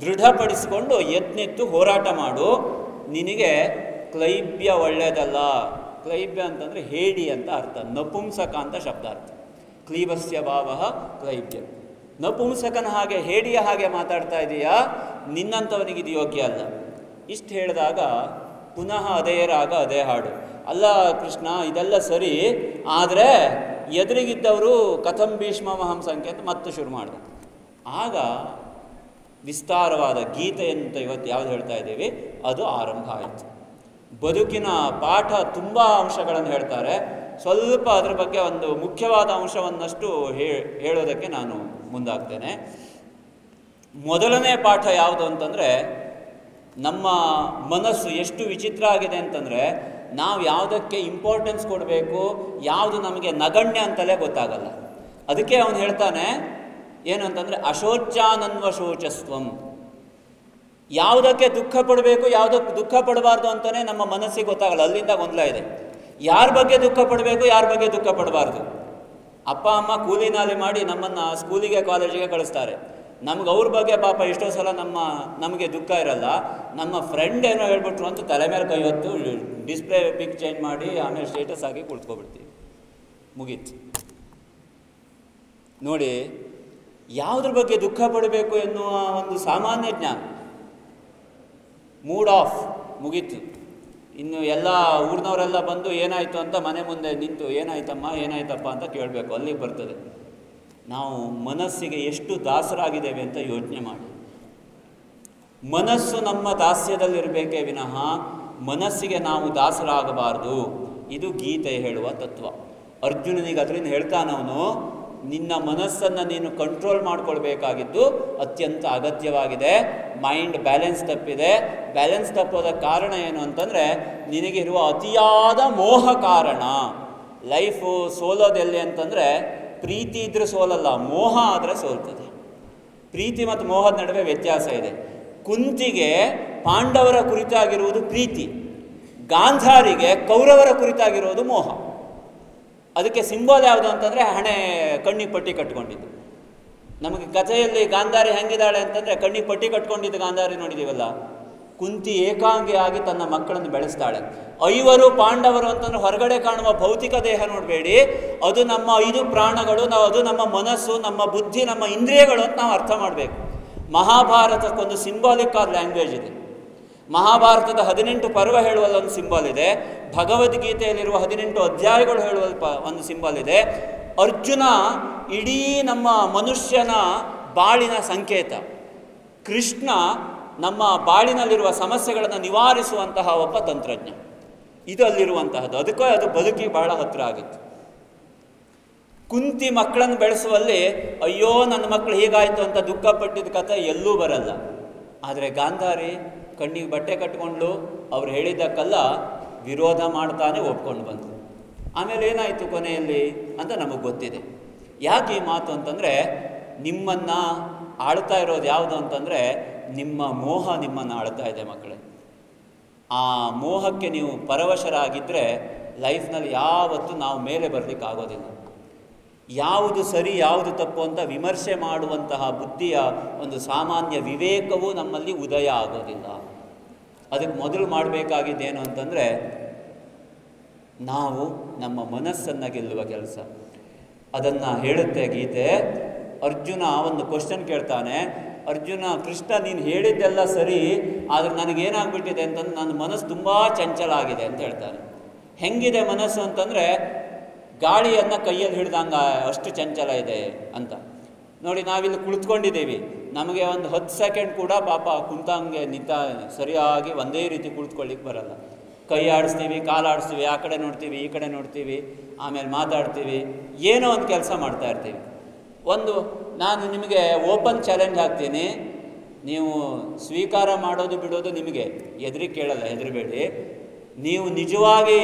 ದೃಢಪಡಿಸಿಕೊಂಡು ಎತ್ನಿತ್ತು ಹೋರಾಟ ಮಾಡು. ನಿನಗೆ ಕ್ಲೈಬ್ಯ ಒಳ್ಳೆಯದಲ್ಲ ಕ್ಲೈಬ್ಯ ಅಂತಂದರೆ ಹೇಡಿ ಅಂತ ಅರ್ಥ. ನಪುಂಸಕ ಅಂತ ಶಬ್ದಾರ್ಥ. ಕ್ಲೀಬಸ್ಯ ಭಾವ ಕ್ಲೈಬ್ಯ. ನಪುಂಸಕನ ಹಾಗೆ, ಹೇಡಿಯ ಹಾಗೆ ಮಾತಾಡ್ತಾ ಇದೆಯಾ? ನಿನ್ನಂಥವನಿಗೆ ಇದು ಯೋಗ್ಯ ಅಲ್ಲ. ಇಷ್ಟು ಹೇಳಿದಾಗ ಪುನಃ ಅದೇ ರಾಗ, ಅದೇ ಹಾಡು. ಅಲ್ಲ ಕೃಷ್ಣ, ಇದೆಲ್ಲ ಸರಿ, ಆದರೆ ಎದುರಿಗಿದ್ದವರು ಕಥಂ ಭೀಷ್ಮ ಮಹಂಸಂಖ್ಯೆ ಅಂತ ಮತ್ತೆ ಶುರು ಮಾಡಿದೆ ಆಗ ವಿಸ್ತಾರವಾದ ಗೀತೆ ಅಂತ ಇವತ್ತು ಯಾವ್ದು ಹೇಳ್ತಾ ಇದ್ದೀವಿ? ಅದು ಆರಂಭ ಆಯಿತು. ಬದುಕಿನ ಪಾಠ ತುಂಬ ಅಂಶಗಳನ್ನು ಹೇಳ್ತಾರೆ. ಸ್ವಲ್ಪ ಅದರ ಬಗ್ಗೆ ಒಂದು ಮುಖ್ಯವಾದ ಅಂಶವನ್ನಷ್ಟು ಹೇಳೋದಕ್ಕೆ ನಾನು ಮುಂದಾಗ್ತೇನೆ. ಮೊದಲನೇ ಪಾಠ ಯಾವುದು ಅಂತಂದರೆ, ನಮ್ಮ ಮನಸ್ಸು ಎಷ್ಟು ವಿಚಿತ್ರ ಆಗಿದೆ ಅಂತಂದರೆ ನಾವು ಯಾವುದಕ್ಕೆ ಇಂಪಾರ್ಟೆನ್ಸ್ ಕೊಡಬೇಕು, ಯಾವುದು ನಮಗೆ ನಗಣ್ಯ ಅಂತಲೇ ಗೊತ್ತಾಗಲ್ಲ. ಅದಕ್ಕೆ ಅವನು ಹೇಳ್ತಾನೆ, ಏನು ಅಂತಂದರೆ ಅಶೋಚಾನನ್ವ ಶೋಚಸ್ವಂ ಯಾವುದಕ್ಕೆ ದುಃಖ ಪಡಬೇಕು ಯಾವುದಕ್ಕೆ ದುಃಖ ಪಡಬಾರ್ದು ಅಂತಲೇ ನಮ್ಮ ಮನಸ್ಸಿಗೆ ಗೊತ್ತಾಗಲ್ಲ, ಅಲ್ಲಿಂದ ಗೊಂದಲ ಇದೆ. ಯಾರ ಬಗ್ಗೆ ದುಃಖ ಪಡಬೇಕು, ಯಾರ ಬಗ್ಗೆ ದುಃಖ ಪಡಬಾರ್ದು? ಅಪ್ಪ, ಅಮ್ಮ ಕೂಲಿ ಮಾಡಿ ನಮ್ಮನ್ನು ಸ್ಕೂಲಿಗೆ ಕಾಲೇಜಿಗೆ ಕಳಿಸ್ತಾರೆ. ನಮ್ಗೆ ಅವ್ರ ಬಗ್ಗೆ ಪಾಪ ಎಷ್ಟೋ ಸಲ ನಮ್ಮ, ನಮಗೆ ದುಃಖ ಇರಲ್ಲ. ನಮ್ಮ ಫ್ರೆಂಡ್ ಏನೋ ಹೇಳ್ಬಿಟ್ರು ಅಂತ ತಲೆ ಮೇಲೆ ಕೈ ಹೊತ್ತು ಡಿಸ್ಪ್ಲೇ ಪಿಕ್ ಚೇಂಜ್ ಮಾಡಿ ಆಮೇಲೆ ಸ್ಟೇಟಸ್ ಹಾಕಿ ಕುಳ್ಕೊಬಿಡ್ತೀವಿ ಮುಗೀತು. ನೋಡಿ, ಯಾವುದ್ರ ಬಗ್ಗೆ ದುಃಖ ಪಡಬೇಕು ಎನ್ನುವ ಒಂದು ಸಾಮಾನ್ಯ ಜ್ಞಾನ. ಮೂಡ್ ಆಫ್ ಮುಗೀತು. ಇನ್ನು ಎಲ್ಲ ಊರಿನವರೆಲ್ಲ ಬಂದು ಏನಾಯಿತು ಅಂತ ಮನೆ ಮುಂದೆ ನಿಂತು, ಏನಾಯ್ತಮ್ಮ, ಏನಾಯ್ತಪ್ಪ ಅಂತ ಕೇಳಬೇಕು. ಅಲ್ಲಿಗೆ ಬರ್ತದೆ. ನಾವು ಮನಸ್ಸಿಗೆ ಎಷ್ಟು ದಾಸರಾಗಿದ್ದೇವೆ ಅಂತ ಯೋಚನೆ ಮಾಡಿ. ಮನಸ್ಸು ನಮ್ಮ ದಾಸ್ಯದಲ್ಲಿರಬೇಕೇ ವಿನಃ ಮನಸ್ಸಿಗೆ ನಾವು ದಾಸರಾಗಬಾರದು. ಇದು ಗೀತೆ ಹೇಳುವ ತತ್ವ. ಅರ್ಜುನನಿಗೆ ಅದರಿಂದ ಹೇಳ್ತಾನವನು ನಿನ್ನ ಮನಸ್ಸನ್ನು ನೀನು ಕಂಟ್ರೋಲ್ ಮಾಡ್ಕೊಳ್ಬೇಕಾಗಿದ್ದು ಅತ್ಯಂತ ಅಗತ್ಯವಾಗಿದೆ. ಮೈಂಡ್ ಬ್ಯಾಲೆನ್ಸ್ ತಪ್ಪಿದೆ. ಬ್ಯಾಲೆನ್ಸ್ ತಪ್ಪೋದ ಕಾರಣ ಏನು ಅಂತಂದರೆ, ನಿನಗಿರುವ ಅತಿಯಾದ ಮೋಹ ಕಾರಣ. ಲೈಫು ಸೋಲೋದೆಲ್ಲಿ ಅಂತಂದರೆ ಪ್ರೀತಿ ಇದ್ರೆ ಸೋಲಲ್ಲ, ಮೋಹ ಆದರೆ ಸೋಲ್ತದೆ. ಪ್ರೀತಿ ಮತ್ತು ಮೋಹದ ನಡುವೆ ವ್ಯತ್ಯಾಸ ಇದೆ. ಕುಂತಿಗೆ ಪಾಂಡವರ ಕುರಿತಾಗಿರುವುದು ಪ್ರೀತಿ, ಗಾಂಧಾರಿಗೆ ಕೌರವರ ಕುರಿತಾಗಿರುವುದು ಮೋಹ. ಅದಕ್ಕೆ ಸಿಂಬಲ್ ಯಾವುದು ಅಂತಂದರೆ ಹಣೆ, ಕಣ್ಣಿಗೆ ಪಟ್ಟಿ ಕಟ್ಕೊಂಡಿದ್ದು. ನಮಗೆ ಕಥೆಯಲ್ಲಿ ಗಾಂಧಾರಿ ಹೆಂಗಿದ್ದಾಳೆ ಅಂತಂದರೆ ಕಣ್ಣಿಗೆ ಪಟ್ಟಿ ಕಟ್ಕೊಂಡಿದ್ದು ಗಾಂಧಾರಿ ನೋಡಿದ್ದೀವಲ್ಲ ಕುಂತಿ ಏಕಾಂಗಿಯಾಗಿ ತನ್ನ ಮಕ್ಕಳನ್ನು ಬೆಳೆಸ್ತಾಳೆ. ಐವರು ಪಾಂಡವರು ಅಂತಂದ್ರೆ ಹೊರಗಡೆ ಕಾಣುವ ಭೌತಿಕ ದೇಹ ನೋಡಬೇಡಿ. ಅದು ನಮ್ಮ ಐದು ಪ್ರಾಣಗಳು, ನಾವು ಅದು ನಮ್ಮ ಮನಸ್ಸು, ನಮ್ಮ ಬುದ್ಧಿ, ನಮ್ಮ ಇಂದ್ರಿಯಗಳು ಅಂತ ನಾವು ಅರ್ಥ ಮಾಡಬೇಕು. ಮಹಾಭಾರತಕ್ಕೊಂದು ಸಿಂಬಾಲಿಕ್ ಆದ ಲ್ಯಾಂಗ್ವೇಜ್ ಇದೆ. ಮಹಾಭಾರತದ ಹದಿನೆಂಟು ಪರ್ವ ಹೇಳುವಲ್ಲೊಂದು ಸಿಂಬಲ್ ಇದೆ. ಭಗವದ್ಗೀತೆಯಲ್ಲಿರುವ ಹದಿನೆಂಟು ಅಧ್ಯಾಯಗಳು ಹೇಳುವ ಒಂದು ಸಿಂಬಲ್ ಇದೆ. ಅರ್ಜುನ ಇಡೀ ನಮ್ಮ ಮನುಷ್ಯನ ಬಾಳಿನ ಸಂಕೇತ. ಕೃಷ್ಣ ನಮ್ಮ ಬಾಳಿನಲ್ಲಿರುವ ಸಮಸ್ಯೆಗಳನ್ನು ನಿವಾರಿಸುವಂತಹ ಒಬ್ಬ ತಂತ್ರಜ್ಞ. ಇದು ಅಲ್ಲಿರುವಂತಹದ್ದು ಅದಕ್ಕೆ ಅದು ಬದುಕಿ ಬಹಳ ಹತ್ತಿರ ಆಗಿತ್ತು. ಕುಂತಿ ಮಕ್ಕಳನ್ನು ಬೆಳೆಸುವಲ್ಲಿ, ಅಯ್ಯೋ, ನನ್ನ ಮಕ್ಕಳು ಹೀಗಾಯಿತು ಅಂತ ದುಃಖ ಪಟ್ಟಿದ್ದ ಕಥೆ ಎಲ್ಲೂ ಬರಲ್ಲ. ಆದರೆ ಗಾಂಧಾರಿ ಕಣ್ಣಿಗೆ ಬಟ್ಟೆ ಕಟ್ಕೊಂಡು ಅವ್ರು ಹೇಳಿದ್ದಕ್ಕೆಲ್ಲ ವಿರೋಧ ಮಾಡ್ತಾನೆ ಒಪ್ಕೊಂಡು ಬಂತು ಆಮೇಲೆ ಏನಾಯಿತು ಕೊನೆಯಲ್ಲಿ ಅಂತ ನಮಗೆ ಗೊತ್ತಿದೆ. ಯಾಕೆ ಈ ಮಾತು ಅಂತಂದರೆ ನಿಮ್ಮನ್ನು ಆಳ್ತಾ ಇರೋದು ಯಾವುದು ಅಂತಂದರೆ ನಿಮ್ಮ ಮೋಹ ನಿಮ್ಮನ್ನು ಆಳ್ತಾ ಇದೆ ಮಕ್ಕಳೇ. ಆ ಮೋಹಕ್ಕೆ ನೀವು ಪರವಶರಾಗಿದ್ದರೆ ಲೈಫ್ನಲ್ಲಿ ಯಾವತ್ತೂ ನಾವು ಮೇಲೆ ಬರಲಿಕ್ಕೆ ಆಗೋದಿಲ್ಲ. ಯಾವುದು ಸರಿ, ಯಾವುದು ತಪ್ಪು ಅಂತ ವಿಮರ್ಶೆ ಮಾಡುವಂತಹ ಬುದ್ಧಿಯ ಒಂದು ಸಾಮಾನ್ಯ ವಿವೇಕವೂ ನಮ್ಮಲ್ಲಿ ಉದಯ ಆಗೋದಿಲ್ಲ. ಅದಕ್ಕೆ ಮೊದಲು ಮಾಡಬೇಕಾಗಿದ್ದೇನು ಅಂತಂದರೆ, ನಾವು ನಮ್ಮ ಮನಸ್ಸನ್ನು ಗೆಲ್ಲುವ ಕೆಲಸ. ಅದನ್ನು ಹೇಳುತ್ತೆ ಗೀತೆ. ಅರ್ಜುನ ಒಂದು ಕ್ವಶನ್ ಕೇಳ್ತಾನೆ ಅರ್ಜುನ, ಕೃಷ್ಣ ನೀನು ಹೇಳಿದ್ದೆಲ್ಲ ಸರಿ, ಆದರೆ ನನಗೇನಾಗ್ಬಿಟ್ಟಿದೆ ಅಂತಂದು ನನ್ನ ಮನಸ್ಸು ತುಂಬ ಚಂಚಲ ಆಗಿದೆ ಅಂತ ಹೇಳ್ತಾನೆ ಹೆಂಗಿದೆ ಮನಸ್ಸು ಅಂತಂದರೆ, ಗಾಳಿಯನ್ನು ಕೈಯಲ್ಲಿ ಹಿಡ್ದಂಗ ಅಷ್ಟು ಚಂಚಲ ಇದೆ ಅಂತ. ನೋಡಿ, ನಾವಿಲ್ಲಿ ಕುಳಿತುಕೊಂಡಿದ್ದೀವಿ. ನಮಗೆ ಒಂದು ಹತ್ತು ಸೆಕೆಂಡ್ ಕೂಡ ಪಾಪ ಕುಂತಂಗೆ ನಿಂತ ಸರಿಯಾಗಿ ಒಂದೇ ರೀತಿ ಕುಳಿತುಕೊಳ್ಳಿಕ್ಕೆ ಬರಲ್ಲ. ಕೈ ಆಡಿಸ್ತೀವಿ, ಕಾಲು ಆಡಿಸ್ತೀವಿ, ಆ ಕಡೆ ನೋಡ್ತೀವಿ, ಈ ಕಡೆ ನೋಡ್ತೀವಿ, ಆಮೇಲೆ ಮಾತಾಡ್ತೀವಿ, ಏನೋ ಒಂದು ಕೆಲಸ ಮಾಡ್ತಾ ಇರ್ತೀವಿ. ಒಂದು ನಾನು ನಿಮಗೆ ಓಪನ್ ಚಾಲೆಂಜ್ ಹಾಕ್ತೀನಿ. ನೀವು ಸ್ವೀಕಾರ ಮಾಡೋದು ಬಿಡೋದು ನಿಮಗೆ. ಹೆದರಿ ಕೇಳಲ್ಲ, ಹೆದರಿಬೇಡಿ. ನೀವು ನಿಜವಾಗಿ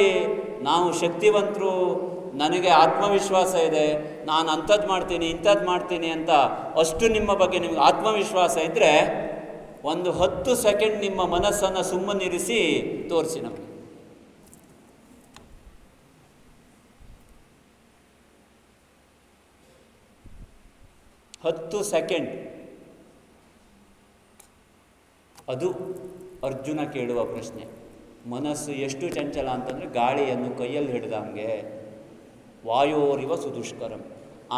ನಾವು ಶಕ್ತಿವಂತರು, ನನಗೆ ಆತ್ಮವಿಶ್ವಾಸ ಇದೆ, ನಾನು ಅಂಥದ್ದು ಮಾಡ್ತೀನಿ ಇಂಥದ್ದು ಮಾಡ್ತೀನಿ ಅಂತ ಅಷ್ಟು ನಿಮ್ಮ ಬಗ್ಗೆ ನಿಮಗೆ ಆತ್ಮವಿಶ್ವಾಸ ಇದ್ದರೆ ಒಂದು ಹತ್ತು ಸೆಕೆಂಡ್ ನಿಮ್ಮ ಮನಸ್ಸನ್ನು ಸುಮ್ಮನಿರಿಸಿ ತೋರಿಸಿ ನಮಗೆ. ಹತ್ತು ಸೆಕೆಂಡ್. ಅದು ಅರ್ಜುನ ಕೇಳುವ ಪ್ರಶ್ನೆ. ಮನಸ್ಸು ಎಷ್ಟು ಚಂಚಲ ಅಂತಂದರೆ ಗಾಳಿಯನ್ನು ಕೈಯಲ್ಲಿ ಹಿಡ್ದಂಗೆ ವಾಯೋರಿವ ಸುದುಷ್ಕರಂ.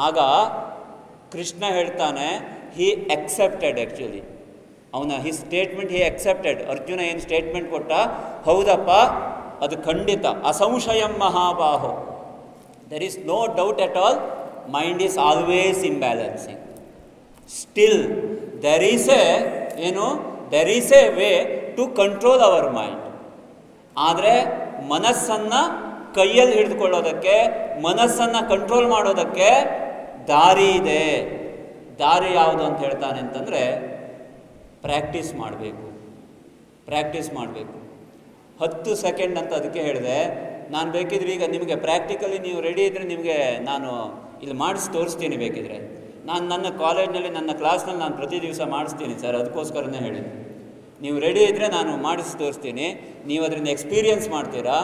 ಆಗ ಕೃಷ್ಣ ಹೇಳ್ತಾನೆ ಹಿ ಎಕ್ಸೆಪ್ಟೆಡ್ ಆ್ಯಕ್ಚುಲಿ ಅವನ he statement he accepted Arjuna ಏನು ಸ್ಟೇಟ್ಮೆಂಟ್ ಕೊಟ್ಟ? ಹೌದಪ್ಪ, ಅದು ಖಂಡಿತ. ಅಸಂಶಯಂ ಮಹಾಬಾಹೋ. There is no doubt at all mind is always imbalancing still there is a ಏನು there is a way to control our mind ಆದರೆ ಮನಸ್ಸನ್ನು ಕೈಯಲ್ಲಿ ಹಿಡಿದುಕೊಳ್ಳೋದಕ್ಕೆ, ಮನಸ್ಸನ್ನು ಕಂಟ್ರೋಲ್ ಮಾಡೋದಕ್ಕೆ ದಾರಿ ಇದೆ. ದಾರಿ ಯಾವುದು ಅಂತ ಹೇಳ್ತಾನೆ ಅಂತಂದರೆ ಪ್ರಾಕ್ಟೀಸ್ ಮಾಡಬೇಕು. ಪ್ರಾಕ್ಟೀಸ್ ಮಾಡಬೇಕು. ಹತ್ತು ಸೆಕೆಂಡ್ ಅಂತ ಅದಕ್ಕೆ ಹೇಳಿದೆ. ನಾನು ಬೇಕಿದ್ರೆ ಈಗ ನಿಮಗೆ ಪ್ರಾಕ್ಟಿಕಲಿ ನೀವು ರೆಡಿ ಇದ್ದರೆ ನಿಮಗೆ ನಾನು ಇಲ್ಲಿ ಮಾಡಿಸಿ ತೋರಿಸ್ತೀನಿ ಬೇಕಿದ್ರೆ. ನಾನು ನನ್ನ ಕಾಲೇಜ್ನಲ್ಲಿ ನನ್ನ ಕ್ಲಾಸ್ನಲ್ಲಿ ನಾನು ಪ್ರತಿ ದಿವಸ ಮಾಡಿಸ್ತೀನಿ ಸರ್, ಅದಕ್ಕೋಸ್ಕರನೇ ಹೇಳಿ. ನೀವು ರೆಡಿ ಇದ್ದರೆ ನಾನು ಮಾಡಿಸಿ ತೋರಿಸ್ತೀನಿ. ನೀವು ಅದರಿಂದ ಎಕ್ಸ್ಪೀರಿಯನ್ಸ್ ಮಾಡ್ತೀರಾ?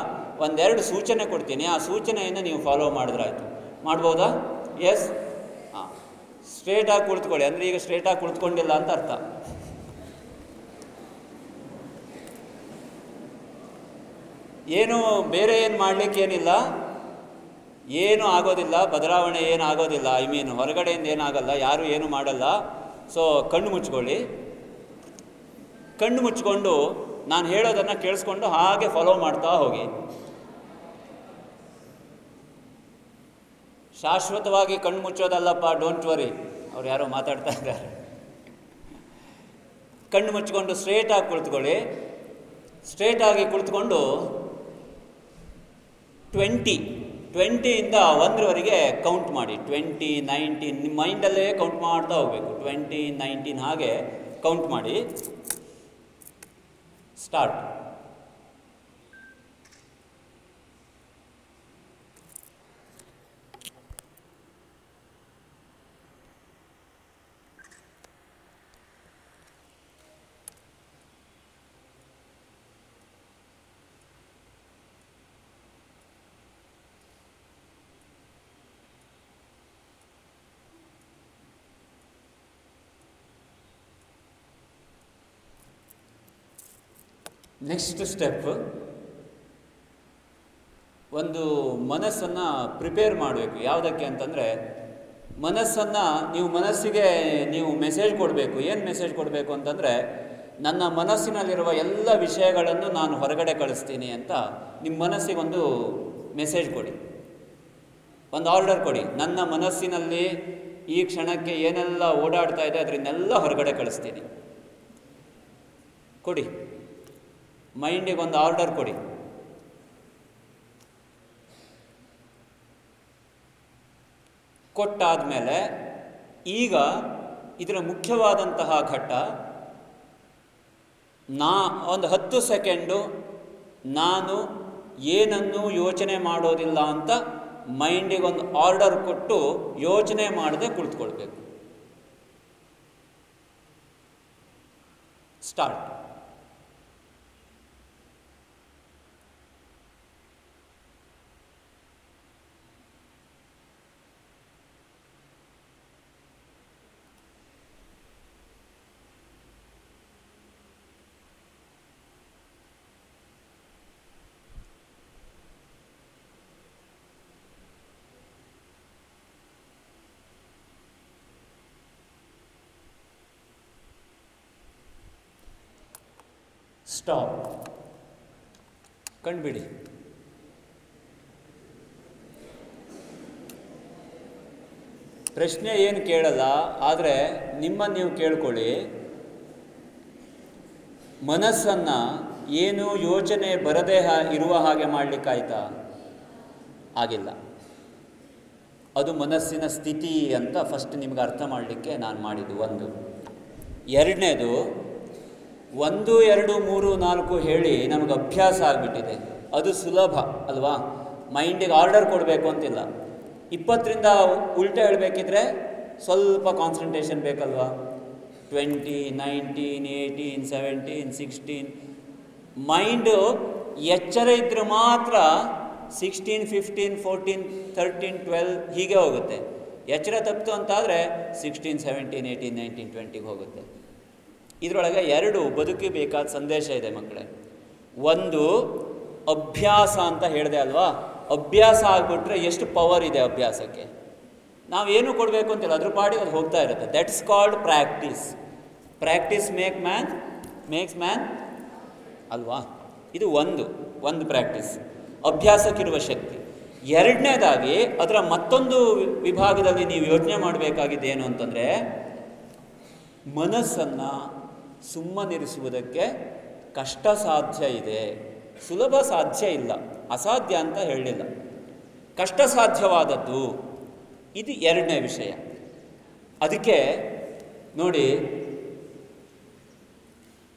ಒಂದೆರಡು ಸೂಚನೆ ಕೊಡ್ತೀನಿ. ಆ ಸೂಚನೆಯನ್ನು ನೀವು ಫಾಲೋ ಮಾಡಿದ್ರಾಯ್ತು. ಮಾಡ್ಬೋದಾ? ಎಸ್ ಹಾಂ. ಸ್ಟ್ರೇಟಾಗಿ ಕುಳಿತುಕೊಳ್ಳಿ. ಅಂದರೆ ಈಗ ಸ್ಟ್ರೇಟಾಗಿ ಕುಳಿತುಕೊಂಡಿಲ್ಲ ಅಂತ ಅರ್ಥ. ಏನು ಬೇರೆ ಏನು ಮಾಡಲಿಕ್ಕೆ ಏನಿಲ್ಲ ಏನು ಆಗೋದಿಲ್ಲ, ಬದಲಾವಣೆ ಏನು ಆಗೋದಿಲ್ಲ ಐ ಮೀನ್ ಹೊರಗಡೆಯಿಂದ ಏನಾಗಲ್ಲ, ಯಾರು ಏನು ಮಾಡಲ್ಲ. ಸೊ ಕಣ್ಣು ಮುಚ್ಕೊಳ್ಳಿ. ಕಣ್ಣು ಮುಚ್ಕೊಂಡು ನಾನು ಹೇಳೋದನ್ನು ಕೇಳಿಸ್ಕೊಂಡು ಹಾಗೆ ಫಾಲೋ ಮಾಡ್ತಾ ಹೋಗಿ. ಶಾಶ್ವತವಾಗಿ ಕಣ್ಣು ಮುಚ್ಚೋದಲ್ಲಪ್ಪ ಡೋಂಟ್ ವರಿ ಅವ್ರು ಯಾರೋ ಮಾತಾಡ್ತಾ ಇದ್ದಾರೆ. ಕಣ್ಣು ಮುಚ್ಕೊಂಡು ಸ್ಟ್ರೇಟಾಗಿ ಕುಳಿತುಕೊಳ್ಳಿ. ಸ್ಟ್ರೇಟಾಗಿ ಕುಳಿತುಕೊಂಡು ಟ್ವೆಂಟಿ ಟ್ವೆಂಟಿಯಿಂದ ಒಂದರವರೆಗೆ ಕೌಂಟ್ ಮಾಡಿ. ಟ್ವೆಂಟಿ ನೈನ್ಟೀನ್ ನಿಮ್ಮ ಮೈಂಡಲ್ಲೇ ಕೌಂಟ್ ಮಾಡ್ತಾ ಹೋಗಬೇಕು. ಟ್ವೆಂಟಿ ನೈನ್ಟೀನ್ ಹಾಗೆ ಕೌಂಟ್ ಮಾಡಿ. ಸ್ಟಾರ್ಟ್ ನೆಕ್ಸ್ಟ್ ಸ್ಟೆಪ್ ಒಂದು ಮನಸ್ಸನ್ನು ಪ್ರಿಪೇರ್ ಮಾಡಬೇಕು. ಯಾವುದಕ್ಕೆ ಅಂತಂದರೆ, ಮನಸ್ಸನ್ನು ನೀವು ಮನಸ್ಸಿಗೆ ನೀವು ಮೆಸೇಜ್ ಕೊಡಬೇಕು. ಏನು ಮೆಸೇಜ್ ಕೊಡಬೇಕು ಅಂತಂದರೆ, ನನ್ನ ಮನಸ್ಸಿನಲ್ಲಿರುವ ಎಲ್ಲ ವಿಷಯಗಳನ್ನು ನಾನು ಹೊರಗಡೆ ಕಳಿಸ್ತೀನಿ ಅಂತ ನಿಮ್ಮ ಮನಸ್ಸಿಗೆ ಒಂದು ಮೆಸೇಜ್ ಕೊಡಿ. ಒಂದು ಆರ್ಡರ್ ಕೊಡಿ. ನನ್ನ ಮನಸ್ಸಿನಲ್ಲಿ ಈ ಕ್ಷಣಕ್ಕೆ ಏನೆಲ್ಲ ಓಡಾಡ್ತಾ ಇದೆ, ಅದರಿಂದೆಲ್ಲ ಹೊರಗಡೆ ಕಳಿಸ್ತೀನಿ. ಕೊಡಿ. ಮೈಂಡಿಗೆ ಒಂದು ಆರ್ಡರ್ ಕೊಡಿ. ಕೊಟ್ಟಾದ ಮೇಲೆ ಈಗ ಇದರ ಮುಖ್ಯವಾದಂತಹ ಘಟ್ಟ, ನಾ ಒಂದು ಹತ್ತು ಸೆಕೆಂಡು ನಾನು ಏನನ್ನೂ ಯೋಚನೆ ಮಾಡೋದಿಲ್ಲ ಅಂತ ಮೈಂಡಿಗೆ ಒಂದು ಆರ್ಡರ್ ಕೊಟ್ಟು ಯೋಚನೆ ಮಾಡದೆ ಕುಳಿತುಕೊಳ್ಬೇಕು. ಸ್ಟಾರ್ಟ್. ಸ್ಟಾಪ್. ಕಂಡುಬಿಡಿ. ಪ್ರಶ್ನೆ ಏನು ಕೇಳಲ್ಲ, ಆದರೆ ನಿಮ್ಮ ನೀವು ಕೇಳ್ಕೊಳ್ಳಿ. ಮನಸ್ಸನ್ನು ಏನು ಯೋಚನೆ ಬರದೇ ಇರುವ ಹಾಗೆ ಮಾಡಲಿಕ್ಕಾಯ್ತಾ? ಆಗಿಲ್ಲ. ಅದು ಮನಸ್ಸಿನ ಸ್ಥಿತಿ ಅಂತ ಫಸ್ಟ್ ನಿಮ್ಗೆ ಅರ್ಥ ಮಾಡಲಿಕ್ಕೆ ನಾನು ಮಾಡಿದ್ದು ಒಂದು. ಎರಡನೇದು ಒಂದು, ಎರಡು, ಮೂರು, ನಾಲ್ಕು ಹೇಳಿ ನಮಗೆ ಅಭ್ಯಾಸ ಆಗಿಬಿಟ್ಟಿದೆ. ಅದು ಸುಲಭ, ಅಲ್ವಾ? ಮೈಂಡಿಗೆ ಆರ್ಡರ್ ಕೊಡಬೇಕು ಅಂತಿಲ್ಲ. ಇಪ್ಪತ್ತರಿಂದ ಉಲ್ಟಾ ಹೇಳಬೇಕಿದ್ರೆ ಸ್ವಲ್ಪ ಕಾನ್ಸಂಟ್ರೇಷನ್ ಬೇಕಲ್ವಾ? Twenty, nineteen, eighteen, seventeen, sixteen. Mind ಎಚ್ಚರ ಇದ್ದರೆ ಮಾತ್ರ sixteen, fifteen, fourteen thirteen twelve ಹೀಗೆ ಹೋಗುತ್ತೆ. ಎಚ್ಚರ ತಪ್ಪಿತು ಅಂತಾದರೆ ಸಿಕ್ಸ್ಟೀನ್, ಸೆವೆಂಟೀನ್, ಏಯ್ಟೀನ್, ನೈನ್ಟೀನ್, ಟ್ವೆಂಟಿಗೆ ಹೋಗುತ್ತೆ. ಇದರೊಳಗೆ ಎರಡು ಬದುಕಿ ಬೇಕಾದ ಸಂದೇಶ ಇದೆ ಮಕ್ಕಳೇ. ಒಂದು, ಅಭ್ಯಾಸ ಅಂತ ಹೇಳಿದೆ ಅಲ್ವಾ? ಅಭ್ಯಾಸ ಆಗಿಬಿಟ್ರೆ ಎಷ್ಟು ಪವರ್ ಇದೆ ಅಭ್ಯಾಸಕ್ಕೆ? ನಾವೇನು ಕೊಡಬೇಕು ಅಂತಿಲ್ಲ, ಅದ್ರ ಪಾಡಿ ಅದು ಹೋಗ್ತಾ ಇರುತ್ತೆ. That's called practice practice make man makes man ಅಲ್ವಾ? ಇದು ಒಂದು ಒಂದು ಪ್ರಾಕ್ಟೀಸ್ ಅಭ್ಯಾಸಕ್ಕಿರುವ ಶಕ್ತಿ. ಎರಡನೇದಾಗಿ, ಅದರ ಮತ್ತೊಂದು ವಿಭಾಗದಲ್ಲಿ ನೀವು ಯೋಚನೆ ಮಾಡಬೇಕಾಗಿದ್ದೇನು ಅಂತಂದರೆ, ಮನಸ್ಸನ್ನು ಸುಮ್ಮನಿರಿಸುವುದಕ್ಕೆ ಕಷ್ಟ ಸಾಧ್ಯ ಇದೆ ಸುಲಭ ಸಾಧ್ಯ ಇಲ್ಲ. ಅಸಾಧ್ಯ ಅಂತ ಹೇಳಲಿಲ್ಲ. ಕಷ್ಟ ಸಾಧ್ಯವಾದದ್ದು ಇದು ಎರಡನೇ ವಿಷಯ. ಅದಕ್ಕೆ ನೋಡಿ,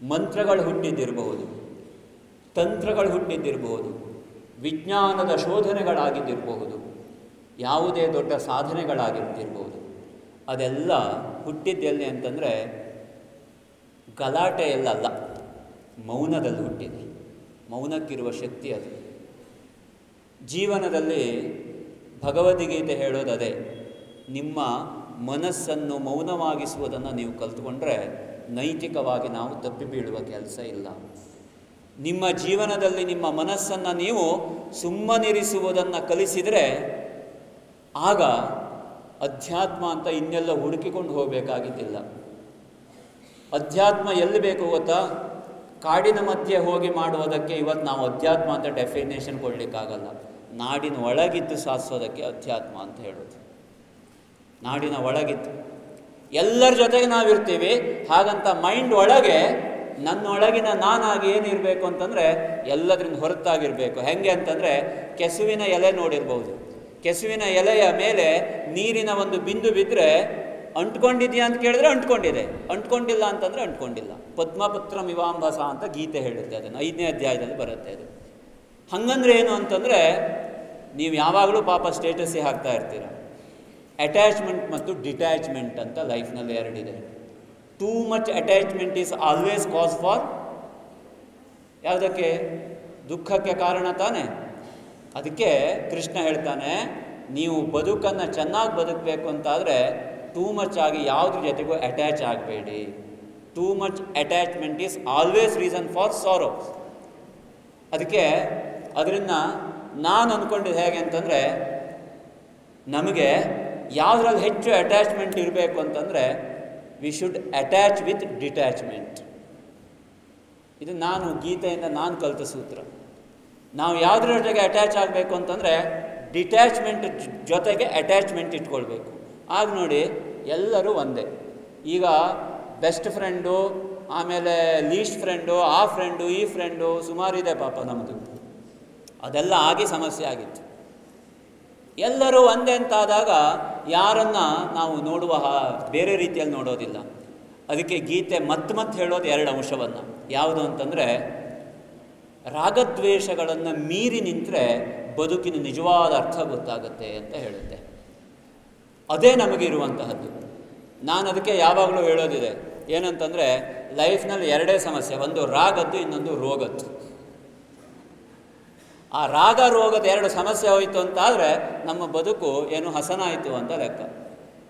ಮಂತ್ರಗಳು ಹುಟ್ಟಿದ್ದಿರಬಹುದು, ತಂತ್ರಗಳು ಹುಟ್ಟಿದ್ದಿರಬಹುದು, ವಿಜ್ಞಾನದ ಶೋಧನೆಗಳಾಗಿದ್ದಿರಬಹುದು, ಯಾವುದೇ ದೊಡ್ಡ ಸಾಧನೆಗಳಾಗಿರ್ತಿರ್ಬೋದು ಅದೆಲ್ಲ ಹುಟ್ಟಿದ್ದೆಲ್ಲಿ ಅಂತಂದರೆ ಗಲಾಟೆಯಲ್ಲಲ್ಲ ಮೌನದಲ್ಲಿ ಹುಟ್ಟಿದೆ ಮೌನಕ್ಕಿರುವ ಶಕ್ತಿ ಅದು. ಜೀವನದಲ್ಲಿ ಭಗವದ್ಗೀತೆ ಹೇಳೋದು ಅದೇ ನಿಮ್ಮ ಮನಸ್ಸನ್ನು ಮೌನವಾಗಿಸುವುದನ್ನು ನೀವು ಕಲ್ತ್ಕೊಂಡ್ರೆ ನೈತಿಕವಾಗಿ ನಾವು ತಪ್ಪಿ ಬೀಳುವ ಕೆಲಸ ಇಲ್ಲ. ನಿಮ್ಮ ಜೀವನದಲ್ಲಿ ನಿಮ್ಮ ಮನಸ್ಸನ್ನು ನೀವು ಸುಮ್ಮನಿರಿಸುವುದನ್ನು ಕಲಿಸಿದರೆ ಆಗ ಅಧ್ಯಾತ್ಮ ಅಂತ ಇನ್ನೆಲ್ಲ ಹುಡುಕಿಕೊಂಡು ಹೋಗಬೇಕಾಗಿದ್ದಿಲ್ಲ. ಅಧ್ಯಾತ್ಮ ಎಲ್ಲಿ ಬೇಕು ಗೊತ್ತಾ? ಕಾಡಿನ ಮಧ್ಯೆ ಹೋಗಿ ಮಾಡುವುದಕ್ಕೆ ಇವತ್ತು ನಾವು ಅಧ್ಯಾತ್ಮ ಅಂತ ಡೆಫಿನೇಷನ್ ಕೊಡಲಿಕ್ಕಾಗಲ್ಲ. ನಾಡಿನ ಒಳಗಿದ್ದು ಸಾಧಿಸೋದಕ್ಕೆ ಅಧ್ಯಾತ್ಮ ಅಂತ ಹೇಳೋದು. ನಾಡಿನ ಒಳಗಿದ್ದು. ಎಲ್ಲರ ಜೊತೆಗೆ ನಾವಿರ್ತೀವಿ. ಹಾಗಂತ ಮೈಂಡ್ ಒಳಗೆ ನನ್ನೊಳಗಿನ ನಾನಾಗಿ ಏನಿರಬೇಕು ಅಂತಂದರೆ ಎಲ್ಲದರಿಂದ ಹೊರತಾಗಿರಬೇಕು. ಹೆಂಗೆ ಅಂತಂದರೆ ಕೆಸುವಿನ ಎಲೆ ನೋಡಿರ್ಬೋದು. ಕೆಸುವಿನ ಎಲೆಯ ಮೇಲೆ ನೀರಿನ ಒಂದು ಬಿಂದು ಬಿದ್ದರೆ ಅಂಟ್ಕೊಂಡಿದ್ಯಾ ಅಂತ ಕೇಳಿದ್ರೆ ಅಂಟ್ಕೊಂಡಿದೆ. ಅಂಟ್ಕೊಂಡಿಲ್ಲ ಅಂತಂದರೆ ಅಂಟ್ಕೊಂಡಿಲ್ಲ. ಪದ್ಮಪುತ್ರ ಮಿವಾಂಬಸ ಅಂತ ಗೀತೆ ಹೇಳುತ್ತೆ ಅದನ್ನು. ಐದನೇ ಅಧ್ಯಾಯದಲ್ಲಿ ಬರುತ್ತೆ ಅದು. ಹಂಗಂದ್ರೆ ಏನು ಅಂತಂದರೆ ನೀವು ಯಾವಾಗಲೂ ಪಾಪ ಸ್ಟೇಟಸ್ಸೇ ಹಾಕ್ತಾ ಇರ್ತೀರ. ಅಟ್ಯಾಚ್ಮೆಂಟ್ ಮತ್ತು ಡಿಟ್ಯಾಚ್ಮೆಂಟ್ ಅಂತ ಲೈಫ್ನಲ್ಲಿ ಎರಡಿದೆ. Too much attachment is always cause for ಯಾವುದಕ್ಕೆ? ದುಃಖಕ್ಕೆ ಕಾರಣ ತಾನೇ? ಅದಕ್ಕೆ ಕೃಷ್ಣ ಹೇಳ್ತಾನೆ, ನೀವು ಬದುಕನ್ನು ಚೆನ್ನಾಗಿ ಬದುಕಬೇಕು ಅಂತಾದರೆ ಟೂ ಮಚ್ ಆಗಿ ಯಾವುದ್ರ ಜೊತೆಗೂ ಅಟ್ಯಾಚ್ ಆಗಬೇಡಿ. Too much attachment is always reason for sorrow ಅದಕ್ಕೆ ಅದರಿಂದ ನಾನು ಅಂದ್ಕೊಂಡಿದ್ದು ಹೇಗೆ ಅಂತಂದರೆ, ನಮಗೆ ಯಾವುದ್ರಲ್ಲಿ ಹೆಚ್ಚು ಅಟ್ಯಾಚ್ಮೆಂಟ್ ಇರಬೇಕು ಅಂತಂದರೆ we should attach with detachment ಇದು ನಾನು ಗೀತೆಯಿಂದ ನಾನು ಕಲಿತ ಸೂತ್ರ. ನಾವು ಯಾವುದ್ರ ಜೊತೆಗೆ ಅಟ್ಯಾಚ್ ಆಗಬೇಕು ಅಂತಂದರೆ ಡಿಟ್ಯಾಚ್ಮೆಂಟ್ ಜೊತೆಗೆ ಅಟ್ಯಾಚ್ಮೆಂಟ್ ಇಟ್ಕೊಳ್ಬೇಕು. ಆಗ ನೋಡಿ ಎಲ್ಲರೂ ಒಂದೇ. ಈಗ ಬೆಸ್ಟ್ ಫ್ರೆಂಡು ಆಮೇಲೆ ಲೀಸ್ಟ್ ಫ್ರೆಂಡು ಆ ಫ್ರೆಂಡು ಈ ಫ್ರೆಂಡು ಸುಮಾರಿದೆ ಪಾಪ ನಮ್ಮದು ಅದೆಲ್ಲ ಆಗಿ ಸಮಸ್ಯೆ ಆಗಿತ್ತು. ಎಲ್ಲರೂ ಒಂದೇ ಅಂತಾದಾಗ ಯಾರನ್ನ ನಾವು ನೋಡುವ ಬೇರೆ ರೀತಿಯಲ್ಲಿ ನೋಡೋದಿಲ್ಲ. ಅದಕ್ಕೆ ಗೀತೆ ಮತ್ತೆ ಮತ್ತೆ ಹೇಳೋದು ಎರಡು ಅಂಶವನ್ನು. ಯಾವುದು ಅಂತಂದರೆ, ರಾಗದ್ವೇಷಗಳನ್ನು ಮೀರಿ ನಿಂತರೆ ಬದುಕಿನ ನಿಜವಾದ ಅರ್ಥ ಗೊತ್ತಾಗುತ್ತೆ ಅಂತ ಹೇಳುತ್ತೆ. ಅದೇ ನಮಗೆ ಇರುವಂತಹದ್ದು. ನಾನು ಅದಕ್ಕೆ ಯಾವಾಗಲೂ ಹೇಳೋದಿದೆ, ಏನಂತಂದರೆ ಲೈಫ್ನಲ್ಲಿ ಎರಡೇ ಸಮಸ್ಯೆ, ಒಂದು ರಾಗದ್ದು, ಇನ್ನೊಂದು ರೋಗದ್ದು. ಆ ರಾಗ, ರೋಗದ ಎರಡು ಸಮಸ್ಯೆ ಹೋಯಿತು ಅಂತಾದರೆ ನಮ್ಮ ಬದುಕು ಏನು ಹಸನಾಯಿತು ಅಂತ ಲೆಕ್ಕ.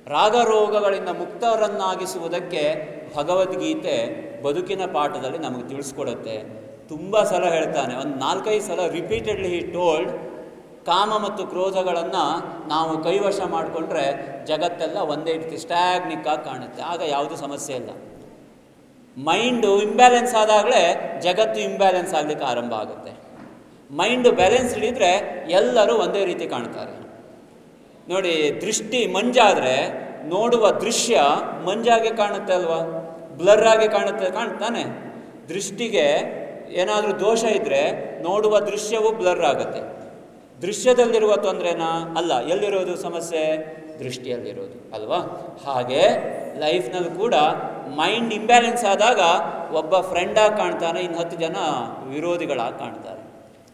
ರಾಗ, ರೋಗಗಳಿಂದ ಮುಕ್ತರನ್ನಾಗಿಸುವುದಕ್ಕೆ ಭಗವದ್ಗೀತೆ ಬದುಕಿನ ಪಾಠದಲ್ಲಿ ನಮಗೆ ತಿಳಿಸ್ಕೊಡುತ್ತೆ. ತುಂಬ ಸಲ ಹೇಳ್ತಾನೆ, ಒಂದು ನಾಲ್ಕೈದು ಸಲ ರಿಪೀಟೆಡ್ಲಿ ಹಿ ಟೋಲ್ಡ್ ಕಾಮ ಮತ್ತು ಕ್ರೋಧಗಳನ್ನು ನಾವು ಕೈವಶ ಮಾಡಿಕೊಂಡ್ರೆ ಜಗತ್ತೆಲ್ಲ ಒಂದೇ ರೀತಿ ಸ್ಟ್ಯಾಗ್ನಿಕ್ ಆಗಿ ಕಾಣುತ್ತೆ. ಆಗ ಯಾವುದೂ ಸಮಸ್ಯೆ ಇಲ್ಲ. ಮೈಂಡು ಇಂಬ್ಯಾಲೆನ್ಸ್ ಆದಾಗಲೇ ಜಗತ್ತು ಇಂಬ್ಯಾಲೆನ್ಸ್ ಆಗಲಿಕ್ಕೆ ಆರಂಭ ಆಗುತ್ತೆ. ಮೈಂಡು ಬ್ಯಾಲೆನ್ಸ್ ಹಿಡಿದ್ರೆ ಎಲ್ಲರೂ ಒಂದೇ ರೀತಿ ಕಾಣ್ತಾರೆ. ನೋಡಿ, ದೃಷ್ಟಿ ಮಂಜಾದರೆ ನೋಡುವ ದೃಶ್ಯ ಮಂಜಾಗೆ ಕಾಣುತ್ತೆ ಅಲ್ವಾ? ಬ್ಲರ್ ಆಗಿ ಕಾಣುತ್ತೆ, ಕಾಣ್ತಾನೆ. ದೃಷ್ಟಿಗೆ ಏನಾದರೂ ದೋಷ ಇದ್ದರೆ ನೋಡುವ ದೃಶ್ಯವೂ ಬ್ಲರ್ ಆಗುತ್ತೆ. ದೃಶ್ಯದಲ್ಲಿರುವ ತೊಂದರೆನಾ ಅಲ್ಲ, ಎಲ್ಲಿರೋದು ಸಮಸ್ಯೆ? ದೃಷ್ಟಿಯಲ್ಲಿರೋದು, ಅಲ್ವಾ? ಹಾಗೆ ಲೈಫ್ನಲ್ಲಿ ಕೂಡ ಮೈಂಡ್ ಇಂಬ್ಯಾಲೆನ್ಸ್ ಆದಾಗ ಒಬ್ಬ ಫ್ರೆಂಡಾಗಿ ಕಾಣ್ತಾನೆ, ಇನ್ನು ಹತ್ತು ಜನ ವಿರೋಧಿಗಳಾಗಿ ಕಾಣ್ತಾರೆ.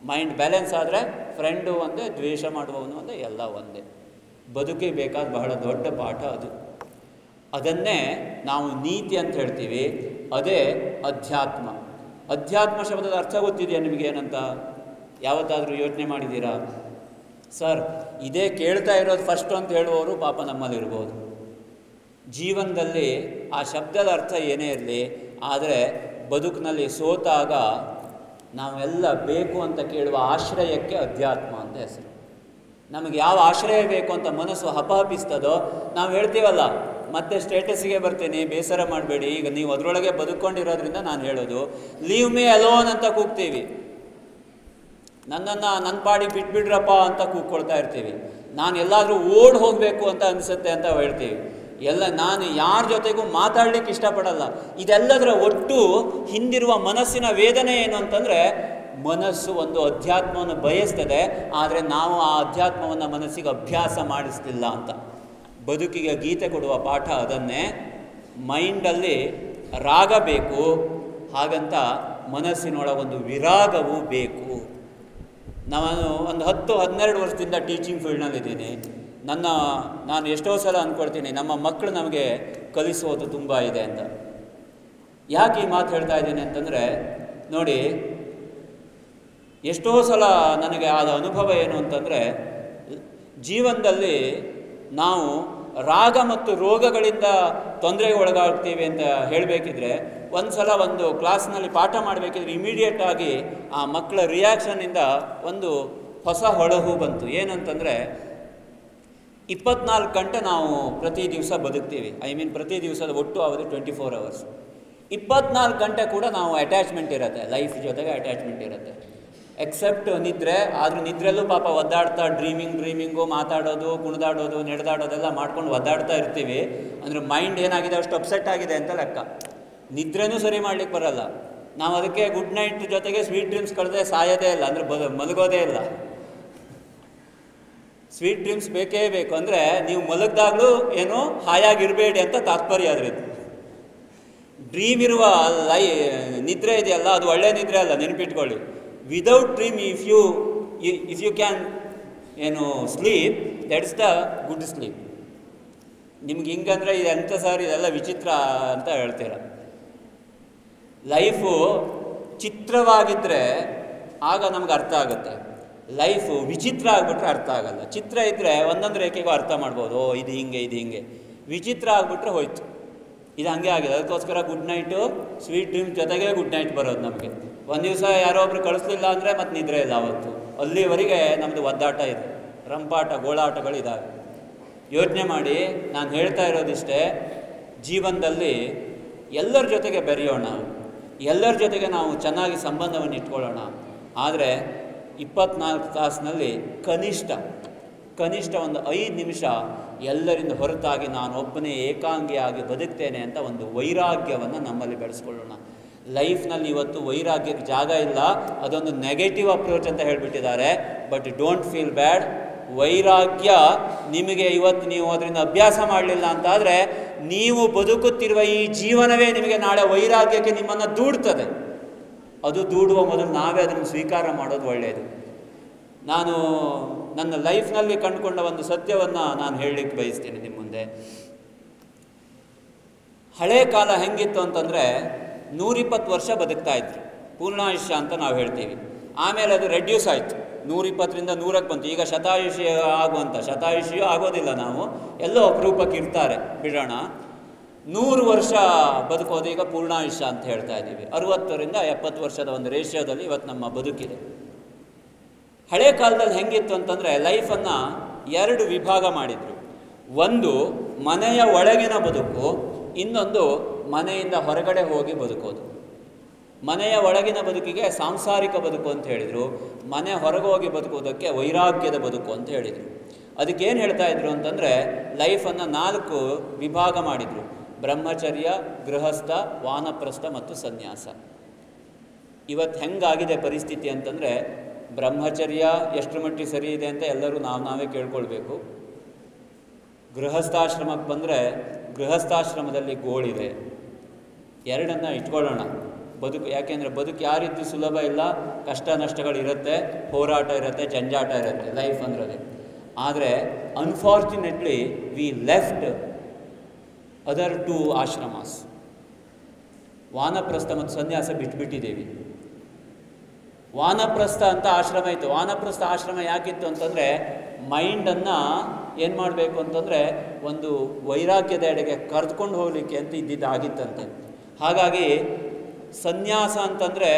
ಮೈಂಡ್ ಬ್ಯಾಲೆನ್ಸ್ ಆದರೆ ಫ್ರೆಂಡು ಒಂದೇ, ದ್ವೇಷ ಮಾಡುವವನು ಒಂದೇ, ಎಲ್ಲ ಒಂದೇ. ಬದುಕಿಬೇಕಾದ ಬಹಳ ದೊಡ್ಡ ಪಾಠ ಅದು. ಅದನ್ನೇ ನಾವು ನೀತಿ ಅಂತ ಹೇಳ್ತೀವಿ, ಅದೇ ಅಧ್ಯಾತ್ಮ. ಅಧ್ಯಾತ್ಮ ಶಬ್ದದ ಅರ್ಥ ಗೊತ್ತಿದೆಯಾ ನಿಮಗೆ ಏನಂತ? ಯಾವತ್ತಾದರೂ ಯೋಚನೆ ಮಾಡಿದ್ದೀರಾ? ಸರ್, ಇದೇ ಕೇಳ್ತಾ ಇರೋದು ಫಸ್ಟ್ ಅಂತ ಹೇಳುವವರು ಪಾಪ ನಮ್ಮಲ್ಲಿರ್ಬೋದು ಜೀವನದಲ್ಲಿ ಆ ಶಬ್ದದ ಅರ್ಥ ಏನೇ ಇರಲಿ, ಆದರೆ ಬದುಕಿನಲ್ಲಿ ಸೋತಾಗ ನಾವೆಲ್ಲ ಬೇಕು ಅಂತ ಕೇಳುವ ಆಶ್ರಯಕ್ಕೆ ಅಧ್ಯಾತ್ಮ ಅಂತ ಹೆಸರು. ನಮಗೆ ಯಾವ ಆಶ್ರಯ ಬೇಕು ಅಂತ ಮನಸ್ಸು ಹಪಹಪಿಸ್ತದೋ ನಾವು ಹೇಳ್ತೀವಲ್ಲ, ಮತ್ತೆ ಸ್ಟೇಟಸ್ಗೆ ಬರ್ತೀನಿ, ಬೇಸರ ಮಾಡಬೇಡಿ, ಈಗ ನೀವು ಅದರೊಳಗೆ ಬದುಕೊಂಡಿರೋದ್ರಿಂದ ನಾನು ಹೇಳೋದು ಲೀವ್ ಮೇ ಅಲೋನ್ ಅಂತ ಕೂಗ್ತೀವಿ. ನನ್ನನ್ನು ನನ್ನ ಪಾಡಿ ಬಿಟ್ಬಿಡ್ರಪ್ಪ ಅಂತ ಕೂಗ್ಕೊಳ್ತಾ ಇರ್ತೀವಿ. ನಾನು ಎಲ್ಲಾದರೂ ಓಡ್ ಹೋಗಬೇಕು ಅಂತ ಅನಿಸುತ್ತೆ ಅಂತ ಹೇಳ್ತೀವಿ. ಎಲ್ಲ ನಾನು ಯಾರ ಜೊತೆಗೂ ಮಾತಾಡ್ಲಿಕ್ಕೆ ಇಷ್ಟಪಡಲ್ಲ. ಇದೆಲ್ಲದರ ಒಟ್ಟು ಹಿಂದಿರುವ ಮನಸ್ಸಿನ ವೇದನೆ ಏನು ಅಂತಂದರೆ ಮನಸ್ಸು ಒಂದು ಅಧ್ಯಾತ್ಮವನ್ನು ಬಯಸ್ತದೆ, ಆದರೆ ನಾವು ಆ ಅಧ್ಯಾತ್ಮವನ್ನು ಮನಸ್ಸಿಗೆ ಅಭ್ಯಾಸ ಮಾಡಿಸ್ತಿಲ್ಲ ಅಂತ. ಬದುಕಿಗೆ ಗೀತೆ ಕೊಡುವ ಪಾಠ ಅದನ್ನೇ. ಮೈಂಡಲ್ಲಿ ರಾಗ ಬೇಕು, ಹಾಗಂತ ಮನಸ್ಸಿನೊಳಗೊಂದು ವಿರಾಗವೂ ಬೇಕು. ನಾನು ಒಂದು ಹತ್ತು, ಹನ್ನೆರಡು ವರ್ಷದಿಂದ ಟೀಚಿಂಗ್ ಫೀಲ್ಡ್ನಲ್ಲಿದ್ದೀನಿ ನನ್ನ, ನಾನು ಎಷ್ಟೋ ಸಲ ಅಂದ್ಕೊಳ್ತೀನಿ, ನಮ್ಮ ಮಕ್ಕಳು ನಮಗೆ ಕಲಿಸೋದು ತುಂಬ ಇದೆ ಅಂತ. ಯಾಕೆ ಈ ಮಾತು ಹೇಳ್ತಾ ಇದ್ದೀನಿ ಅಂತಂದರೆ, ನೋಡಿ, ಎಷ್ಟೋ ಸಲ ನನಗೆ ಆದ ಅನುಭವ ಏನು ಅಂತಂದರೆ, ಜೀವನದಲ್ಲಿ ನಾವು ರಾಗ ಮತ್ತು ರೋಗಗಳಿಂದ ತೊಂದರೆಗೆ ಒಳಗಾಗ್ತೀವಿ ಅಂತ ಹೇಳಬೇಕಿದ್ರೆ ಒಂದು ಸಲ ಒಂದು ಕ್ಲಾಸ್ನಲ್ಲಿ ಪಾಠ ಮಾಡಬೇಕಿದ್ರೆ ಇಮಿಡಿಯೇಟ್ ಆಗಿ ಆ ಮಕ್ಕಳ ರಿಯಾಕ್ಷನ್ನಿಂದ ಒಂದು ಹೊಸ ಹೊಳಹು ಬಂತು. ಏನಂತಂದರೆ, ಇಪ್ಪತ್ನಾಲ್ಕು ಗಂಟೆ ನಾವು ಪ್ರತಿ ದಿವಸ ಬದುಕ್ತೀವಿ. ಐ ಮೀನ್ ಪ್ರತಿ ದಿವಸದ ಒಟ್ಟು ಅವಧಿ ಟ್ವೆಂಟಿ ಫೋರ್ ಅವರ್ಸ್ ಇಪ್ಪತ್ನಾಲ್ಕು ಗಂಟೆ ಕೂಡ ನಾವು ಅಟ್ಯಾಚ್ಮೆಂಟ್ ಇರುತ್ತೆ ಲೈಫ್ ಜೊತೆಗೆ ಅಟ್ಯಾಚ್ಮೆಂಟ್ ಇರುತ್ತೆ. ಎಕ್ಸೆಪ್ಟ್ ನಿದ್ರೆ, ಆದರೂ ನಿದ್ರೆಲ್ಲೂ ಪಾಪ ಒದ್ದಾಡ್ತಾ ಡ್ರೀಮಿಂಗ್ ಡ್ರೀಮಿಂಗು ಮಾತಾಡೋದು, ಕುಣಿದಾಡೋದು ನಡೆದಾಡೋದೆಲ್ಲ ಮಾಡ್ಕೊಂಡು ಒದ್ದಾಡ್ತಾ ಇರ್ತೀವಿ. ಅಂದರೆ ಮೈಂಡ್ ಏನಾಗಿದೆ, ಅಷ್ಟು ಅಪ್ಸೆಟ್ ಆಗಿದೆ ಅಂತ ಲೆಕ್ಕ. ನಿದ್ರೆನೂ ಸರಿ ಮಾಡ್ಲಿಕ್ಕೆ ಬರಲ್ಲ. ನಾವು ಅದಕ್ಕೆ ಗುಡ್ ನೈಟ್ ಜೊತೆಗೆ ಸ್ವೀಟ್ ಡ್ರೀಮ್ಸ್ ಕಳೆದ್ರೆ ಸಾಯೋದೇ ಇಲ್ಲ, ಅಂದರೆ ಮಲಗೋದೇ ಇಲ್ಲ. ಸ್ವೀಟ್ ಡ್ರೀಮ್ಸ್ ಬೇಕೇ ಬೇಕು, ಅಂದರೆ ನೀವು ಮಲಗ್ದಾಗಲೂ ಏನು ಹಾಯಾಗಿರಬೇಡಿ ಅಂತ ತಾತ್ಪರ್ಯ ಅದ್ರದ್ದು. ಡ್ರೀಮ್ ಇರುವ ಲೈ, ನಿದ್ರೆ ಇದೆಯಲ್ಲ, ಅದು ಒಳ್ಳೆ ನಿದ್ರೆ ಅಲ್ಲ, ನೆನಪಿಟ್ಕೊಳ್ಳಿ. Without dream if you if you can ಏನು sleep that's the good sleep ನಿಮ್ಗೆ ಹಿಂಗಂದ್ರೆ ಇದು ಎಂಥ ಸರ್ ಇದೆಲ್ಲ ವಿಚಿತ್ರ ಅಂತ ಹೇಳ್ತೀರ. ಲೈಫು ಚಿತ್ರವಾಗಿದ್ದರೆ ಆಗ ನಮ್ಗೆ ಅರ್ಥ ಆಗುತ್ತೆ. ಲೈಫು ವಿಚಿತ್ರ ಆಗಿಬಿಟ್ರೆ ಅರ್ಥ ಆಗಲ್ಲ. ಚಿತ್ರ ಇದ್ದರೆ ಒಂದೊಂದು ರೇಖೆಗೂ ಅರ್ಥ ಮಾಡ್ಬೋದು. ಓ, ಇದು ಹಿಂಗೆ ಇದು ಹಿಂಗೆ. ವಿಚಿತ್ರ ಆಗಿಬಿಟ್ರೆ ಹೋಯ್ತು. ಇದು ಹಂಗೆ ಆಗಿದೆ ಅದಕ್ಕೋಸ್ಕರ ಗುಡ್ ನೈಟು ಸ್ವೀಟ್ ಡ್ರೀಮ್ ಜೊತೆಗೆ ಗುಡ್ ನೈಟ್ ಬರೋದು ನಮಗೆ. ಒಂದು ದಿವಸ ಯಾರೋ ಒಬ್ರು ಕಳಿಸ್ಲಿಲ್ಲ ಅಂದರೆ ಮತ್ತೆ ನಿದ್ರೆ ಇಲ್ಲ ಅವತ್ತು. ಅಲ್ಲಿವರೆಗೆ ನಮ್ಮದು ಒದ್ದಾಟ ಇದೆ. ರಂಪಾಟ ಗೋಳಾಟಗಳಿದ್ದಾವೆ ಯೋಚನೆ ಮಾಡಿ ನಾನು ಹೇಳ್ತಾ ಇರೋದಿಷ್ಟೇ, ಜೀವನದಲ್ಲಿ ಎಲ್ಲರ ಜೊತೆಗೆ ಬೆರೆಯೋಣ. ಎಲ್ಲರ ಜೊತೆಗೆ ನಾವು ಚೆನ್ನಾಗಿ ಸಂಬಂಧವನ್ನು ಇಟ್ಕೊಳ್ಳೋಣ. ಆದರೆ ಇಪ್ಪತ್ನಾಲ್ಕು ತಾಸಿನಲ್ಲಿ ಕನಿಷ್ಠ ಕನಿಷ್ಠ ಒಂದು ಐದು ನಿಮಿಷ ಎಲ್ಲರಿಂದ ಹೊರತಾಗಿ ನಾನು ಒಬ್ಬನೇ ಏಕಾಂಗಿಯಾಗಿ ಬದುಕ್ತೇನೆ ಅಂತ ಒಂದು ವೈರಾಗ್ಯವನ್ನು ನಮ್ಮಲ್ಲಿ ಬೆಳೆಸ್ಕೊಳ್ಳೋಣ. ಲೈಫ್ನಲ್ಲಿ ಇವತ್ತು ವೈರಾಗ್ಯಕ್ಕೆ ಜಾಗ ಇಲ್ಲ. ಅದೊಂದು ನೆಗೆಟಿವ್ ಅಪ್ರೋಚ್ ಅಂತ ಹೇಳಿಬಿಟ್ಟಿದ್ದಾರೆ. ಬಟ್ ಡೋಂಟ್ ಫೀಲ್ ಬ್ಯಾಡ್ ವೈರಾಗ್ಯ ನಿಮಗೆ ಇವತ್ತು ನೀವು ಅದರಿಂದ ಅಭ್ಯಾಸ ಮಾಡಲಿಲ್ಲ ಅಂತಾದರೆ ನೀವು ಬದುಕುತ್ತಿರುವ ಈ ಜೀವನವೇ ನಿಮಗೆ ನಾಳೆ ವೈರಾಗ್ಯಕ್ಕೆ ನಿಮ್ಮನ್ನು ದೂಡ್ತದೆ. ಅದು ದೂಡುವ ಮೊದಲು ನಾವೇ ಅದನ್ನು ಸ್ವೀಕಾರ ಮಾಡೋದು ಒಳ್ಳೆಯದು ನಾನು ನನ್ನ ಲೈಫ್ನಲ್ಲಿ ಕಂಡುಕೊಂಡ ಒಂದು ಸತ್ಯವನ್ನು ನಾನು ಹೇಳಲಿಕ್ಕೆ ಬಯಸ್ತೀನಿ ನಿಮ್ಮ ಮುಂದೆ. ಹಳೆ ಕಾಲ ಹೆಂಗಿತ್ತು ಅಂತಂದರೆ ನೂರಿಪ್ಪತ್ತು ವರ್ಷ ಬದುಕ್ತಾ ಇದ್ರು. ಪೂರ್ಣಾಯುಷ್ಯ ಅಂತ ನಾವು ಹೇಳ್ತೀವಿ. ಆಮೇಲೆ ಅದು ರೆಡ್ಯೂಸ್ ಆಯಿತು. ನೂರಿಪ್ಪತ್ತರಿಂದ ನೂರಕ್ಕೆ ಬಂತು. ಈಗ ಶತಾಯುಷಿ ಆಗುವಂಥ ಶತಾಯುಷಿಯೂ ಆಗೋದಿಲ್ಲ ನಾವು. ಎಲ್ಲೋ ಅಪರೂಪಕ್ಕೆ ಇರ್ತಾರೆ. ಬಿಡೋಣ. ನೂರು ವರ್ಷ ಬದುಕೋದು ಈಗ ಪೂರ್ಣಾಯುಷ್ಯ ಅಂತ ಹೇಳ್ತಾ ಇದ್ದೀವಿ. ಅರುವತ್ತರಿಂದ ಎಪ್ಪತ್ತು ವರ್ಷದ ಒಂದು ರೇಷಿಯೋದಲ್ಲಿ ಇವತ್ತು ನಮ್ಮ ಬದುಕಿದೆ. ಹಳೆ ಕಾಲದಲ್ಲಿ ಹೆಂಗಿತ್ತು ಅಂತಂದರೆ ಲೈಫನ್ನು ಎರಡು ವಿಭಾಗ ಮಾಡಿದರು. ಒಂದು ಮನೆಯ ಒಳಗಿನ ಬದುಕು ಇನ್ನೊಂದು ಮನೆಯಿಂದ ಹೊರಗಡೆ ಹೋಗಿ ಬದುಕೋದು. ಮನೆಯ ಒಳಗಿನ ಬದುಕಿಗೆ ಸಾಂಸಾರಿಕ ಬದುಕು ಅಂತ ಹೇಳಿದರು. ಮನೆ ಹೊರಗೆ ಹೋಗಿ ಬದುಕೋದಕ್ಕೆ ವೈರಾಗ್ಯದ ಬದುಕು ಅಂತ ಹೇಳಿದರು. ಅದಕ್ಕೇನು ಹೇಳ್ತಾ ಇದ್ರು ಅಂತಂದರೆ ಲೈಫನ್ನು ನಾಲ್ಕು ವಿಭಾಗ ಮಾಡಿದರು. ಬ್ರಹ್ಮಚರ್ಯ, ಗೃಹಸ್ಥ, ವಾನಪ್ರಸ್ಥ ಮತ್ತು ಸನ್ಯಾಸ. ಇವತ್ತು ಹೆಂಗಾಗಿದೆ ಪರಿಸ್ಥಿತಿ ಅಂತಂದರೆ, ಬ್ರಹ್ಮಚರ್ಯ ಎಷ್ಟು ಮಟ್ಟಿಗೆ ಸರಿ ಇದೆ ಅಂತ ಎಲ್ಲರೂ ನಾವು ನಾವೇ ಕೇಳ್ಕೊಳ್ಬೇಕು. ಗೃಹಸ್ಥಾಶ್ರಮಕ್ಕೆ ಬಂದರೆ ಗೃಹಸ್ಥಾಶ್ರಮದಲ್ಲಿ ಗೋಳಿದೆ. ಎರಡನ್ನ ಇಟ್ಕೊಳ್ಳೋಣ. ಬದುಕು, ಯಾಕೆಂದರೆ ಬದುಕು ಯಾವ ರೀತಿ ಸುಲಭ ಇಲ್ಲ, ಕಷ್ಟ ನಷ್ಟಗಳಿರುತ್ತೆ ಹೋರಾಟ ಇರುತ್ತೆ, ಜಂಜಾಟ ಇರುತ್ತೆ ಲೈಫ್ ಅಂದ್ರೆ ಆದರೆ unfortunately we left other two ashramas ವಾನಪ್ರಸ್ಥ ಮತ್ತು ಸನ್ಯಾಸ ಬಿಟ್ಬಿಟ್ಟಿದ್ದೀವಿ. ವಾನಪ್ರಸ್ಥ ಅಂತ ಆಶ್ರಮ ಇತ್ತು. ವಾನಪ್ರಸ್ಥ ಆಶ್ರಮ ಯಾಕಿತ್ತು ಅಂತಂದರೆ ಮೈಂಡನ್ನು ಏನು ಮಾಡಬೇಕು ಅಂತಂದರೆ ಒಂದು ವೈರಾಗ್ಯದ ಎಡೆಗೆ ಕರೆದುಕೊಂಡು ಹೋಗಲಿಕ್ಕೆ ಅಂತ ಇದ್ದಿದ್ದಾಗಿತ್ತಂತೆ ಹಾಗಾಗಿ ಸನ್ಯಾಸ ಅಂತಂದರೆ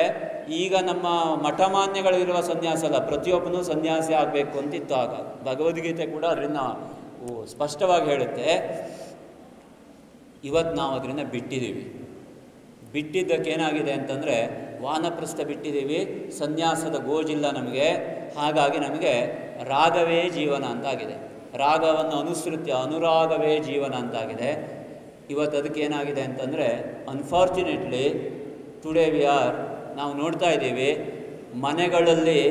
ಈಗ ನಮ್ಮ ಮಠಮಾನ್ಯಗಳಿರುವ ಸನ್ಯಾಸ ಅಲ್ಲ, ಪ್ರತಿಯೊಬ್ಬನೂ ಸನ್ಯಾಸಿ ಆಗಬೇಕು ಅಂತಿತ್ತು ಆಗ ಭಗವದ್ಗೀತೆ ಕೂಡ ಅದರಿಂದ ಸ್ಪಷ್ಟವಾಗಿ ಹೇಳುತ್ತೆ ಇವತ್ತು ನಾವು ಅದರಿಂದ ಬಿಟ್ಟಿದ್ದೀವಿ. ಬಿಟ್ಟಿದ್ದಕ್ಕೆ ಏನಾಗಿದೆ ಅಂತಂದರೆ ವಾನಪ್ರಸ್ಥ ಬಿಟ್ಟಿದ್ದೀವಿ, ಸನ್ಯಾಸದ ಗೋಜಿಲ್ಲ ನಮಗೆ, ಹಾಗಾಗಿ ನಮಗೆ ರಾಗವೇ ಜೀವನ ಅಂತಾಗಿದೆ ರಾಗವನ್ನು ಅನುಸೃತ್ಯ ಅನುರಾಗವೇ ಜೀವನ ಅಂತಾಗಿದೆ. ಇವತ್ತು ಅದಕ್ಕೆ ಏನಾಗಿದೆ ಅಂತಂದರೆ ಅನ್ಫಾರ್ಚುನೇಟ್ಲಿ ಟುಡೇ ವಿ ಆರ್ ನಾವು ನೋಡ್ತಾ ಇದ್ದೀವಿ, ಮನೆಗಳಲ್ಲಿ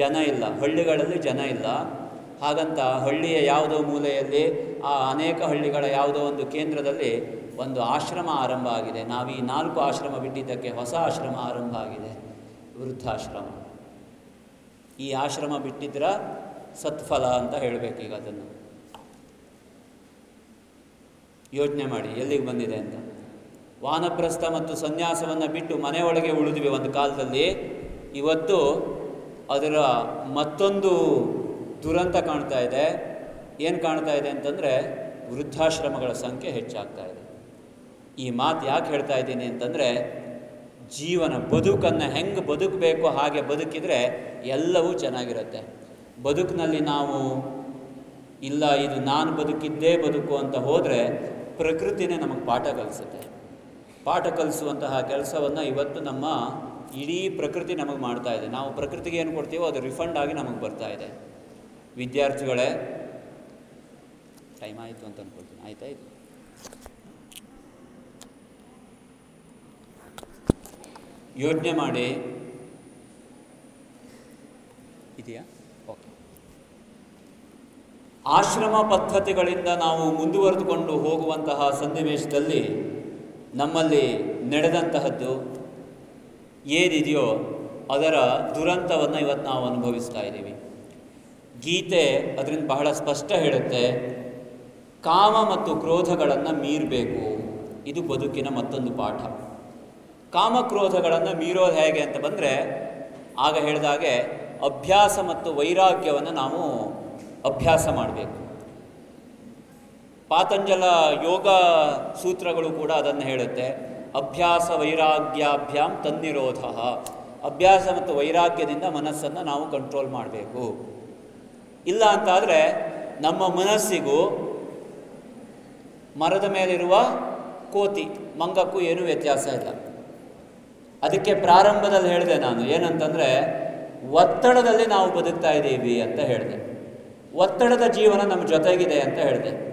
ಜನ ಇಲ್ಲ, ಹಳ್ಳಿಗಳಲ್ಲಿ ಜನ ಇಲ್ಲ. ಹಾಗಂತ ಹಳ್ಳಿಯ ಯಾವುದೋ ಮೂಲೆಯಲ್ಲಿ, ಆ ಅನೇಕ ಹಳ್ಳಿಗಳ ಯಾವುದೋ ಒಂದು ಕೇಂದ್ರದಲ್ಲಿ ಒಂದು ಆಶ್ರಮ ಆರಂಭ ಆಗಿದೆ. ನಾವು ಈ ನಾಲ್ಕು ಆಶ್ರಮ ಬಿಟ್ಟಿದ್ದಕ್ಕೆ ಹೊಸ ಆಶ್ರಮ ಆರಂಭ ಆಗಿದೆ, ವೃದ್ಧಾಶ್ರಮ. ಈ ಆಶ್ರಮ ಬಿಟ್ಟಿದ್ರ ಸತ್ಫಲ ಅಂತ ಹೇಳಬೇಕೀಗ ಅದನ್ನು. ಯೋಚನೆ ಮಾಡಿ, ಎಲ್ಲಿಗೆ ಬಂದಿದೆ ಅಂತ. ವಾನಪ್ರಸ್ಥ ಮತ್ತು ಸನ್ಯಾಸವನ್ನು ಬಿಟ್ಟು ಮನೆಯೊಳಗೆ ಉಳಿದ್ವಿ ಒಂದು ಕಾಲದಲ್ಲಿ. ಇವತ್ತು ಅದರ ಮತ್ತೊಂದು ದುರಂತ ಕಾಣ್ತಾ ಇದೆ. ಏನು ಕಾಣ್ತಾ ಇದೆ ಅಂತಂದರೆ ವೃದ್ಧಾಶ್ರಮಗಳ ಸಂಖ್ಯೆ ಹೆಚ್ಚಾಗ್ತಾ ಇದೆ. ಈ ಮಾತು ಯಾಕೆ ಹೇಳ್ತಾ ಇದ್ದೀನಿ ಅಂತಂದರೆ ಜೀವನ ಬದುಕನ್ನು ಹೆಂಗೆ ಬದುಕಬೇಕು ಹಾಗೆ ಬದುಕಿದರೆ ಎಲ್ಲವೂ ಚೆನ್ನಾಗಿರುತ್ತೆ. ಬದುಕಿನಲ್ಲಿ ನಾವು, ಇಲ್ಲ, ಇದು ನಾನು ಬದುಕಿದ್ದೇ ಬದುಕು ಅಂತ ಹೋದರೆ ಪ್ರಕೃತಿನೇ ನಮಗೆ ಪಾಠ ಕಲಿಸುತ್ತೆ. ಪಾಠ ಕಲಿಸುವಂತಹ ಕೆಲಸವನ್ನು ಇವತ್ತು ನಮ್ಮ ಇಡೀ ಪ್ರಕೃತಿ ನಮಗೆ ಮಾಡ್ತಾ ಇದೆ. ನಾವು ಪ್ರಕೃತಿಗೆ ಏನು ಕೊಡ್ತೀವೋ ಅದು ರಿಫಂಡ್ ಆಗಿ ನಮಗೆ ಬರ್ತಾ ಇದೆ. ವಿದ್ಯಾರ್ಥಿಗಳೇ ಟೈಮ್ ಆಯಿತು ಅಂತ ಅನ್ಕೊಳ್ತೀನಿ. ಆಯ್ತಾ ಇದು? ಯೋಚನೆ ಮಾಡಿ. ಇದೆಯಾ? ಆಶ್ರಮ ಪದ್ಧತಿಗಳಿಂದ ನಾವು ಮುಂದುವರೆದುಕೊಂಡು ಹೋಗುವಂತಹ ಸನ್ನಿವೇಶದಲ್ಲಿ ನಮ್ಮಲ್ಲಿ ನಡೆದಂತಹದ್ದು ಏನಿದೆಯೋ ಅದರ ದುರಂತವನ್ನು ಇವತ್ತು ನಾವು ಅನುಭವಿಸ್ತಾ ಇದ್ದೀವಿ. ಗೀತೆ ಅದರಿಂದ ಬಹಳ ಸ್ಪಷ್ಟ ಹೇಳುತ್ತೆ, ಕಾಮ ಮತ್ತು ಕ್ರೋಧಗಳನ್ನು ಮೀರಬೇಕು. ಇದು ಬದುಕಿನ ಮತ್ತೊಂದು ಪಾಠ. ಕಾಮ ಕ್ರೋಧಗಳನ್ನು ಮೀರೋದು ಹೇಗೆ ಅಂತ ಬಂದರೆ, ಆಗ ಹೇಳಿದಾಗೆ ಅಭ್ಯಾಸ ಮತ್ತು ವೈರಾಗ್ಯವನ್ನು ನಾವು ಅಭ್ಯಾಸ ಮಾಡಬೇಕು. ಪಾತಂಜಲ ಯೋಗ ಸೂತ್ರಗಳು ಕೂಡ ಅದನ್ನು ಹೇಳುತ್ತೆ. ಅಭ್ಯಾಸ ವೈರಾಗ್ಯಾಭ್ಯಾಂ ತನ್ನಿರೋಧ. ಅಭ್ಯಾಸ ಮತ್ತು ವೈರಾಗ್ಯದಿಂದ ಮನಸ್ಸನ್ನು ನಾವು ಕಂಟ್ರೋಲ್ ಮಾಡಬೇಕು. ಇಲ್ಲ ಅಂತಾದರೆ ನಮ್ಮ ಮನಸ್ಸಿಗೂ ಮರದ ಮೇಲಿರುವ ಕೋತಿ, ಮಂಗಕ್ಕೂ ಏನೂ ವ್ಯತ್ಯಾಸ ಇಲ್ಲ. ಅದಕ್ಕೆ ಪ್ರಾರಂಭದಲ್ಲಿ ಹೇಳಿದೆ ನಾನು, ಏನಂತಂದರೆ ಒತ್ತಡದಲ್ಲಿ ನಾವು ಬದುಕ್ತಾ ಇದ್ದೀವಿ ಅಂತ ಹೇಳಿದೆ. ಒತ್ತಡದ ಜೀವನ ನಮ್ಮ ಜೊತೆಗಿದೆ ಅಂತ ಹೇಳಿದೆ.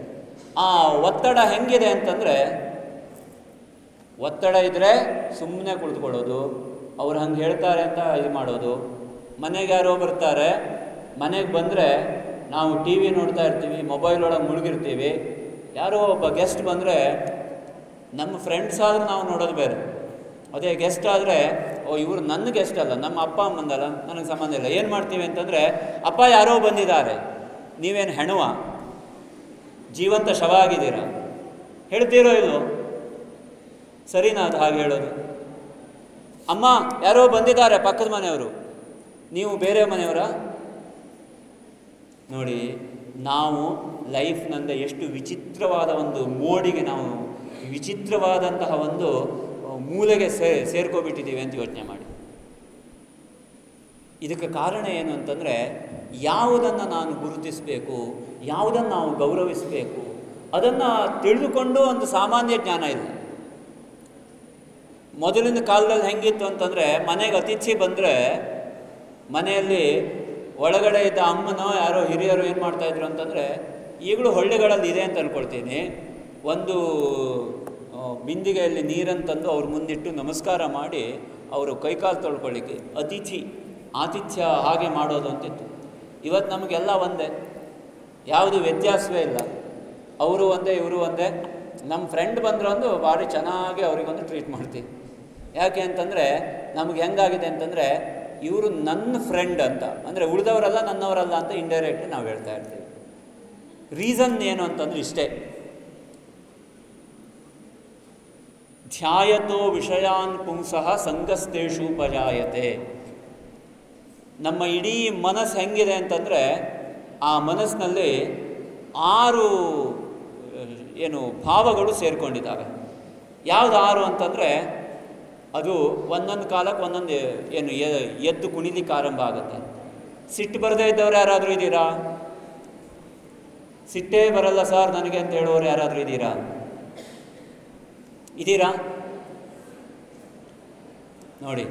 ಆ ಒತ್ತಡ ಹೆಂಗಿದೆ ಅಂತಂದರೆ, ಒತ್ತಡ ಇದ್ದರೆ ಸುಮ್ಮನೆ ಕುಳಿತುಕೊಳ್ಳೋದು ಅವ್ರು ಹಂಗೆ ಹೇಳ್ತಾರೆ ಅಂತ ಇದು ಮಾಡೋದು. ಮನೆಗೆ ಯಾರೋ ಬರ್ತಾರೆ, ಮನೆಗೆ ಬಂದರೆ ನಾವು ಟಿ ವಿ ನೋಡ್ತಾ ಇರ್ತೀವಿ, ಮೊಬೈಲ್ ಒಳಗೆ ಮುಳುಗಿರ್ತೀವಿ. ಯಾರೋ ಒಬ್ಬ ಗೆಸ್ಟ್ ಬಂದರೆ, ನಮ್ಮ ಫ್ರೆಂಡ್ಸ್ ಆದರೂ ನಾವು ನೋಡೋದು ಬೇರೆ. ಅದೇ ಗೆಸ್ಟ್ ಆದರೆ, ಓ, ಇವರು ನನ್ನ ಗೆಸ್ಟ್ ಅಲ್ಲ, ನಮ್ಮ ಅಪ್ಪ ಅಮ್ಮಂದಲ್ಲ, ನನಗೆ ಸಂಬಂಧ ಇಲ್ಲ, ಏನು ಮಾಡ್ತೀವಿ ಅಂತಂದರೆ, ಅಪ್ಪ ಯಾರೋ ಬಂದಿದ್ದಾರೆ ನೀವೇನು ಹೆಣುವ? ಜೀವಂತ ಶವ ಆಗಿದ್ದೀರಾ ಹೇಳ್ತೀರೋ ಇದು? ಸರಿನಾ ಅದು ಹಾಗೆ ಹೇಳೋದು. ಅಮ್ಮ, ಯಾರೋ ಬಂದಿದ್ದಾರೆ ಪಕ್ಕದ ಮನೆಯವರು. ನೀವು ಬೇರೆ ಮನೆಯವರ? ನೋಡಿ, ನಾವು ಲೈಫ್ನಿಂದ ಎಷ್ಟು ವಿಚಿತ್ರವಾದ ಒಂದು ಮೋಡಿಗೆ ನಾವು ವಿಚಿತ್ರವಾದಂತಹ ಒಂದು, ಮೂಲೆಗೆ ಸೇ ಸೇರ್ಕೊಬಿಟ್ಟಿದ್ದೀವಿ ಅಂತ ಯೋಚನೆ ಮಾಡಿ. ಇದಕ್ಕೆ ಕಾರಣ ಏನು ಅಂತಂದರೆ, ಯಾವುದನ್ನು ನಾನು ಗುರುತಿಸಬೇಕು, ಯಾವುದನ್ನು ನಾವು ಗೌರವಿಸಬೇಕು, ಅದನ್ನು ತಿಳಿದುಕೊಂಡು ಒಂದು ಸಾಮಾನ್ಯ ಜ್ಞಾನ ಇದೆ. ಮೊದಲಿನ ಕಾಲದಲ್ಲಿ ಹೆಂಗಿತ್ತು ಅಂತಂದರೆ, ಮನೆಗೆ ಅತಿಥಿ ಬಂದರೆ, ಮನೆಯಲ್ಲಿ ಒಳಗಡೆ ಇದ್ದ ಅಮ್ಮನೋ, ಯಾರೋ ಹಿರಿಯರು ಏನು ಮಾಡ್ತಾಯಿದ್ರು ಅಂತಂದರೆ, ಈಗಲೂ ಹಳ್ಳಿಗಳಲ್ಲಿ ಇದೆ ಅಂತ ಅಂದ್ಕೊಳ್ತೀನಿ ಒಂದು ಬಿಂದಿಗೆಯಲ್ಲಿ ನೀರನ್ನು ತಂದು ಅವ್ರ ಮುಂದಿಟ್ಟು ನಮಸ್ಕಾರ ಮಾಡಿ, ಅವರು ಕೈಕಾಲು ತೊಳ್ಕೊಳ್ಳಿಕ್ಕೆ ಅತಿಥಿ ಆತಿಥ್ಯ ಹಾಗೆ ಮಾಡೋದು ಅಂತಿತ್ತು. ಇವತ್ತು ನಮಗೆಲ್ಲ ಒಂದೇ. ಯಾವುದು ವ್ಯತ್ಯಾಸವೇ ಇಲ್ಲ. ಅವರು ಒಂದೇ, ಇವರು ಒಂದೇ. ನಮ್ಮ ಫ್ರೆಂಡ್ ಬಂದ್ರಂದು ಭಾರಿ ಚೆನ್ನಾಗಿ ಅವರಿಗೊಂದು ಟ್ರೀಟ್ ಮಾಡ್ತೀವಿ. ಯಾಕೆ ಅಂತಂದರೆ ನಮಗೆ ಹೆಂಗಾಗಿದೆ ಅಂತಂದರೆ ಇವರು ನನ್ನ ಫ್ರೆಂಡ್ ಅಂತ. ಅಂದರೆ ಉಳಿದವರಲ್ಲ ನನ್ನವರಲ್ಲ ಅಂತ ಇಂಡೈರೆಕ್ಟ್ ನಾವು ಹೇಳ್ತಾ ಇರ್ತೀವಿ. ರೀಸನ್ ಏನು ಅಂತಂದ್ರೆ ಇಷ್ಟೇ. ಧ್ಯಾಯತೋ ವಿಷಯಾನ್ ಪುಂಸಃ ಸಂಗಸ್ತೇಷು ಉಪಜಾಯತೆ ನಮ್ಮ ಇಡೀ ಮನಸ್ಸು ಹೆಂಗಿದೆ ಅಂತಂದರೆ ಆ ಮನಸ್ಸಿನಲ್ಲಿ ಆರು ಏನು ಭಾವಗಳು ಸೇರಿಕೊಂಡಿದ್ದಾವೆ. ಯಾವುದು ಆರು ಅಂತಂದರೆ ಅದು ಒಂದೊಂದು ಕಾಲಕ್ಕೆ ಒಂದೊಂದು, ಏನು ಎದ್ದು ಕುಣಿಲಿಕ್ಕೆ ಆರಂಭ ಆಗುತ್ತೆ. ಸಿಟ್ಟು ಬರದೇ ಇದ್ದವ್ರು ಯಾರಾದರೂ ಇದ್ದೀರಾ? ಸಿಟ್ಟೇ ಬರಲ್ಲ ಸರ್ ನನಗೆ ಅಂತ ಹೇಳೋರು ಯಾರಾದರೂ ಇದ್ದೀರಾ? ಇದ್ದೀರಾ? ನೋಡಿ.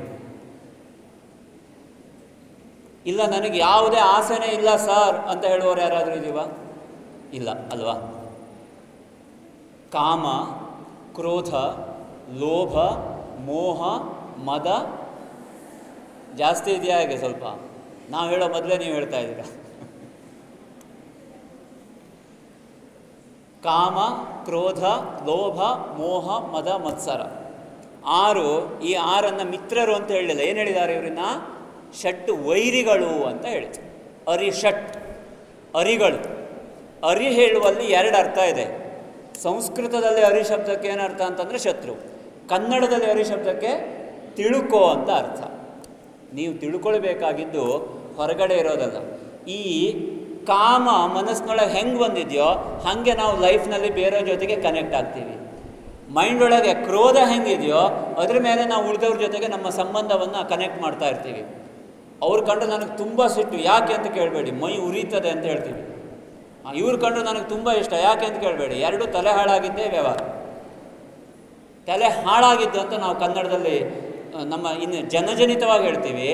ಇಲ್ಲ, ನನಗೆ ಯಾವುದೇ ಆಸೆನೇ ಇಲ್ಲ, ಸರ್ ಅಂತ ಹೇಳುವವರು ಯಾರಾದರೂ ಇದೀವ? ಇಲ್ಲ, ಅಲ್ವಾ? ಕಾಮ, ಕ್ರೋಧ, ಲೋಭ, ಮೋಹ, ಮದ ಜಾಸ್ತಿ ಇದೆಯಾ ಹಾಗೆ ಸ್ವಲ್ಪ? ನಾವು ಹೇಳೋ ಮೊದಲೇ ನೀವು ಹೇಳ್ತಾ ಇದ್ದೀರಾ? ಕಾಮ, ಕ್ರೋಧ, ಲೋಭ, ಮೋಹ, ಮದ, ಮತ್ಸರ. ಆರು, ಈ ಆರನ್ನು ಮಿತ್ರರು ಅಂತ ಹೇಳಿಲ್ಲ. ಏನು ಹೇಳಿದ್ದಾರೆ ಇವರನ್ನ? ಷಟ್ ವೈರಿಗಳು ಅಂತ ಹೇಳಿತು ಅರಿ ಷಟ್, ಅರಿಗಳು. ಅರಿ ಹೇಳುವಲ್ಲಿ ಎರಡು ಅರ್ಥ ಇದೆ. ಸಂಸ್ಕೃತದಲ್ಲಿ ಅರಿ ಶಬ್ದಕ್ಕೆ ಏನು ಅರ್ಥ ಅಂತಂದರೆ ಶತ್ರು. ಕನ್ನಡದಲ್ಲಿ ಅರಿ ಶಬ್ದಕ್ಕೆ ತಿಳುಕೋ ಅಂತ ಅರ್ಥ. ನೀವು ತಿಳ್ಕೊಳ್ಬೇಕಾಗಿದ್ದು ಹೊರಗಡೆ ಇರೋದಲ್ಲ. ಈ ಕಾಮ ಮನಸ್ಸಿನೊಳಗೆ ಹೆಂಗೆ ಬಂದಿದೆಯೋ ಹಾಗೆ ನಾವು ಲೈಫ್ನಲ್ಲಿ ಬೇರೆ ಜೊತೆಗೆ ಕನೆಕ್ಟ್ ಆಗ್ತೀವಿ. ಮೈಂಡ್ ಒಳಗೆ ಕ್ರೋಧ ಹೆಂಗಿದೆಯೋ ಅದ್ರ ಮೇಲೆ ನಾವು ಉಳಿದವ್ರ ಜೊತೆಗೆ ನಮ್ಮ ಸಂಬಂಧವನ್ನು ಕನೆಕ್ಟ್ ಮಾಡ್ತಾ ಇರ್ತೀವಿ. ಅವ್ರು ಕಂಡು ನನಗೆ ತುಂಬ ಸಿಟ್ಟು, ಯಾಕೆ ಅಂತ ಕೇಳಬೇಡಿ. ಮೈ ಉರಿತದೆ ಅಂತ ಹೇಳ್ತೀನಿ. ಇವ್ರು ಕಂಡು ನನಗೆ ತುಂಬ ಇಷ್ಟ. ಯಾಕೆ ಅಂತ ಕೇಳಬೇಡಿ. ಎರಡು ತಲೆ ಹಾಳಾಗಿದ್ದೇ ವ್ಯವಹಾರ. ತಲೆ ಹಾಳಾಗಿದ್ದು ಅಂತ ನಾವು ಕನ್ನಡದಲ್ಲಿ ನಮ್ಮ ಇನ್ನು ಜನಜನಿತವಾಗಿ ಹೇಳ್ತೀವಿ.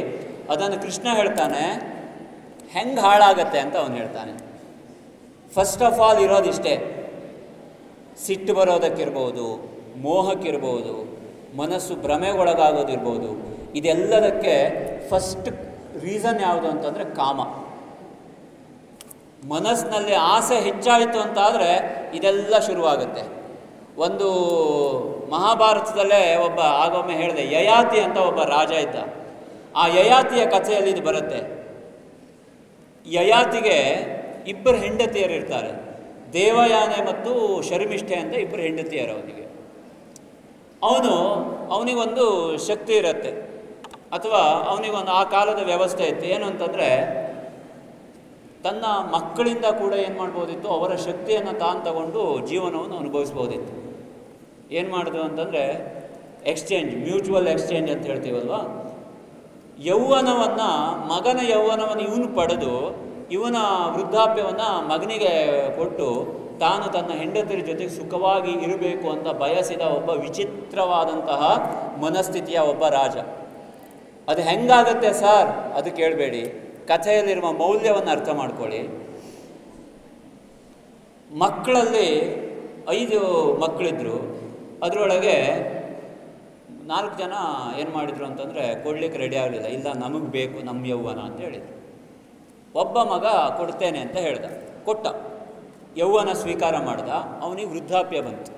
ಅದನ್ನು ಕೃಷ್ಣ ಹೇಳ್ತಾನೆ, ಹೆಂಗೆ ಹಾಳಾಗತ್ತೆ? ಅಂತ ಅವನು ಹೇಳ್ತಾನೆ. ಫಸ್ಟ್ ಆಫ್ ಆಲ್ ಇರೋದಿಷ್ಟೇ. ಸಿಟ್ಟು ಬರೋದಕ್ಕಿರ್ಬೋದು, ಮೋಹಕ್ಕಿರ್ಬೋದು, ಮನಸ್ಸು ಭ್ರಮೆಗೊಳಗಾಗೋದಿರ್ಬೋದು, ಇದೆಲ್ಲದಕ್ಕೆ ಫಸ್ಟ್ ರೀಸನ್ ಯಾವುದು ಅಂತಂದರೆ ಕಾಮ. ಮನಸ್ಸಿನಲ್ಲಿ ಆಸೆ ಹೆಚ್ಚಾಯಿತು ಅಂತ ಆದರೆ ಇದೆಲ್ಲ ಶುರುವಾಗುತ್ತೆ. ಒಂದು ಮಹಾಭಾರತದಲ್ಲೇ ಒಬ್ಬ ಆಗೊಮ್ಮೆ ಹೇಳಿದೆ, ಯಯಾತಿ ಅಂತ ಒಬ್ಬ ರಾಜ ಇದ್ದ. ಆ ಯಯಾತಿಯ ಕಥೆಯಲ್ಲಿ ಇದು ಬರುತ್ತೆ. ಯಯಾತಿಗೆ ಇಬ್ಬರು ಹೆಂಡತಿಯರು ಇರ್ತಾರೆ. ದೇವಯಾನೆ ಮತ್ತು ಶರ್ಮಿಷ್ಠೆ ಅಂತ ಇಬ್ಬರು ಹೆಂಡತಿಯರು ಅವನಿಗೆ. ಅವನು, ಅವನಿಗೊಂದು ಶಕ್ತಿ ಇರುತ್ತೆ. ಅಥವಾ ಅವನಿಗೊಂದು ಆ ಕಾಲದ ವ್ಯವಸ್ಥೆ ಇತ್ತು. ಏನು ಅಂತಂದರೆ, ತನ್ನ ಮಕ್ಕಳಿಂದ ಕೂಡ ಏನು ಮಾಡ್ಬೋದಿತ್ತು? ಅವರ ಶಕ್ತಿಯನ್ನು ತಾನು ತಗೊಂಡು ಜೀವನವನ್ನು ಅನುಭವಿಸ್ಬೋದಿತ್ತು. ಏನು ಮಾಡಿದ್ರು ಅಂತಂದರೆ ಎಕ್ಸ್ಚೇಂಜ್ ಮ್ಯೂಚುವಲ್ ಎಕ್ಸ್ಚೇಂಜ್ ಅಂತ ಹೇಳ್ತೀವಲ್ವಾ? ಯೌವನವನ್ನು, ಮಗನ ಯೌವನವನ್ನು ಇವನು ಪಡೆದು, ಇವನ ವೃದ್ಧಾಪ್ಯವನ್ನು ಮಗನಿಗೆ ಕೊಟ್ಟು, ತಾನು ತನ್ನ ಹೆಂಡತಿಯ ಜೊತೆಗೆ ಸುಖವಾಗಿ ಇರಬೇಕು ಅಂತ ಬಯಸಿದ ಒಬ್ಬ ವಿಚಿತ್ರವಾದಂತಹ ಮನಸ್ಥಿತಿಯ ಒಬ್ಬ ರಾಜ. ಅದು ಹೆಂಗಾಗತ್ತೆ ಸರ್? ಅದು ಕೇಳಬೇಡಿ. ಕಥೆಯಲ್ಲಿರುವ ಮೌಲ್ಯವನ್ನು ಅರ್ಥ ಮಾಡ್ಕೊಳ್ಳಿ. ಮಕ್ಕಳಲ್ಲಿ ಐದು ಮಕ್ಕಳಿದ್ರು. ಅದರೊಳಗೆ ನಾಲ್ಕು ಜನ ಏನು ಮಾಡಿದ್ರು ಅಂತಂದರೆ ಕೊಡ್ಲಿಕ್ಕೆ ರೆಡಿ ಆಗಲಿಲ್ಲ. ಇಲ್ಲ, ನಮಗೆ ಬೇಕು ನಮ್ಮ ಯೌವನ ಅಂತ ಹೇಳಿದರು. ಒಬ್ಬ ಮಗ ಕೊಡ್ತೇನೆ ಅಂತ ಹೇಳ್ದ. ಕೊಟ್ಟ. ಯೌವನ ಸ್ವೀಕಾರ ಮಾಡ್ದ. ಅವನಿಗೆ ವೃದ್ಧಾಪ್ಯ ಬಂತು.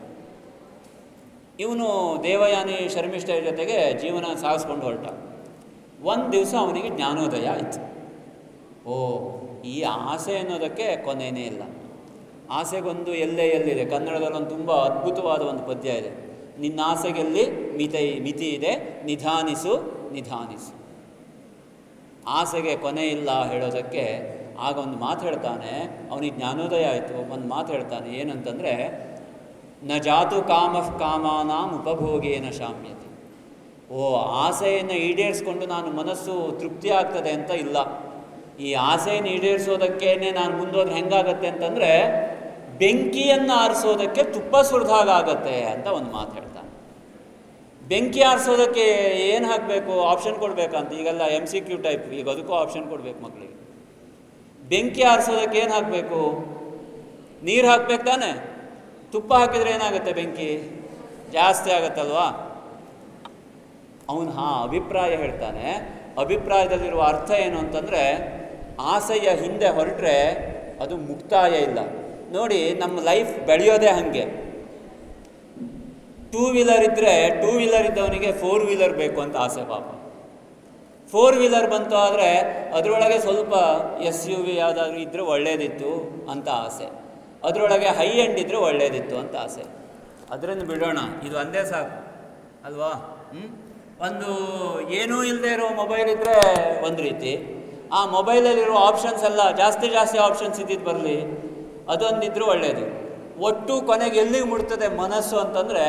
ಇವನು ದೇವಯಾನಿ ಶರ್ಮಿಷ್ಠರ ಜೊತೆಗೆ ಜೀವನ ಸಾಗಿಸ್ಕೊಂಡು ಹೊರಟ. ಒಂದು ದಿವಸ ಅವನಿಗೆ ಜ್ಞಾನೋದಯ ಆಯಿತು. ಓ, ಈ ಆಸೆ ಅನ್ನೋದಕ್ಕೆ ಕೊನೆಯೇ ಇಲ್ಲ. ಆಸೆಗೊಂದು ಎಲ್ಲೇ ಎಲ್ಲಿದೆ? ಕನ್ನಡದಲ್ಲೊಂದು ತುಂಬ ಅದ್ಭುತವಾದ ಒಂದು ಪದ್ಯ ಇದೆ. ನಿನ್ನ ಆಸೆಗೆಲ್ಲಿ ಮಿತಿ ಮಿತಿ ಇದೆ, ನಿಧಾನಿಸು ನಿಧಾನಿಸು. ಆಸೆಗೆ ಕೊನೆ ಇಲ್ಲ ಹೇಳೋದಕ್ಕೆ ಆಗ ಒಂದು ಮಾತು ಹೇಳ್ತಾನೆ, ಅವನಿಗೆ ಜ್ಞಾನೋದಯ ಆಯಿತು. ಒಂದು ಮಾತು ಹೇಳ್ತಾನೆ, ಏನಂತಂದರೆ, ನ ಜಾತು ಕಾಮಃ ಕಾಮಾನಾಂ ಉಪಭೋಗೇನ ಶಾಮ್ಯತೆ. ಓ, ಆಸೆಯನ್ನು ಈಡೇರಿಸ್ಕೊಂಡು ನಾನು ಮನಸ್ಸು ತೃಪ್ತಿ ಆಗ್ತದೆ ಅಂತ ಇಲ್ಲ. ಈ ಆಸೆಯನ್ನು ಈಡೇರಿಸೋದಕ್ಕೇನೆ ನಾನು ಮುಂದೋದ್ರೆ ಹೆಂಗಾಗತ್ತೆ ಅಂತಂದರೆ, ಬೆಂಕಿಯನ್ನು ಆರಿಸೋದಕ್ಕೆ ತುಪ್ಪ ಸುರಿದಾಗತ್ತೆ ಅಂತ ಒಂದು ಮಾತು ಹೇಳ್ತಾನೆ. ಬೆಂಕಿ ಆರಿಸೋದಕ್ಕೆ ಏನು ಹಾಕಬೇಕು? ಆಪ್ಷನ್ ಕೊಡಬೇಕಂತ, ಈಗೆಲ್ಲ ಎಂ ಸಿ ಕ್ಯೂ ಟೈಪ್ ಈಗ ಅದಕ್ಕೂ ಆಪ್ಷನ್ ಕೊಡಬೇಕು ಮಕ್ಕಳಿಗೆ ಬೆಂಕಿ ಆರಿಸೋದಕ್ಕೆ ಏನು ಹಾಕಬೇಕು? ನೀರು ಹಾಕ್ಬೇಕು ತಾನೆ. ತುಪ್ಪ ಹಾಕಿದರೆ ಏನಾಗುತ್ತೆ ಬೆಂಕಿ? ಜಾಸ್ತಿ ಆಗುತ್ತಲ್ವಾ? ಅವನು ಹಾ, ಅಭಿಪ್ರಾಯ ಹೇಳ್ತಾನೆ. ಅಭಿಪ್ರಾಯದಲ್ಲಿರುವ ಅರ್ಥ ಏನು ಅಂತಂದರೆ, ಆಸೆಯ ಹಿಂದೆ ಹೊರಟ್ರೆ ಅದು ಮುಕ್ತಾಯ ಇಲ್ಲ. ನೋಡಿ, ನಮ್ಮ ಲೈಫ್ ಬೆಳೆಯೋದೇ ಹಾಗೆ. ಟೂ ವೀಲರ್ ಇದ್ದರೆ ಟೂ ವೀಲರ್ ಇದ್ದವನಿಗೆ ಫೋರ್ ವೀಲರ್ ಬೇಕು ಅಂತ ಆಸೆ ಪಾಪ. ಫೋರ್ ವೀಲರ್ ಬಂತು ಆದರೆ ಅದರೊಳಗೆ ಸ್ವಲ್ಪ ಎಸ್ ಯು ವಿ ಯಾವುದಾದ್ರೂ ಇದ್ದರೆ ಒಳ್ಳೇದಿತ್ತು ಅಂತ ಆಸೆ. ಅದರೊಳಗೆ ಹೈ ಎಂಡ್ ಇದ್ದರೆ ಒಳ್ಳೇದಿತ್ತು ಅಂತ ಆಸೆ. ಅದರಿಂದ ಬಿಡೋಣ. ಇದು ಒಂದೇ ಸಾಕು. ಅಲ್ವಾ? ಹ್ಮ್? ಒಂದು ಏನೂ ಇಲ್ಲದೆ ಇರೋ ಮೊಬೈಲ್ ಇದ್ದರೆ ಒಂದು ರೀತಿ. ಆ ಮೊಬೈಲಲ್ಲಿರೋ ಆಪ್ಷನ್ಸ್ ಎಲ್ಲ ಜಾಸ್ತಿ ಜಾಸ್ತಿ ಆಪ್ಷನ್ಸ್ ಇದ್ದಿದ್ದು ಬರಲಿ, ಅದೊಂದಿದ್ರೂ ಒಳ್ಳೆಯದು ಒಟ್ಟು ಕೊನೆಗೆ ಎಲ್ಲಿಗೆ ಮುಟ್ತದೆ ಮನಸ್ಸು ಅಂತಂದರೆ,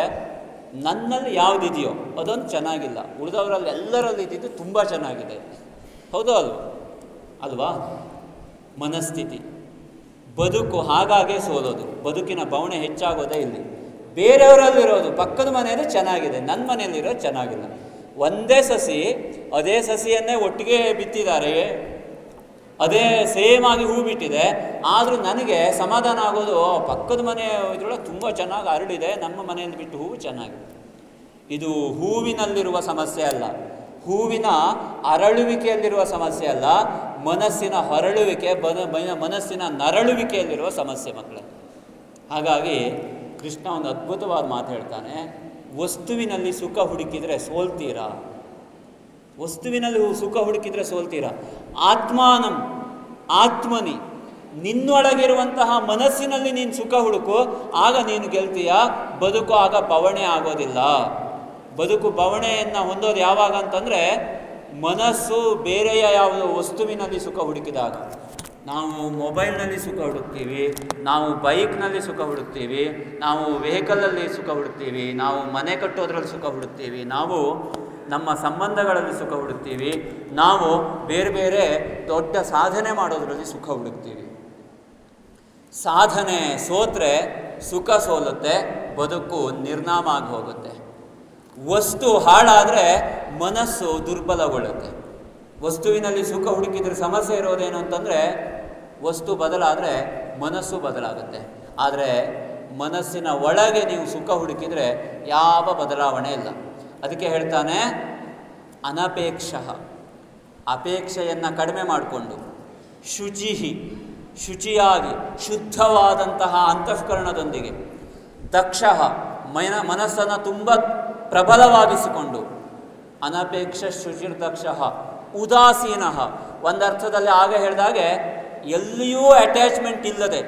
ನನ್ನಲ್ಲಿ ಯಾವುದಿದೆಯೋ ಅದೊಂದು ಚೆನ್ನಾಗಿಲ್ಲ. ಉಳಿದವರಲ್ಲಿ ಎಲ್ಲರಲ್ಲಿ ಇದ್ದಿದ್ದು ತುಂಬ ಚೆನ್ನಾಗಿದೆ. ಹೌದು ಅಲ್ವಾ ಅಲ್ವಾ? ಮನಸ್ಥಿತಿ. ಬದುಕು ಹಾಗಾಗೆ ಸೋಲೋದು. ಬದುಕಿನ ಬವಣೆ ಹೆಚ್ಚಾಗೋದೇ ಇಲ್ಲಿ. ಬೇರೆಯವರಲ್ಲಿರೋದು, ಪಕ್ಕದ ಮನೆಯಲ್ಲಿ ಚೆನ್ನಾಗಿದೆ ನನ್ನ ಮನೆಯಲ್ಲಿರೋದು ಚೆನ್ನಾಗಿಲ್ಲ. ಒಂದೇ ಸಸಿ, ಅದೇ ಸಸಿಯನ್ನೇ ಒಟ್ಟಿಗೆ ಬಿತ್ತಿದ್ದಾರೆ. ಅದೇ ಸೇಮ್ ಆಗಿ ಹೂ ಬಿಟ್ಟಿದೆ. ಆದರೂ ನನಗೆ ಸಮಾಧಾನ ಆಗೋದು ಪಕ್ಕದ ಮನೆ ಇದ್ರೊಳಗೆ ತುಂಬ ಚೆನ್ನಾಗಿ ಅರಳಿದೆ, ನಮ್ಮ ಮನೆಯಲ್ಲಿ ಬಿಟ್ಟು ಹೂವು ಚೆನ್ನಾಗಿದೆ. ಇದು ಹೂವಿನಲ್ಲಿರುವ ಸಮಸ್ಯೆ ಅಲ್ಲ. ಹೂವಿನ ಅರಳುವಿಕೆಯಲ್ಲಿರುವ ಸಮಸ್ಯೆ ಅಲ್ಲ. ಮನಸ್ಸಿನ ಹೊರಳುವಿಕೆ, ಬನ ಮನಸ್ಸಿನ ನರಳುವಿಕೆಯಲ್ಲಿರುವ ಸಮಸ್ಯೆ ಮಕ್ಕಳೇ. ಹಾಗಾಗಿ ಕೃಷ್ಣ ಒಂದು ಅದ್ಭುತವಾದ ಮಾತು ಹೇಳ್ತಾನೆ. ವಸ್ತುವಿನಲ್ಲಿ ಸುಖ ಹುಡುಕಿದರೆ ಸೋಲ್ತೀರಾ? ವಸ್ತುವಿನಲ್ಲಿ ಸುಖ ಹುಡುಕಿದರೆ ಸೋಲ್ತೀರಾ? ಆತ್ಮಾನಂ, ಆತ್ಮನಿ. ನಿನ್ನೊಳಗಿರುವಂತಹ ಮನಸ್ಸಿನಲ್ಲಿ ನೀನು ಸುಖ ಹುಡುಕು, ಆಗ ನೀನು ಗೆಲ್ತೀಯ? ಬದುಕು ಆಗ ಬವಣೆ ಆಗೋದಿಲ್ಲ. ಬದುಕು ಬವಣೆಯನ್ನು ಹೊಂದೋದು ಯಾವಾಗ ಅಂತಂದರೆ ಮನಸ್ಸು ಬೇರೆಯ ಯಾವುದೋ ವಸ್ತುವಿನಲ್ಲಿ ಸುಖ ಹುಡುಕಿದಾಗ. ನಾವು ಮೊಬೈಲ್ನಲ್ಲಿ ಸುಖ ಹುಡುಕ್ತೀವಿ, ನಾವು ಬೈಕ್ನಲ್ಲಿ ಸುಖ ಹುಡುಕ್ತೀವಿ, ನಾವು ವೆಹಿಕಲಲ್ಲಿ ಸುಖ ಹುಡುಕ್ತೀವಿ, ನಾವು ಮನೆ ಕಟ್ಟೋದ್ರಲ್ಲಿ ಸುಖ ಹುಡುಕ್ತೀವಿ, ನಾವು ನಮ್ಮ ಸಂಬಂಧಗಳಲ್ಲಿ ಸುಖ ಹುಡುಕ್ತೀವಿ, ನಾವು ಬೇರೆ ಬೇರೆ ದೊಡ್ಡ ಸಾಧನೆ ಮಾಡೋದ್ರಲ್ಲಿ ಸುಖ ಹುಡುಕ್ತೀವಿ. ಸಾಧನೆ ಸೋತ್ರೆ ಸುಖ ಸೋಲುತ್ತೆ, ಬದುಕು ನಿರ್ನಾಮ ಆಗಿ ಹೋಗುತ್ತೆ. ವಸ್ತು ಹಾಳಾದರೆ ಮನಸ್ಸು ದುರ್ಬಲಗೊಳ್ಳುತ್ತೆ. ವಸ್ತುವಿನಲ್ಲಿ ಸುಖ ಹುಡುಕಿದ್ರೆ ಸಮಸ್ಯೆ ಇರೋದೇನು ಅಂತಂದರೆ ವಸ್ತು ಬದಲಾದರೆ ಮನಸ್ಸು ಬದಲಾಗುತ್ತೆ. ಆದರೆ ಮನಸ್ಸಿನ ಒಳಗೆ ನೀವು ಸುಖ ಹುಡುಕಿದರೆ ಯಾವ ಬದಲಾವಣೆ ಇಲ್ಲ. ಅದಕ್ಕೆ ಹೇಳ್ತಾನೆ, ಅನಪೇಕ್ಷ. ಅಪೇಕ್ಷೆಯನ್ನು ಕಡಿಮೆ ಮಾಡಿಕೊಂಡು, ಶುಚಿಹಿ, ಶುಚಿಯಾಗಿ, ಶುದ್ಧವಾದಂತಹ ಅಂತಃಕರಣದೊಂದಿಗೆ, ದಕ್ಷ, ಮನ, ಮನಸ್ಸನ್ನು ತುಂಬ ಪ್ರಬಲವಾಗಿಸಿಕೊಂಡು, ಅನಪೇಕ್ಷ ಶುಚಿರ್ದಕ್ಷ, ಉದಾಸೀನ. ಒಂದರ್ಥದಲ್ಲಿ ಆಗ ಹೇಳಿದಾಗೆ ಎಲ್ಲಿಯೂ ಅಟ್ಯಾಚ್ಮೆಂಟ್ ಇಲ್ಲದೆ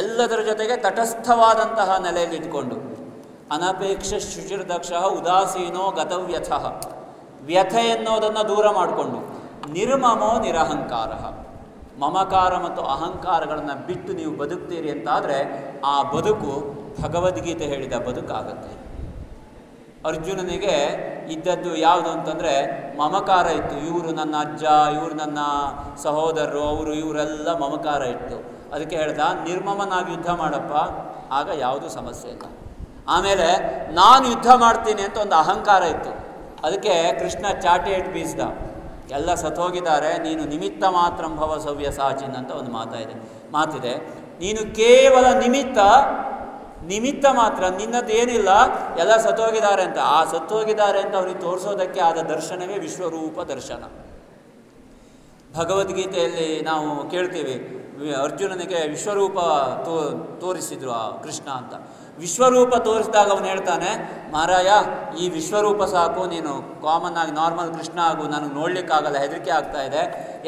ಎಲ್ಲದರ ಜೊತೆಗೆ ತಟಸ್ಥವಾದಂತಹ ನೆಲೆಯಲ್ಲಿ ಇಟ್ಕೊಂಡು ಅನಪೇಕ್ಷ ಶುಚಿರ್ದಕ್ಷ ಉದಾಸೀನೋ ಗತವ್ಯಥ, ವ್ಯಥೆ ಎನ್ನುವುದನ್ನು ದೂರ ಮಾಡಿಕೊಂಡು ನಿರ್ಮಮೋ ನಿರಹಂಕಾರ. ಮಮಕಾರ ಮತ್ತು ಅಹಂಕಾರಗಳನ್ನು ಬಿಟ್ಟು ನೀವು ಬದುಕ್ತೀರಿ ಅಂತಾದರೆ ಆ ಬದುಕು ಭಗವದ್ಗೀತೆ ಹೇಳಿದ ಬದುಕಾಗುತ್ತೆ. ಅರ್ಜುನನಿಗೆ ಇದ್ದದ್ದು ಯಾವುದು ಅಂತಂದರೆ ಮಮಕಾರ ಇತ್ತು. ಇವರು ನನ್ನ ಅಜ್ಜ, ಇವರು ನನ್ನ ಸಹೋದರರು, ಅವರು ಇವರೆಲ್ಲ ಮಮಕಾರ ಇತ್ತು. ಅದಕ್ಕೆ ಹೇಳ್ದ, ನಿರ್ಮಮನಾಗಿ ಯುದ್ಧ ಮಾಡಪ್ಪ. ಆಗ ಯಾವುದೂ ಸಮಸ್ಯೆ ಇಲ್ಲ. ಆಮೇಲೆ ನಾನು ಯುದ್ಧ ಮಾಡ್ತೀನಿ ಅಂತ ಒಂದು ಅಹಂಕಾರ ಇತ್ತು. ಅದಕ್ಕೆ ಕೃಷ್ಣ ಚಾಟಿ ಇಟ್ಟು ಬೀಸ್ದ. ಎಲ್ಲ ಸತ್ತೋಗಿದ್ದಾರೆ, ನೀನು ನಿಮಿತ್ತ ಮಾತ್ರ ಭವ ಸವ್ಯ ಸಾಚಿನ್ ಅಂತ ಒಂದು ಮಾತಾಯಿದೆ ಮಾತಿದೆ, ನೀನು ಕೇವಲ ನಿಮಿತ್ತ ನಿಮಿತ್ತ ಮಾತ್ರ ನಿನ್ನದು ಏನಿಲ್ಲ, ಎಲ್ಲ ಸತ್ತೋಗಿದ್ದಾರೆ ಅಂತ. ಆ ಸತ್ತೋಗಿದ್ದಾರೆ ಅಂತ ಅವ್ರಿಗೆ ತೋರಿಸೋದಕ್ಕೆ ಆದ ದರ್ಶನವೇ ವಿಶ್ವರೂಪ ದರ್ಶನ. ಭಗವದ್ಗೀತೆಯಲ್ಲಿ ನಾವು ಕೇಳ್ತೀವಿ, ಅರ್ಜುನನಿಗೆ ವಿಶ್ವರೂಪ ತೋ, ತೋರಿಸಿದ್ರು ಆ ಕೃಷ್ಣ ಅಂತ. ವಿಶ್ವರೂಪ ತೋರಿಸಿದಾಗ ಅವನು ಹೇಳ್ತಾನೆ ಮಹಾರಾಯ ಈ ವಿಶ್ವರೂಪ ಸಾಕು, ನೀನು ಕಾಮನ್ ಆಗಿ ನಾರ್ಮಲ್ ಕೃಷ್ಣ ಆಗು, ನನಗೆ ನೋಡ್ಲಿಕ್ಕಾಗಲ್ಲ, ಹೆದರಿಕೆ ಆಗ್ತಾ ಇದೆ.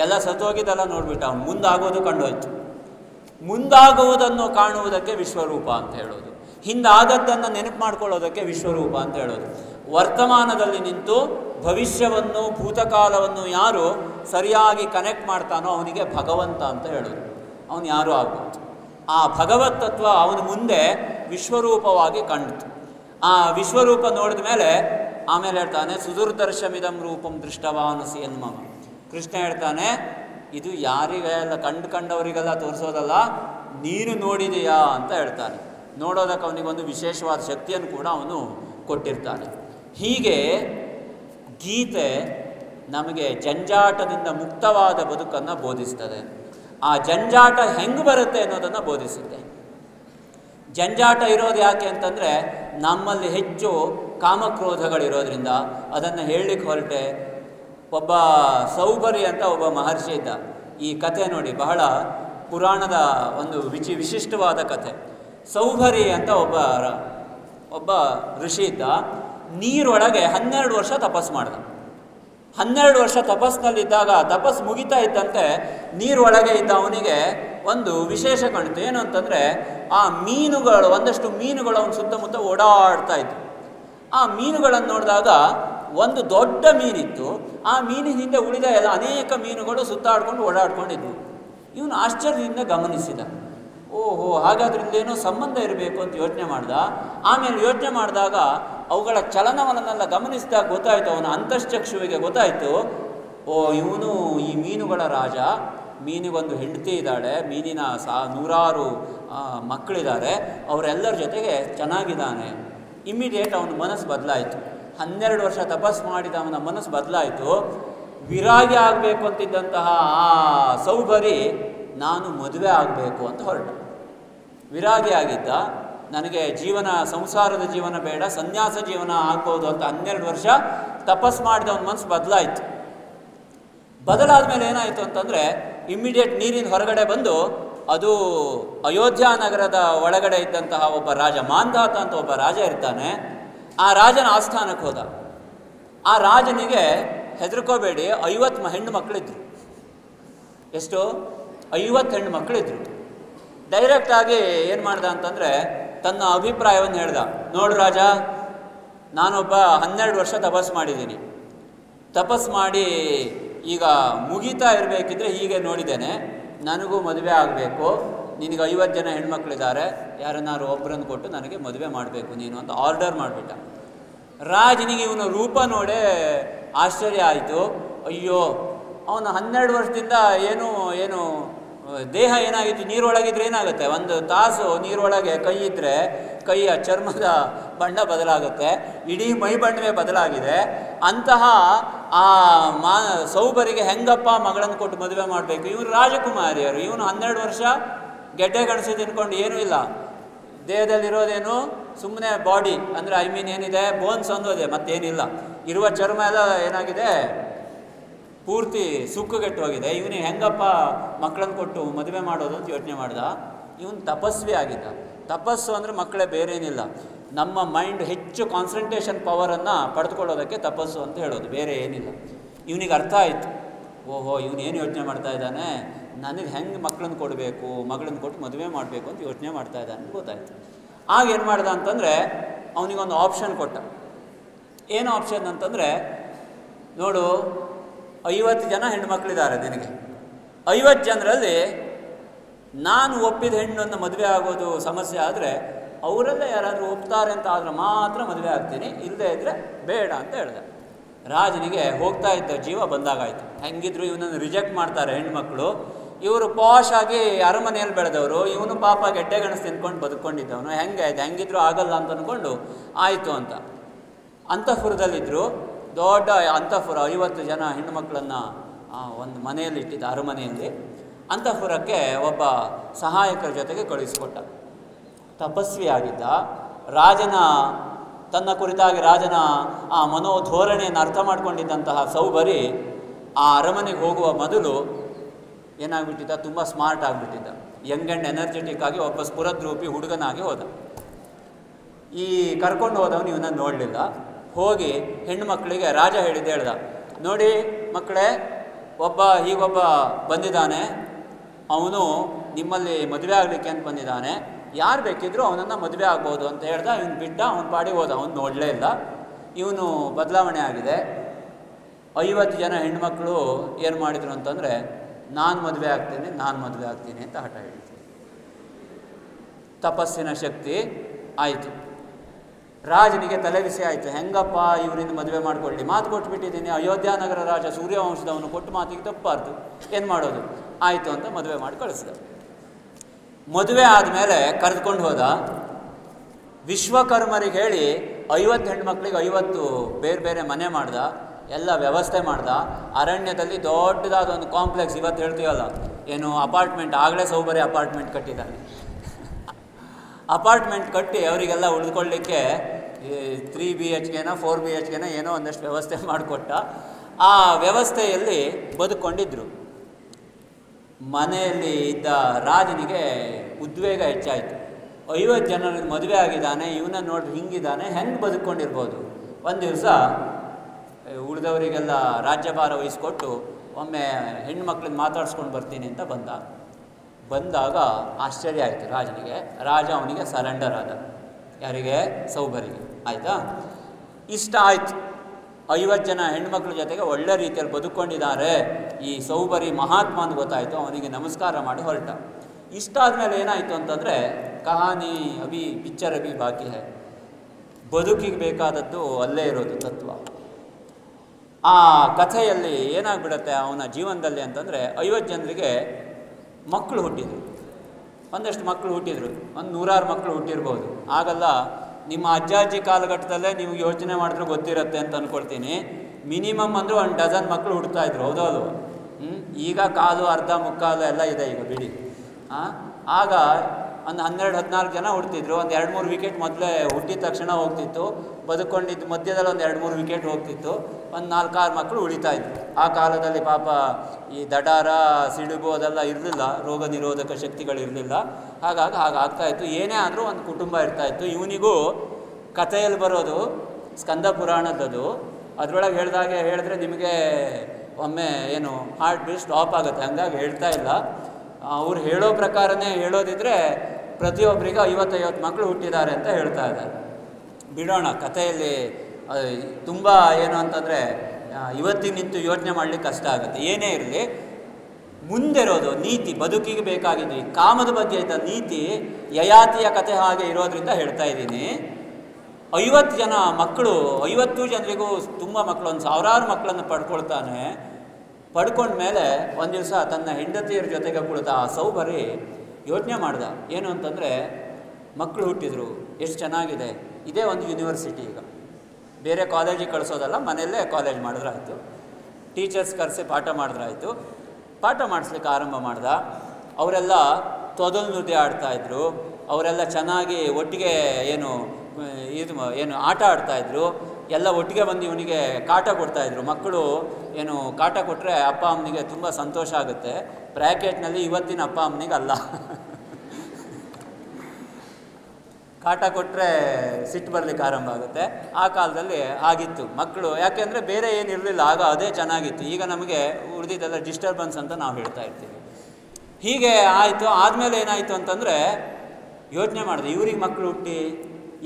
ಎಲ್ಲ ಸತ್ತೋಗಿದ್ದೆಲ್ಲ ನೋಡ್ಬಿಟ್ಟು, ಅವನು ಮುಂದಾಗೋದು ಕಂಡೋಯ್ತು. ಮುಂದಾಗುವುದನ್ನು ಕಾಣುವುದಕ್ಕೆ ವಿಶ್ವರೂಪ ಅಂತ ಹೇಳೋದು. ಹಿಂದಾಗದ್ದನ್ನು ನೆನಪು ಮಾಡ್ಕೊಳ್ಳೋದಕ್ಕೆ ವಿಶ್ವರೂಪ ಅಂತ ಹೇಳೋದು. ವರ್ತಮಾನದಲ್ಲಿ ನಿಂತು ಭವಿಷ್ಯವನ್ನು, ಭೂತಕಾಲವನ್ನು ಯಾರು ಸರಿಯಾಗಿ ಕನೆಕ್ಟ್ ಮಾಡ್ತಾನೋ ಅವನಿಗೆ ಭಗವಂತ ಅಂತ ಹೇಳೋದು. ಅವನು ಯಾರು ಆಗ್ಬೋದು ಆ ಭಗವತ್ ತತ್ವ ಅವನ ಮುಂದೆ ವಿಶ್ವರೂಪವಾಗಿ ಕಂಡಿತು ಆ ವಿಶ್ವರೂಪ ನೋಡಿದ ಮೇಲೆ ಆಮೇಲೆ ಹೇಳ್ತಾನೆ, ಸುದೂರ್ದರ್ಶಮಿದಂ ರೂಪಂ ದೃಷ್ಟವಾನಸಿ ಎನ್ಮ ಕೃಷ್ಣ ಹೇಳ್ತಾನೆ, ಇದು ಯಾರಿಗೆಲ್ಲ ಕಂಡು ಕಂಡವರಿಗೆಲ್ಲ ತೋರಿಸೋದಲ್ಲ, ನೀನು ನೋಡಿದೆಯಾ? ಅಂತ ಹೇಳ್ತಾನೆ. ನೋಡೋದಕ್ಕೆ ಅವನಿಗೊಂದು ವಿಶೇಷವಾದ ಶಕ್ತಿಯನ್ನು ಕೂಡ ಅವನು ಕೊಟ್ಟಿರ್ತಾನೆ. ಹೀಗೆ ಗೀತೆ ನಮಗೆ ಜಂಜಾಟದಿಂದ ಮುಕ್ತವಾದ ಬದುಕನ್ನು ಬೋಧಿಸ್ತದೆ. ಆ ಜಂಜಾಟ ಹೆಂಗೆ ಬರುತ್ತೆ ಅನ್ನೋದನ್ನು ಬೋಧಿಸುತ್ತೆ. ಜಂಜಾಟ ಇರೋದು ಯಾಕೆ ಅಂತಂದರೆ ನಮ್ಮಲ್ಲಿ ಹೆಚ್ಚು ಕಾಮಕ್ರೋಧಗಳಿರೋದ್ರಿಂದ ಅದನ್ನು ಹೇಳಲಿಕ್ಕೆ ಹೊರಟೆ. ಒಬ್ಬ ಸೌಬರಿ ಅಂತ ಒಬ್ಬ ಮಹರ್ಷಿ ಇದ್ದ. ಈ ಕಥೆ ನೋಡಿ ಬಹಳ ಪುರಾಣದ ಒಂದು ವಿಚಿ ವಿಶಿಷ್ಟವಾದ ಕಥೆ ಸೌಭರಿ ಅಂತ ಒಬ್ಬ ಒಬ್ಬ ಋಷಿ ಇದ್ದ. ನೀರೊಳಗೆ ಹನ್ನೆರಡು ವರ್ಷ ತಪಸ್ ಮಾಡ್ದ. ಹನ್ನೆರಡು ವರ್ಷ ತಪಸ್ನಲ್ಲಿದ್ದಾಗ ತಪಸ್ ಮುಗಿತಾ ಇದ್ದಂತೆ ನೀರೊಳಗೆ ಇದ್ದ ಅವನಿಗೆ ಒಂದು ವಿಶೇಷ ಕಾಣಿತು. ಏನು ಅಂತಂದರೆ, ಆ ಮೀನುಗಳು, ಒಂದಷ್ಟು ಮೀನುಗಳು ಅವನ ಸುತ್ತಮುತ್ತ ಓಡಾಡ್ತಾ ಇತ್ತು ಆ ಮೀನುಗಳನ್ನು ನೋಡಿದಾಗ ಒಂದು ದೊಡ್ಡ ಮೀನಿತ್ತು. ಆ ಮೀನಿನ ಹಿಂದೆ ಉಳಿದ ಎಲ್ಲ ಅನೇಕ ಮೀನುಗಳು ಸುತ್ತಾಡ್ಕೊಂಡು ಓಡಾಡ್ಕೊಂಡಿದ್ವು. ಇವನು ಆಶ್ಚರ್ಯದಿಂದ ಗಮನಿಸಿದ. ಓಹೋ ಹಾಗಾದ್ರಿಂದ ಏನೋ ಸಂಬಂಧ ಇರಬೇಕು ಅಂತ ಯೋಚನೆ ಮಾಡ್ದ? ಆಮೇಲೆ ಯೋಚನೆ ಮಾಡಿದಾಗ ಅವುಗಳ ಚಲನವಲನೆಲ್ಲ ಗಮನಿಸಿದಾಗ ಗೊತ್ತಾಯಿತು, ಅವನ ಅಂತಶ್ಚಕ್ಷುವಿಗೆ ಗೊತ್ತಾಯಿತು, ಓ, ಇವನು ಈ ಮೀನುಗಳ ರಾಜ ಮೀನಿಗೊಂದು ಹೆಂಡತಿ ಇದ್ದಾಳೆ, ಮೀನಿನ ಸಾ, ನೂರಾರು ಮಕ್ಕಳಿದ್ದಾರೆ, ಅವರೆಲ್ಲರ ಜೊತೆಗೆ ಚೆನ್ನಾಗಿದ್ದಾನೆ. ಇಮ್ಮಿಡಿಯೇಟ್ ಅವನ ಮನಸ್ಸು ಬದಲಾಯಿತು. ಹನ್ನೆರಡು ವರ್ಷ ತಪಸ್ ಮಾಡಿದ ಅವನ ಮನಸ್ಸು ಬದಲಾಯಿತು. ವಿರಾಗಿ ಆಗಬೇಕು ಅಂತಿದ್ದಂತಹ ಆ ಸೌಭರಿ, ನಾನು ಮದುವೆ ಆಗಬೇಕು ಅಂತ ಹೊರಟ. ವಿರಾಗಿ ಆಗಿದ್ದ ನನಗೆ ಜೀವನ, ಸಂಸಾರದ ಜೀವನ ಬೇಡ, ಸನ್ಯಾಸ ಜೀವನ ಆಗ್ಬೋದು ಅಂತ ಹನ್ನೆರಡು ವರ್ಷ ತಪಸ್ ಮಾಡಿದ ಒಂದು ಮನಸ್ಸು ಬದಲಾಯಿತು. ಬದಲಾದ ಮೇಲೆ ಏನಾಯಿತು ಅಂತಂದರೆ ಇಮ್ಮಿಡಿಯೇಟ್ ನೀರಿನ ಹೊರಗಡೆ ಬಂದು, ಅದು ಅಯೋಧ್ಯ ನಗರದ ಒಳಗಡೆ ಇದ್ದಂತಹ ಒಬ್ಬ ರಾಜ ಮಾಂಧಾತ ಅಂತ ಒಬ್ಬ ರಾಜ ಇರ್ತಾನೆ. ಆ ರಾಜನ ಆಸ್ಥಾನಕ್ಕೆ ಹೋದ. ಆ ರಾಜನಿಗೆ ಹೆದರ್ಕೋಬೇಡಿ, ಐವತ್ತು ಹೆಣ್ಣು ಮಕ್ಕಳಿದ್ರು ಎಷ್ಟು? ಐವತ್ತು ಹೆಣ್ಣು ಮಕ್ಕಳಿದ್ರು ಡೈರೆಕ್ಟಾಗಿ ಏನು ಮಾಡ್ದ ಅಂತಂದರೆ ತನ್ನ ಅಭಿಪ್ರಾಯವನ್ನು ಹೇಳ್ದ. ನೋಡು ರಾಜ, ನಾನೊಬ್ಬ ಹನ್ನೆರಡು ವರ್ಷ ತಪಸ್ ಮಾಡಿದ್ದೀನಿ. ತಪಸ್ ಮಾಡಿ ಈಗ ಮುಗಿತಾ ಇರಬೇಕಿದ್ರೆ ಹೀಗೆ ನೋಡಿದ್ದೇನೆ. ನನಗೂ ಮದುವೆ ಆಗಬೇಕು. ನಿನಗೆ ಐವತ್ತು ಜನ ಹೆಣ್ಮಕ್ಳಿದ್ದಾರೆ. ಯಾರನ್ನಾರು ಒಬ್ಬರನ್ನು ಕೊಟ್ಟು ನನಗೆ ಮದುವೆ ಮಾಡಬೇಕು ನೀನು ಅಂತ ಆರ್ಡರ್ ಮಾಡಿಬಿಟ್ಟ. ರಾಜನಿಗೆ ಇವನ ರೂಪ ನೋಡೇ ಆಶ್ಚರ್ಯ ಆಯಿತು. ಅಯ್ಯೋ, ಅವನು ಹನ್ನೆರಡು ವರ್ಷದಿಂದ ಏನು ಏನು ದೇಹ ಏನಾಗಿತ್ತು? ನೀರೊಳಗಿದ್ರೆ ಏನಾಗುತ್ತೆ? ಒಂದು ತಾಸು ನೀರೊಳಗೆ ಕೈ ಇದ್ದರೆ ಕೈಯ ಚರ್ಮದ ಬಣ್ಣ ಬದಲಾಗುತ್ತೆ, ಇಡೀ ಮೈ ಬಣ್ಣವೇ ಬದಲಾಗಿದೆ. ಅಂತಹ ಆ ಮಾ, ಸೌಬರಿಗೆ ಹೆಂಗಪ್ಪ ಮಗಳನ್ನು ಕೊಟ್ಟು ಮದುವೆ ಮಾಡಬೇಕು? ಇವರು ರಾಜಕುಮಾರಿಯರು. ಇವನು ಹನ್ನೆರಡು ವರ್ಷ ಗೆಡ್ಡೆ ಗಣಸಿ ತಿನ್ಕೊಂಡು ಏನೂ ಇಲ್ಲ. ದೇಹದಲ್ಲಿರೋದೇನು? ಸುಮ್ಮನೆ ಬಾಡಿ ಅಂದರೆ ಐ ಮೀನ್ ಏನಿದೆ? ಬೋನ್ಸ್ ಅಂದೋದೆ ಮತ್ತೇನಿಲ್ಲ. ಇರುವ ಚರ್ಮ ಎಲ್ಲ ಏನಾಗಿದೆ? ಪೂರ್ತಿ ಸುಕ್ಕುಗೆಟ್ಟು ಹೋಗಿದೆ ಇವನಿಗೆ ಹೆಂಗಪ್ಪ ಮಕ್ಕಳನ್ನು ಕೊಟ್ಟು ಮದುವೆ ಮಾಡೋದು ಅಂತ ಯೋಚನೆ ಮಾಡ್ದ? ಇವನು ತಪಸ್ವಿ ಆಗಿದ್ದ. ತಪಸ್ಸು ಅಂದರೆ ಮಕ್ಕಳೇ ಬೇರೇನಿಲ್ಲ. ನಮ್ಮ ಮೈಂಡ್ ಹೆಚ್ಚು ಕಾನ್ಸಂಟ್ರೇಷನ್ ಪವರನ್ನು ಪಡೆದುಕೊಳ್ಳೋದಕ್ಕೆ ತಪಸ್ಸು ಅಂತ ಹೇಳೋದು, ಬೇರೆ ಏನಿಲ್ಲ. ಇವನಿಗೆ ಅರ್ಥ ಆಯಿತು. ಓಹೋ, ಇವನು ಏನು ಯೋಚನೆ ಮಾಡ್ತಾ ಇದ್ದಾನೆ? ನನಗೆ ಹೆಂಗೆ ಮಕ್ಕಳನ್ನು ಕೊಡಬೇಕು, ಮಗಳನ್ನ ಕೊಟ್ಟು ಮದುವೆ ಮಾಡಬೇಕು ಅಂತ ಯೋಚನೆ ಮಾಡ್ತಾ ಇದ್ದಾನೆ ಗೊತ್ತಾಯ್ತು. ಆಗ ಏನು ಮಾಡ್ದ ಅಂತಂದರೆ, ಅವನಿಗೊಂದು ಆಪ್ಷನ್ ಕೊಟ್ಟ. ಏನು ಆಪ್ಷನ್ ಅಂತಂದರೆ, ನೋಡು ಐವತ್ತು ಜನ ಹೆಣ್ಮಕ್ಳಿದ್ದಾರೆ ನಿನಗೆ. ಐವತ್ತು ಜನರಲ್ಲಿ ನಾನು ಒಪ್ಪಿದ ಹೆಣ್ಣನ್ನು ಮದುವೆ ಆಗೋದು ಸಮಸ್ಯೆ ಆದರೆ ಅವರೆಲ್ಲ ಯಾರಾದರೂ ಒಪ್ತಾರೆ ಅಂತ ಆದರೆ ಮಾತ್ರ ಮದುವೆ ಆಗ್ತೀನಿ ಇಲ್ಲದೇ ಇದ್ದರೆ ಬೇಡ ಅಂತ ಹೇಳಿದೆ. ರಾಜನಿಗೆ ಹೋಗ್ತಾ ಇದ್ದ ಜೀವ ಬಂದಾಗಾಯಿತು. ಹೆಂಗಿದ್ರು ಇವನನ್ನು ರಿಜೆಕ್ಟ್ ಮಾಡ್ತಾರೆ ಹೆಣ್ಮಕ್ಳು ಇವರು ಪಾಶ್ ಆಗಿ ಅರಮನೆಯಲ್ಲಿ ಬೆಳೆದವರು, ಇವನು ಪಾಪ ಗೆಡ್ಡೆ ಗಣಸು ತಿನ್ಕೊಂಡು ಬದುಕೊಂಡಿದ್ದವನು. ಹೆಂಗೆ ಆಯ್ತು ಹೆಂಗಿದ್ರು ಆಗಲ್ಲ ಅಂತ ಅಂದ್ಕೊಂಡು ಆಯಿತು ಅಂತ. ಅಂತಃಪುರದಲ್ಲಿದ್ದರು ದೊಡ್ಡ ಅಂತಃಪುರ, ಐವತ್ತು ಜನ ಹೆಣ್ಣುಮಕ್ಕಳನ್ನು ಒಂದು ಮನೆಯಲ್ಲಿ ಇಟ್ಟಿದ್ದ ಅರಮನೆಯಲ್ಲಿ. ಅಂತಃಪುರಕ್ಕೆ ಒಬ್ಬ ಸಹಾಯಕರ ಜೊತೆಗೆ ಕಳುಹಿಸಿಕೊಟ್ಟ. ತಪಸ್ವಿಯಾಗಿದ್ದ. ರಾಜನ, ತನ್ನ ಕುರಿತಾಗಿ ರಾಜನ ಆ ಮನೋಧೋರಣೆಯನ್ನು ಅರ್ಥ ಮಾಡಿಕೊಂಡಿದ್ದಂತಹ ಸೌಬರಿ ಆ ಅರಮನೆಗೆ ಹೋಗುವ ಮೊದಲು ಏನಾಗ್ಬಿಟ್ಟಿದ್ದ? ತುಂಬ ಸ್ಮಾರ್ಟ್ ಆಗಿಬಿಟ್ಟಿದ್ದ. ಯಂಗ್ ಆ್ಯಂಡ್ ಎನರ್ಜೆಟಿಕ್ ಆಗಿ ಒಬ್ಬ ಸ್ಫುರದ್ರೂಪಿ ಹುಡುಗನಾಗಿ ಹೋದ. ಈ ಕರ್ಕೊಂಡು ಹೋದವನು ಇವನ್ನ ನೋಡಲಿಲ್ಲ. ಹೋಗಿ ಹೆಣ್ಣು ಮಕ್ಕಳಿಗೆ ರಾಜ ಹೇಳಿದ್ದು ಹೇಳ್ದ. ನೋಡಿ ಮಕ್ಕಳೇ, ಒಬ್ಬ ಹೀಗೊಬ್ಬ ಬಂದಿದ್ದಾನೆ. ಅವನು ನಿಮ್ಮಲ್ಲಿ ಮದುವೆ ಆಗಲಿಕ್ಕೆ ಅಂತ ಬಂದಿದ್ದಾನೆ. ಯಾರು ಬೇಕಿದ್ರೂ ಅವನನ್ನು ಮದುವೆ ಆಗ್ಬೋದು ಅಂತ ಹೇಳ್ದ. ಇವನು ಬಿಟ್ಟ, ಅವನ ಪಾಡಿ ಹೋದ. ಅವನು ನೋಡಲೇ ಇಲ್ಲ. ಇವನು ಬದಲಾವಣೆ ಆಗಿದೆ. ಐವತ್ತು ಜನ ಹೆಣ್ಮಕ್ಳು ಏನು ಮಾಡಿದ್ರು ಅಂತಂದರೆ, ನಾನು ಮದುವೆ ಆಗ್ತೀನಿ, ನಾನು ಮದುವೆ ಆಗ್ತೀನಿ ಅಂತ ಹಠ ಹೇಳ್ತೀನಿ ತಪಸ್ಸಿನ ಶಕ್ತಿ ಆಯಿತು. ರಾಜನಿಗೆ ತಲೆಬಿಸಿ ಆಯಿತು. ಹೆಂಗಪ್ಪ ಇವರಿಂದ ಮದುವೆ ಮಾಡಿಕೊಳ್ಳಿ ಮಾತು ಕೊಟ್ಬಿಟ್ಟಿದ್ದೀನಿ. ಅಯೋಧ್ಯ ನಗರ ರಾಜ ಸೂರ್ಯವಂಶದವನು ಕೊಟ್ಟು ಮಾತಿಗೆ ತಪ್ಪಾರ್ದು ಏನು ಮಾಡೋದು? ಆಯಿತು ಅಂತ ಮದುವೆ ಮಾಡಿ ಕಳಿಸಿದ. ಮದುವೆ ಆದಮೇಲೆ ಕರೆದುಕೊಂಡು ಹೋದ. ವಿಶ್ವಕರ್ಮರಿಗೆ ಹೇಳಿ ಐವತ್ತು ಹೆಣ್ಮಕ್ಳಿಗೆ ಐವತ್ತು ಬೇರೆ ಬೇರೆ ಮನೆ ಮಾಡ್ದ. ಎಲ್ಲ ವ್ಯವಸ್ಥೆ ಮಾಡ್ದ. ಅರಣ್ಯದಲ್ಲಿ ದೊಡ್ಡದಾದ ಒಂದು ಕಾಂಪ್ಲೆಕ್ಸ್ ಇವತ್ತು ಹೇಳ್ತೀವಲ್ಲ? ಏನು ಅಪಾರ್ಟ್ಮೆಂಟ್, ಆಗಲೇ ಸೌಬರಿ ಅಪಾರ್ಟ್ಮೆಂಟ್ ಕಟ್ಟಿದ್ದಾನೆ ಅಪಾರ್ಟ್ಮೆಂಟ್ ಕಟ್ಟಿ ಅವರಿಗೆಲ್ಲ ಉಳಿದುಕೊಳ್ಳಿಕ್ಕೆ ತ್ರೀ ಬಿ ಎಚ್ ಕೆನ ಫೋರ್ ಬಿ ಎಚ್ ಕೆನ ಏನೋ ಒಂದಷ್ಟು ವ್ಯವಸ್ಥೆ ಮಾಡಿಕೊಟ್ಟ. ಆ ವ್ಯವಸ್ಥೆಯಲ್ಲಿ ಬದುಕೊಂಡಿದ್ರು ಮನೆಯಲ್ಲಿ ಇದ್ದ ರಾಜನಿಗೆ ಉದ್ವೇಗ ಹೆಚ್ಚಾಯಿತು. ಐವತ್ತು ಜನರಿಗೆ ಮದುವೆ ಆಗಿದ್ದಾನೆ, ಇವನ ನೋಡಿ ಹಿಂಗಿದ್ದಾನೆ, ಹೆಂಗೆ ಬದುಕೊಂಡಿರ್ಬೋದು ಒಂದು ದಿವಸ ಉಳಿದವರಿಗೆಲ್ಲ ರಾಜ್ಯಭಾರ ವಹಿಸ್ಕೊಟ್ಟು, ಒಮ್ಮೆ ಹೆಣ್ಮಕ್ಳನ್ನ ಮಾತಾಡ್ಸ್ಕೊಂಡು ಬರ್ತೀನಿ ಅಂತ ಬಂದ. ಬಂದಾಗ ಆಶ್ಚರ್ಯ ಆಯಿತು ರಾಜನಿಗೆ. ರಾಜ ಅವನಿಗೆ ಸರೆಂಡರ್ ಆದ. ಯಾರಿಗೆ? ಸೌಬರಿಗೆ ಆಯಿತಾ? ಇಷ್ಟ ಆಯ್ತು. ಐವತ್ತು ಜನ ಹೆಣ್ಮಕ್ಳ ಜೊತೆಗೆ ಒಳ್ಳೆ ರೀತಿಯಲ್ಲಿ ಬದುಕೊಂಡಿದ್ದಾರೆ. ಈ ಸೌಬರಿ ಮಹಾತ್ಮ ಅಂತ ಗೊತ್ತಾಯಿತು. ಅವನಿಗೆ ನಮಸ್ಕಾರ ಮಾಡಿ ಹೊರಟ. ಇಷ್ಟ ಆದಮೇಲೆ ಏನಾಯಿತು ಅಂತಂದರೆ, ಕಹಾನಿ ಅಭಿ ಪಿಕ್ಚರ್ ಅಭಿ ಬಾಕಿ ಹೇ. ಬದುಕಿಗೆ ಬೇಕಾದದ್ದು ಅಲ್ಲೇ ಇರೋದು ತತ್ವ. ಆ ಕಥೆಯಲ್ಲಿ ಏನಾಗ್ಬಿಡತ್ತೆ ಅವನ ಜೀವನದಲ್ಲಿ ಅಂತಂದರೆ, ಐವತ್ತು ಜನರಿಗೆ ಮಕ್ಕಳು ಹುಟ್ಟಿದರು. ಒಂದಷ್ಟು ಮಕ್ಕಳು ಹುಟ್ಟಿದರು. ಒಂದು ನೂರಾರು ಮಕ್ಕಳು ಹುಟ್ಟಿರ್ಬೋದು. ಆಗಲ್ಲ ನಿಮ್ಮ ಅಜ್ಜ ಅಜ್ಜಿ ಕಾಲಘಟ್ಟದಲ್ಲೇ ನೀವು ಯೋಚನೆ ಮಾಡಿದ್ರೆ ಗೊತ್ತಿರುತ್ತೆ ಅಂತ ಅಂದ್ಕೊಳ್ತೀನಿ ಮಿನಿಮಮ್ ಅಂದರೂ ಒಂದು ಡಜನ್ ಮಕ್ಕಳು ಹುಡ್ತಾ ಇದ್ರು. ಹೌದೌದು. ಹ್ಞೂ ಈಗ ಕಾಲು, ಅರ್ಧ, ಮುಕ್ಕಾಲು ಎಲ್ಲ ಇದೆ ಈಗ, ಬಿಡಿ? ಆಗ ಒಂದು ಹನ್ನೆರಡು, ಹದಿನಾಲ್ಕು ಜನ ಹುಡ್ತಿದ್ರು. ಒಂದು ಎರಡು ಮೂರು ವಿಕೆಟ್ ಮೊದಲೇ ಹುಟ್ಟಿದ ತಕ್ಷಣ ಹೋಗ್ತಿತ್ತು. ಬದುಕೊಂಡಿದ್ದು, ಮಧ್ಯದಲ್ಲಿ ಒಂದು ಎರಡು ಮೂರು ವಿಕೆಟ್ ಹೋಗ್ತಿತ್ತು. ಒಂದು ನಾಲ್ಕಾರು ಮಕ್ಕಳು ಉಳಿತಾ ಇದ್ರು ಆ ಕಾಲದಲ್ಲಿ ಪಾಪ ಈ ದಡಾರ, ಸಿಡುಬು ಅದೆಲ್ಲ ಇರಲಿಲ್ಲ. ರೋಗ ನಿರೋಧಕ ಶಕ್ತಿಗಳು ಇರಲಿಲ್ಲ. ಹಾಗಾಗಿ ಹಾಗಾಗ್ತಾ ಇತ್ತು. ಏನೇ ಆದರೂ ಒಂದು ಕುಟುಂಬ ಇರ್ತಾ ಇತ್ತು. ಇವನಿಗೂ ಕಥೆಯಲ್ಲಿ ಬರೋದು ಸ್ಕಂದ ಪುರಾಣದದು. ಅದರೊಳಗೆ ಹೇಳಿದಾಗೆ ಹೇಳಿದ್ರೆ ನಿಮಗೆ ಒಮ್ಮೆ ಏನು ಹಾರ್ಟ್ ಬೀಟ್ ಸ್ಟಾಪ್ ಆಗುತ್ತೆ. ಹಂಗಾಗಿ ಹೇಳ್ತಾ ಇಲ್ಲ. ಅವ್ರು ಹೇಳೋ ಪ್ರಕಾರನೇ ಹೇಳೋದಿದ್ರೆ ಪ್ರತಿಯೊಬ್ಬರಿಗೂ ಐವತ್ತೈವತ್ತು ಮಕ್ಕಳು ಹುಟ್ಟಿದ್ದಾರೆ ಅಂತ ಹೇಳ್ತಾ ಇದ್ದಾರೆ. ಬಿಡೋಣ, ಕಥೆಯಲ್ಲಿ ತುಂಬ ಏನು ಅಂತಂದರೆ ಇವತ್ತಿಗೆ ನಿಂತು ಯೋಚನೆ ಮಾಡಲಿಕ್ಕೆ ಕಷ್ಟ ಆಗುತ್ತೆ. ಏನೇ ಇರಲಿ, ಮುಂದಿರೋದು ನೀತಿ, ಬದುಕಿಗೆ ಬೇಕಾಗಿದ್ದು, ಈ ಕಾಮದ ಬಗ್ಗೆ ಇದ್ದ ನೀತಿ, ಯಯಾತಿಯ ಕಥೆ ಹಾಗೆ ಇರೋದ್ರಿಂದ ಹೇಳ್ತಾ ಇದ್ದೀನಿ. ಐವತ್ತು ಜನ ಮಕ್ಕಳು, ಐವತ್ತು ಜನರಿಗೂ ತುಂಬ ಮಕ್ಕಳು, ಒಂದು ಸಾವಿರಾರು ಮಕ್ಕಳನ್ನು ಪಡ್ಕೊಳ್ತಾನೆ. ಪಡ್ಕೊಂಡ್ಮೇಲೆ ಒಂದು ದಿವಸ ತನ್ನ ಹೆಂಡತಿಯರ ಜೊತೆಗೆ ಕುಳಿತ ಆ ಸೌಭರಿ ಯೋಚನೆ ಮಾಡ್ದ. ಏನು ಅಂತಂದರೆ ಮಕ್ಕಳು ಹುಟ್ಟಿದ್ರು, ಎಷ್ಟು ಚೆನ್ನಾಗಿದೆ ಇದೇ ಒಂದು ಯೂನಿವರ್ಸಿಟಿ ಈಗ. ಬೇರೆ ಕಾಲೇಜಿಗೆ ಕಳಿಸೋದಲ್ಲ, ಮನೆಯಲ್ಲೇ ಕಾಲೇಜ್ ಮಾಡಿದ್ರಾಯ್ತು. ಟೀಚರ್ಸ್ ಕರೆಸಿ ಪಾಠ ಮಾಡಿದ್ರಾಯ್ತು. ಪಾಠ ಮಾಡಿಸ್ಲಿಕ್ಕೆ ಆರಂಭ ಮಾಡ್ದ. ಅವರೆಲ್ಲ ತೊದಲು ನೃತ್ಯ ಆಡ್ತಾಯಿದ್ರು ಅವರೆಲ್ಲ ಚೆನ್ನಾಗಿ ಒಟ್ಟಿಗೆ ಏನು, ಇದು ಏನು ಆಟ ಆಡ್ತಾಯಿದ್ರು ಎಲ್ಲ ಒಟ್ಟಿಗೆ ಬಂದು ಇವನಿಗೆ ಕಾಟ ಕೊಡ್ತಾಯಿದ್ರು ಮಕ್ಕಳು ಏನು ಕಾಟ ಕೊಟ್ಟರೆ ಅಪ್ಪ ಅಮ್ಮನಿಗೆ ತುಂಬ ಸಂತೋಷ ಆಗುತ್ತೆ. ಬ್ರ್ಯಾಕೆಟ್ನಲ್ಲಿ ಇವತ್ತಿನ ಅಪ್ಪ ಅಮ್ಮನಿಗೆ ಅಲ್ಲ ಕಾಟ ಕೊಟ್ಟರೆ ಸಿಟ್ಟು ಬರಲಿಕ್ಕೆ ಆರಂಭ ಆಗುತ್ತೆ. ಆ ಕಾಲದಲ್ಲಿ ಆಗಿತ್ತು. ಮಕ್ಕಳು, ಯಾಕೆಂದರೆ ಬೇರೆ ಏನು ಇರಲಿಲ್ಲ, ಆಗ ಅದೇ ಚೆನ್ನಾಗಿತ್ತು. ಈಗ ನಮಗೆ ಉಳಿದಿದ್ದೆಲ್ಲ ಡಿಸ್ಟರ್ಬೆನ್ಸ್ ಅಂತ ನಾವು ಹೇಳ್ತಾ ಇರ್ತೀವಿ. ಹೀಗೆ ಆಯಿತು. ಆದಮೇಲೆ ಏನಾಯಿತು ಅಂತಂದರೆ, ಯೋಚನೆ ಮಾಡಿದೆ, ಇವ್ರಿಗೆ ಮಕ್ಕಳು ಹುಟ್ಟಿ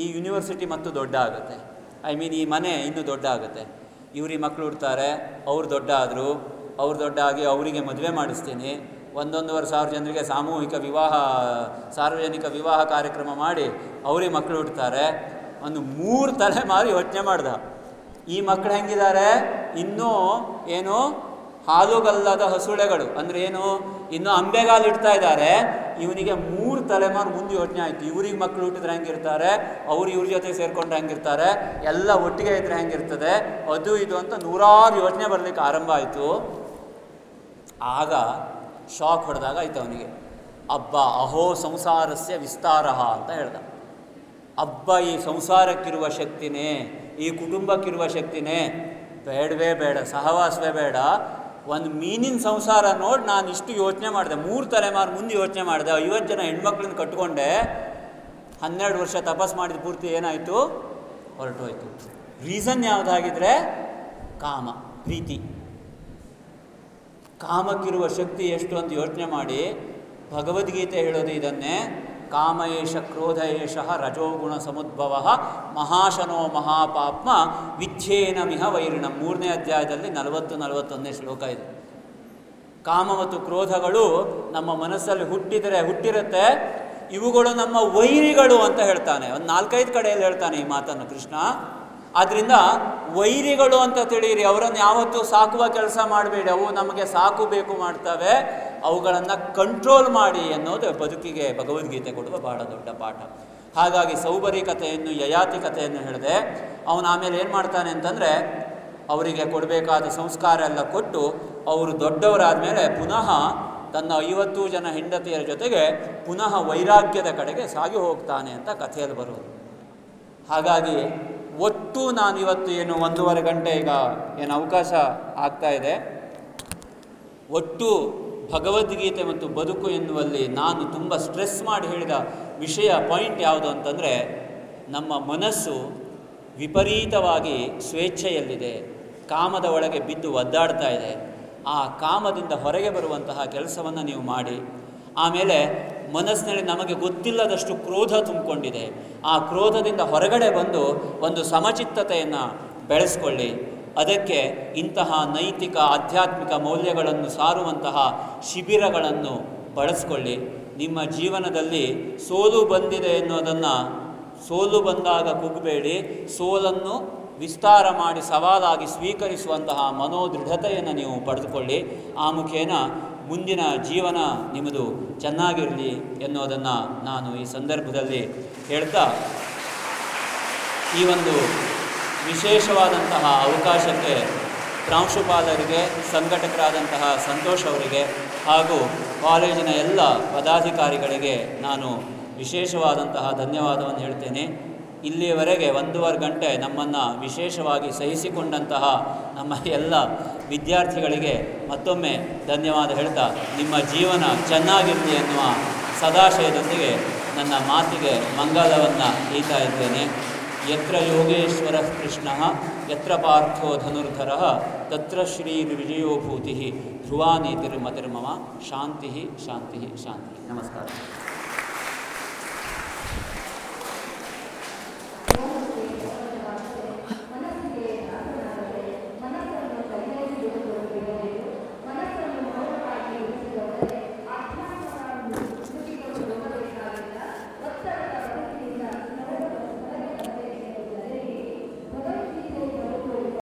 ಈ ಯೂನಿವರ್ಸಿಟಿ ಮತ್ತು ದೊಡ್ಡ ಆಗುತ್ತೆ. ಐ ಮೀನ್ ಈ ಮನೆ ಇನ್ನೂ ದೊಡ್ಡ ಆಗುತ್ತೆ. ಇವ್ರಿಗೆ ಮಕ್ಕಳು ಹುಡ್ತಾರೆ, ಅವ್ರು ದೊಡ್ಡ ಆದರು, ಅವ್ರು ದೊಡ್ಡ ಆಗಿ ಅವರಿಗೆ ಮದುವೆ ಮಾಡಿಸ್ತೀನಿ ಒಂದೊಂದುವರೆ ಸಾವಿರ ಜನರಿಗೆ ಸಾಮೂಹಿಕ ವಿವಾಹ, ಸಾರ್ವಜನಿಕ ವಿವಾಹ ಕಾರ್ಯಕ್ರಮ ಮಾಡಿ ಅವ್ರಿಗೆ ಮಕ್ಕಳು ಹುಡ್ತಾರೆ ಒಂದು ಮೂರು ತಲೆಮಾರು ಯೋಚನೆ ಮಾಡ್ದ. ಈ ಮಕ್ಕಳು ಹೆಂಗಿದ್ದಾರೆ ಇನ್ನೂ ಏನು ಹಾಲುಗಲ್ಲದ ಹಸುಳೆಗಳು. ಅಂದರೆ ಏನು? ಇನ್ನು ಅಂಬೆಗಾಲು ಇಡ್ತಾ ಇದ್ದಾರೆ. ಇವನಿಗೆ ಮೂರು ತಲೆಮಾರು ಮುಂದೆ ಯೋಚನೆ ಆಯಿತು. ಇವ್ರಿಗೆ ಮಕ್ಕಳು ಹುಟ್ಟಿದ್ರೆ ಹೆಂಗಿರ್ತಾರೆ? ಅವ್ರು ಇವ್ರ ಜೊತೆ ಸೇರ್ಕೊಂಡ್ರೆ ಹೆಂಗಿರ್ತಾರೆ? ಎಲ್ಲ ಒಟ್ಟಿಗೆ ಇದ್ರೆ ಹೆಂಗಿರ್ತದೆ? ಅದು ಇದು ಅಂತ ನೂರಾರು ಯೋಚನೆ ಬರಲಿಕ್ಕೆ ಆರಂಭ ಆಯಿತು. ಆಗ ಶಾಕ್ ಹೊಡೆದಾಗ ಆಯ್ತು ಅವನಿಗೆ. ಅಬ್ಬ, ಅಹೋ ಸಂಸಾರಸ್ಯ ವಿಸ್ತಾರ ಅಂತ ಹೇಳ್ದ. ಅಬ್ಬ, ಈ ಸಂಸಾರಕ್ಕಿರುವ ಶಕ್ತಿನೇ, ಈ ಕುಟುಂಬಕ್ಕಿರುವ ಶಕ್ತಿನೇ, ಬೇಡವೇ ಬೇಡ, ಸಹವಾಸವೇ ಬೇಡ. ಒಂದು ಮೀನಿನ ಸಂಸಾರ ನೋಡಿ ನಾನು ಇಷ್ಟು ಯೋಚನೆ ಮಾಡಿದೆ. ಮೂರು ತಲೆಮಾರು ಮುಂದೆ ಯೋಚನೆ ಮಾಡಿದೆ. ಐವತ್ತು ಜನ ಹೆಣ್ಮಕ್ಳನ್ನ ಕಟ್ಕೊಂಡೆ. ಹನ್ನೆರಡು ವರ್ಷ ತಪಸ್ ಮಾಡಿದ ಪೂರ್ತಿ ಏನಾಯಿತು? ಹೊರಟೋಯ್ತು. ರೀಸನ್ ಯಾವುದಾಗಿದ್ರೆ ಕಾಮ, ಪ್ರೀತಿ. ಕಾಮಕ್ಕಿರುವ ಶಕ್ತಿ ಎಷ್ಟು ಅಂತ ಯೋಚನೆ ಮಾಡಿ ಭಗವದ್ಗೀತೆ ಹೇಳೋದು ಇದನ್ನೇ. ಕಾಮಯೇಷ ಕ್ರೋಧ ಏಷಃ ರಜೋಗುಣ ಸಮುದ್ಭವ ಮಹಾಶನೋ ಮಹಾಪಾಪ್ಮ ವಿಚ್ಛೇನ ಮಿಹ ವೈರಿಣ. ಮೂರನೇ ಅಧ್ಯಾಯದಲ್ಲಿ ನಲವತ್ತು ನಲವತ್ತೊಂದನೇ ಶ್ಲೋಕ ಇದೆ. ಕಾಮ ಮತ್ತು ಕ್ರೋಧಗಳು ನಮ್ಮ ಮನಸ್ಸಲ್ಲಿ ಹುಟ್ಟಿದರೆ ಹುಟ್ಟಿರುತ್ತೆ. ಇವುಗಳು ನಮ್ಮ ವೈರಿಗಳು ಅಂತ ಹೇಳ್ತಾನೆ. ಒಂದು ನಾಲ್ಕೈದು ಕಡೆಯಲ್ಲಿ ಹೇಳ್ತಾನೆ ಈ ಮಾತನ್ನು ಕೃಷ್ಣ. ಆದ್ದರಿಂದ ವೈರಿಗಳು ಅಂತ ತಿಳಿಯಿರಿ, ಅವರನ್ನು ಯಾವತ್ತೂ ಸಾಕುವ ಕೆಲಸ ಮಾಡಬೇಡಿ. ಅವು ನಮಗೆ ಸಾಕು ಬೇಕು ಮಾಡ್ತವೆ. ಅವುಗಳನ್ನು ಕಂಟ್ರೋಲ್ ಮಾಡಿ ಅನ್ನೋದು ಬದುಕಿಗೆ ಭಗವದ್ಗೀತೆ ಕೊಡುವ ಬಹಳ ದೊಡ್ಡ ಪಾಠ. ಹಾಗಾಗಿ ಸೌಬರಿ ಕಥೆಯನ್ನು, ಯಯಾತಿ ಕಥೆಯನ್ನು ಹೇಳಿದೆ, ಅವನು ಆಮೇಲೆ ಏನು ಮಾಡ್ತಾನೆ ಅಂತಂದರೆ, ಅವರಿಗೆ ಕೊಡಬೇಕಾದ ಸಂಸ್ಕಾರ ಎಲ್ಲ ಕೊಟ್ಟು, ಅವರು ದೊಡ್ಡವರಾದ ಮೇಲೆ ಪುನಃ ತನ್ನ ಐವತ್ತು ಜನ ಹೆಂಡತಿಯರ ಜೊತೆಗೆ ಪುನಃ ವೈರಾಗ್ಯದ ಕಡೆಗೆ ಸಾಗಿ ಹೋಗ್ತಾನೆ ಅಂತ ಕಥೆಯಲ್ಲಿ ಬರೋದು. ಹಾಗಾಗಿ ಒಟ್ಟು ನಾನು ಇವತ್ತು ಏನು ಒಂದೂವರೆ ಗಂಟೆ ಈಗ ಏನು ಅವಕಾಶ ಆಗ್ತಾ ಇದೆ. ಒಟ್ಟು ಭಗವದ್ಗೀತೆ ಮತ್ತು ಬದುಕು ಎನ್ನುವಲ್ಲಿ ನಾನು ತುಂಬ ಸ್ಟ್ರೆಸ್ ಮಾಡಿ ಹೇಳಿದ ವಿಷಯ ಪಾಯಿಂಟ್ ಯಾವುದು ಅಂತಂದರೆ, ನಮ್ಮ ಮನಸ್ಸು ವಿಪರೀತವಾಗಿ ಸ್ವೇಚ್ಛೆಯಲ್ಲಿದೆ, ಕಾಮದ ಒಳಗೆ ಬಿದ್ದು ಒದ್ದಾಡ್ತಾ ಇದೆ. ಆ ಕಾಮದಿಂದ ಹೊರಗೆ ಬರುವಂತಹ ಕೆಲಸವನ್ನು ನೀವು ಮಾಡಿ, ಆಮೇಲೆ ಮನಸ್ಸಿನಲ್ಲಿ ನಮಗೆ ಗೊತ್ತಿಲ್ಲದಷ್ಟು ಕ್ರೋಧ ತುಂಬಿಕೊಂಡಿದೆ. ಆ ಕ್ರೋಧದಿಂದ ಹೊರಗಡೆ ಬಂದು ಒಂದು ಸಮಚಿತ್ತತೆಯನ್ನು ಬೆಳೆಸ್ಕೊಳ್ಳಿ. ಅದಕ್ಕೆ ಇಂತಹ ನೈತಿಕ, ಆಧ್ಯಾತ್ಮಿಕ ಮೌಲ್ಯಗಳನ್ನು ಸಾರುವಂತಹ ಶಿಬಿರಗಳನ್ನು ಬಳಸ್ಕೊಳ್ಳಿ. ನಿಮ್ಮ ಜೀವನದಲ್ಲಿ ಸೋಲು ಬಂದಿದೆ ಎನ್ನುವುದನ್ನು ಸೋಲು ಬಂದಾಗ ಕುಗ್ಬೇಡಿ. ಸೋಲನ್ನು ವಿಸ್ತಾರ ಮಾಡಿ ಸವಾಲಾಗಿ ಸ್ವೀಕರಿಸುವಂತಹ ಮನೋದೃಢತೆಯನ್ನು ನೀವು ಪಡೆದುಕೊಳ್ಳಿ. ಆ ಮುಖೇನ ಮುಂದಿನ ಜೀವನ ನಿಮ್ಮದು ಚೆನ್ನಾಗಿರಲಿ ಎನ್ನುವುದನ್ನು ನಾನು ಈ ಸಂದರ್ಭದಲ್ಲಿ ಹೇಳ್ತಾ ಈ ಒಂದು ವಿಶೇಷವಾದಂತಹ ಅವಕಾಶಕ್ಕೆ ಪ್ರಾಂಶುಪಾಲರಿಗೆ, ಸಂಘಟಕರಾದಂತಹ ಸಂತೋಷ್ ಅವರಿಗೆ ಹಾಗೂ ಕಾಲೇಜಿನ ಎಲ್ಲ ಪದಾಧಿಕಾರಿಗಳಿಗೆ ನಾನು ವಿಶೇಷವಾದಂತಹ ಧನ್ಯವಾದವನ್ನು ಹೇಳ್ತೇನೆ. ಇಲ್ಲಿಯವರೆಗೆ ಒಂದೂವರೆ ಗಂಟೆ ನಮ್ಮನ್ನು ವಿಶೇಷವಾಗಿ ಸಹಿಸಿಕೊಂಡಂತಹ ನಮ್ಮ ಎಲ್ಲ ವಿದ್ಯಾರ್ಥಿಗಳಿಗೆ ಮತ್ತೊಮ್ಮೆ ಧನ್ಯವಾದ ಹೇಳ್ತಾ, ನಿಮ್ಮ ಜೀವನ ಚೆನ್ನಾಗಿರಲಿ ಎನ್ನುವ ಸದಾಶಯದೊಂದಿಗೆ ನನ್ನ ಮಾತಿಗೆ ಮಂಗಲವನ್ನು ಈತಾ ಇದ್ದೇನೆ. ಯತ್ರ ಯೋಗೇಶ್ವರ ಕೃಷ್ಣ, ಯತ್ರ ಪಾರ್ಥೋ ಧನುರ್ಧರ, ತತ್ರ ಶ್ರೀರ್ವಿಜಯೋಭೂತಿ ಧ್ರುವಾನೀತಿರ್ಮತಿರ್ಮಮ ಶಾಂತಿ ಶಾಂತಿ ಶಾಂತಿ. ನಮಸ್ಕಾರ.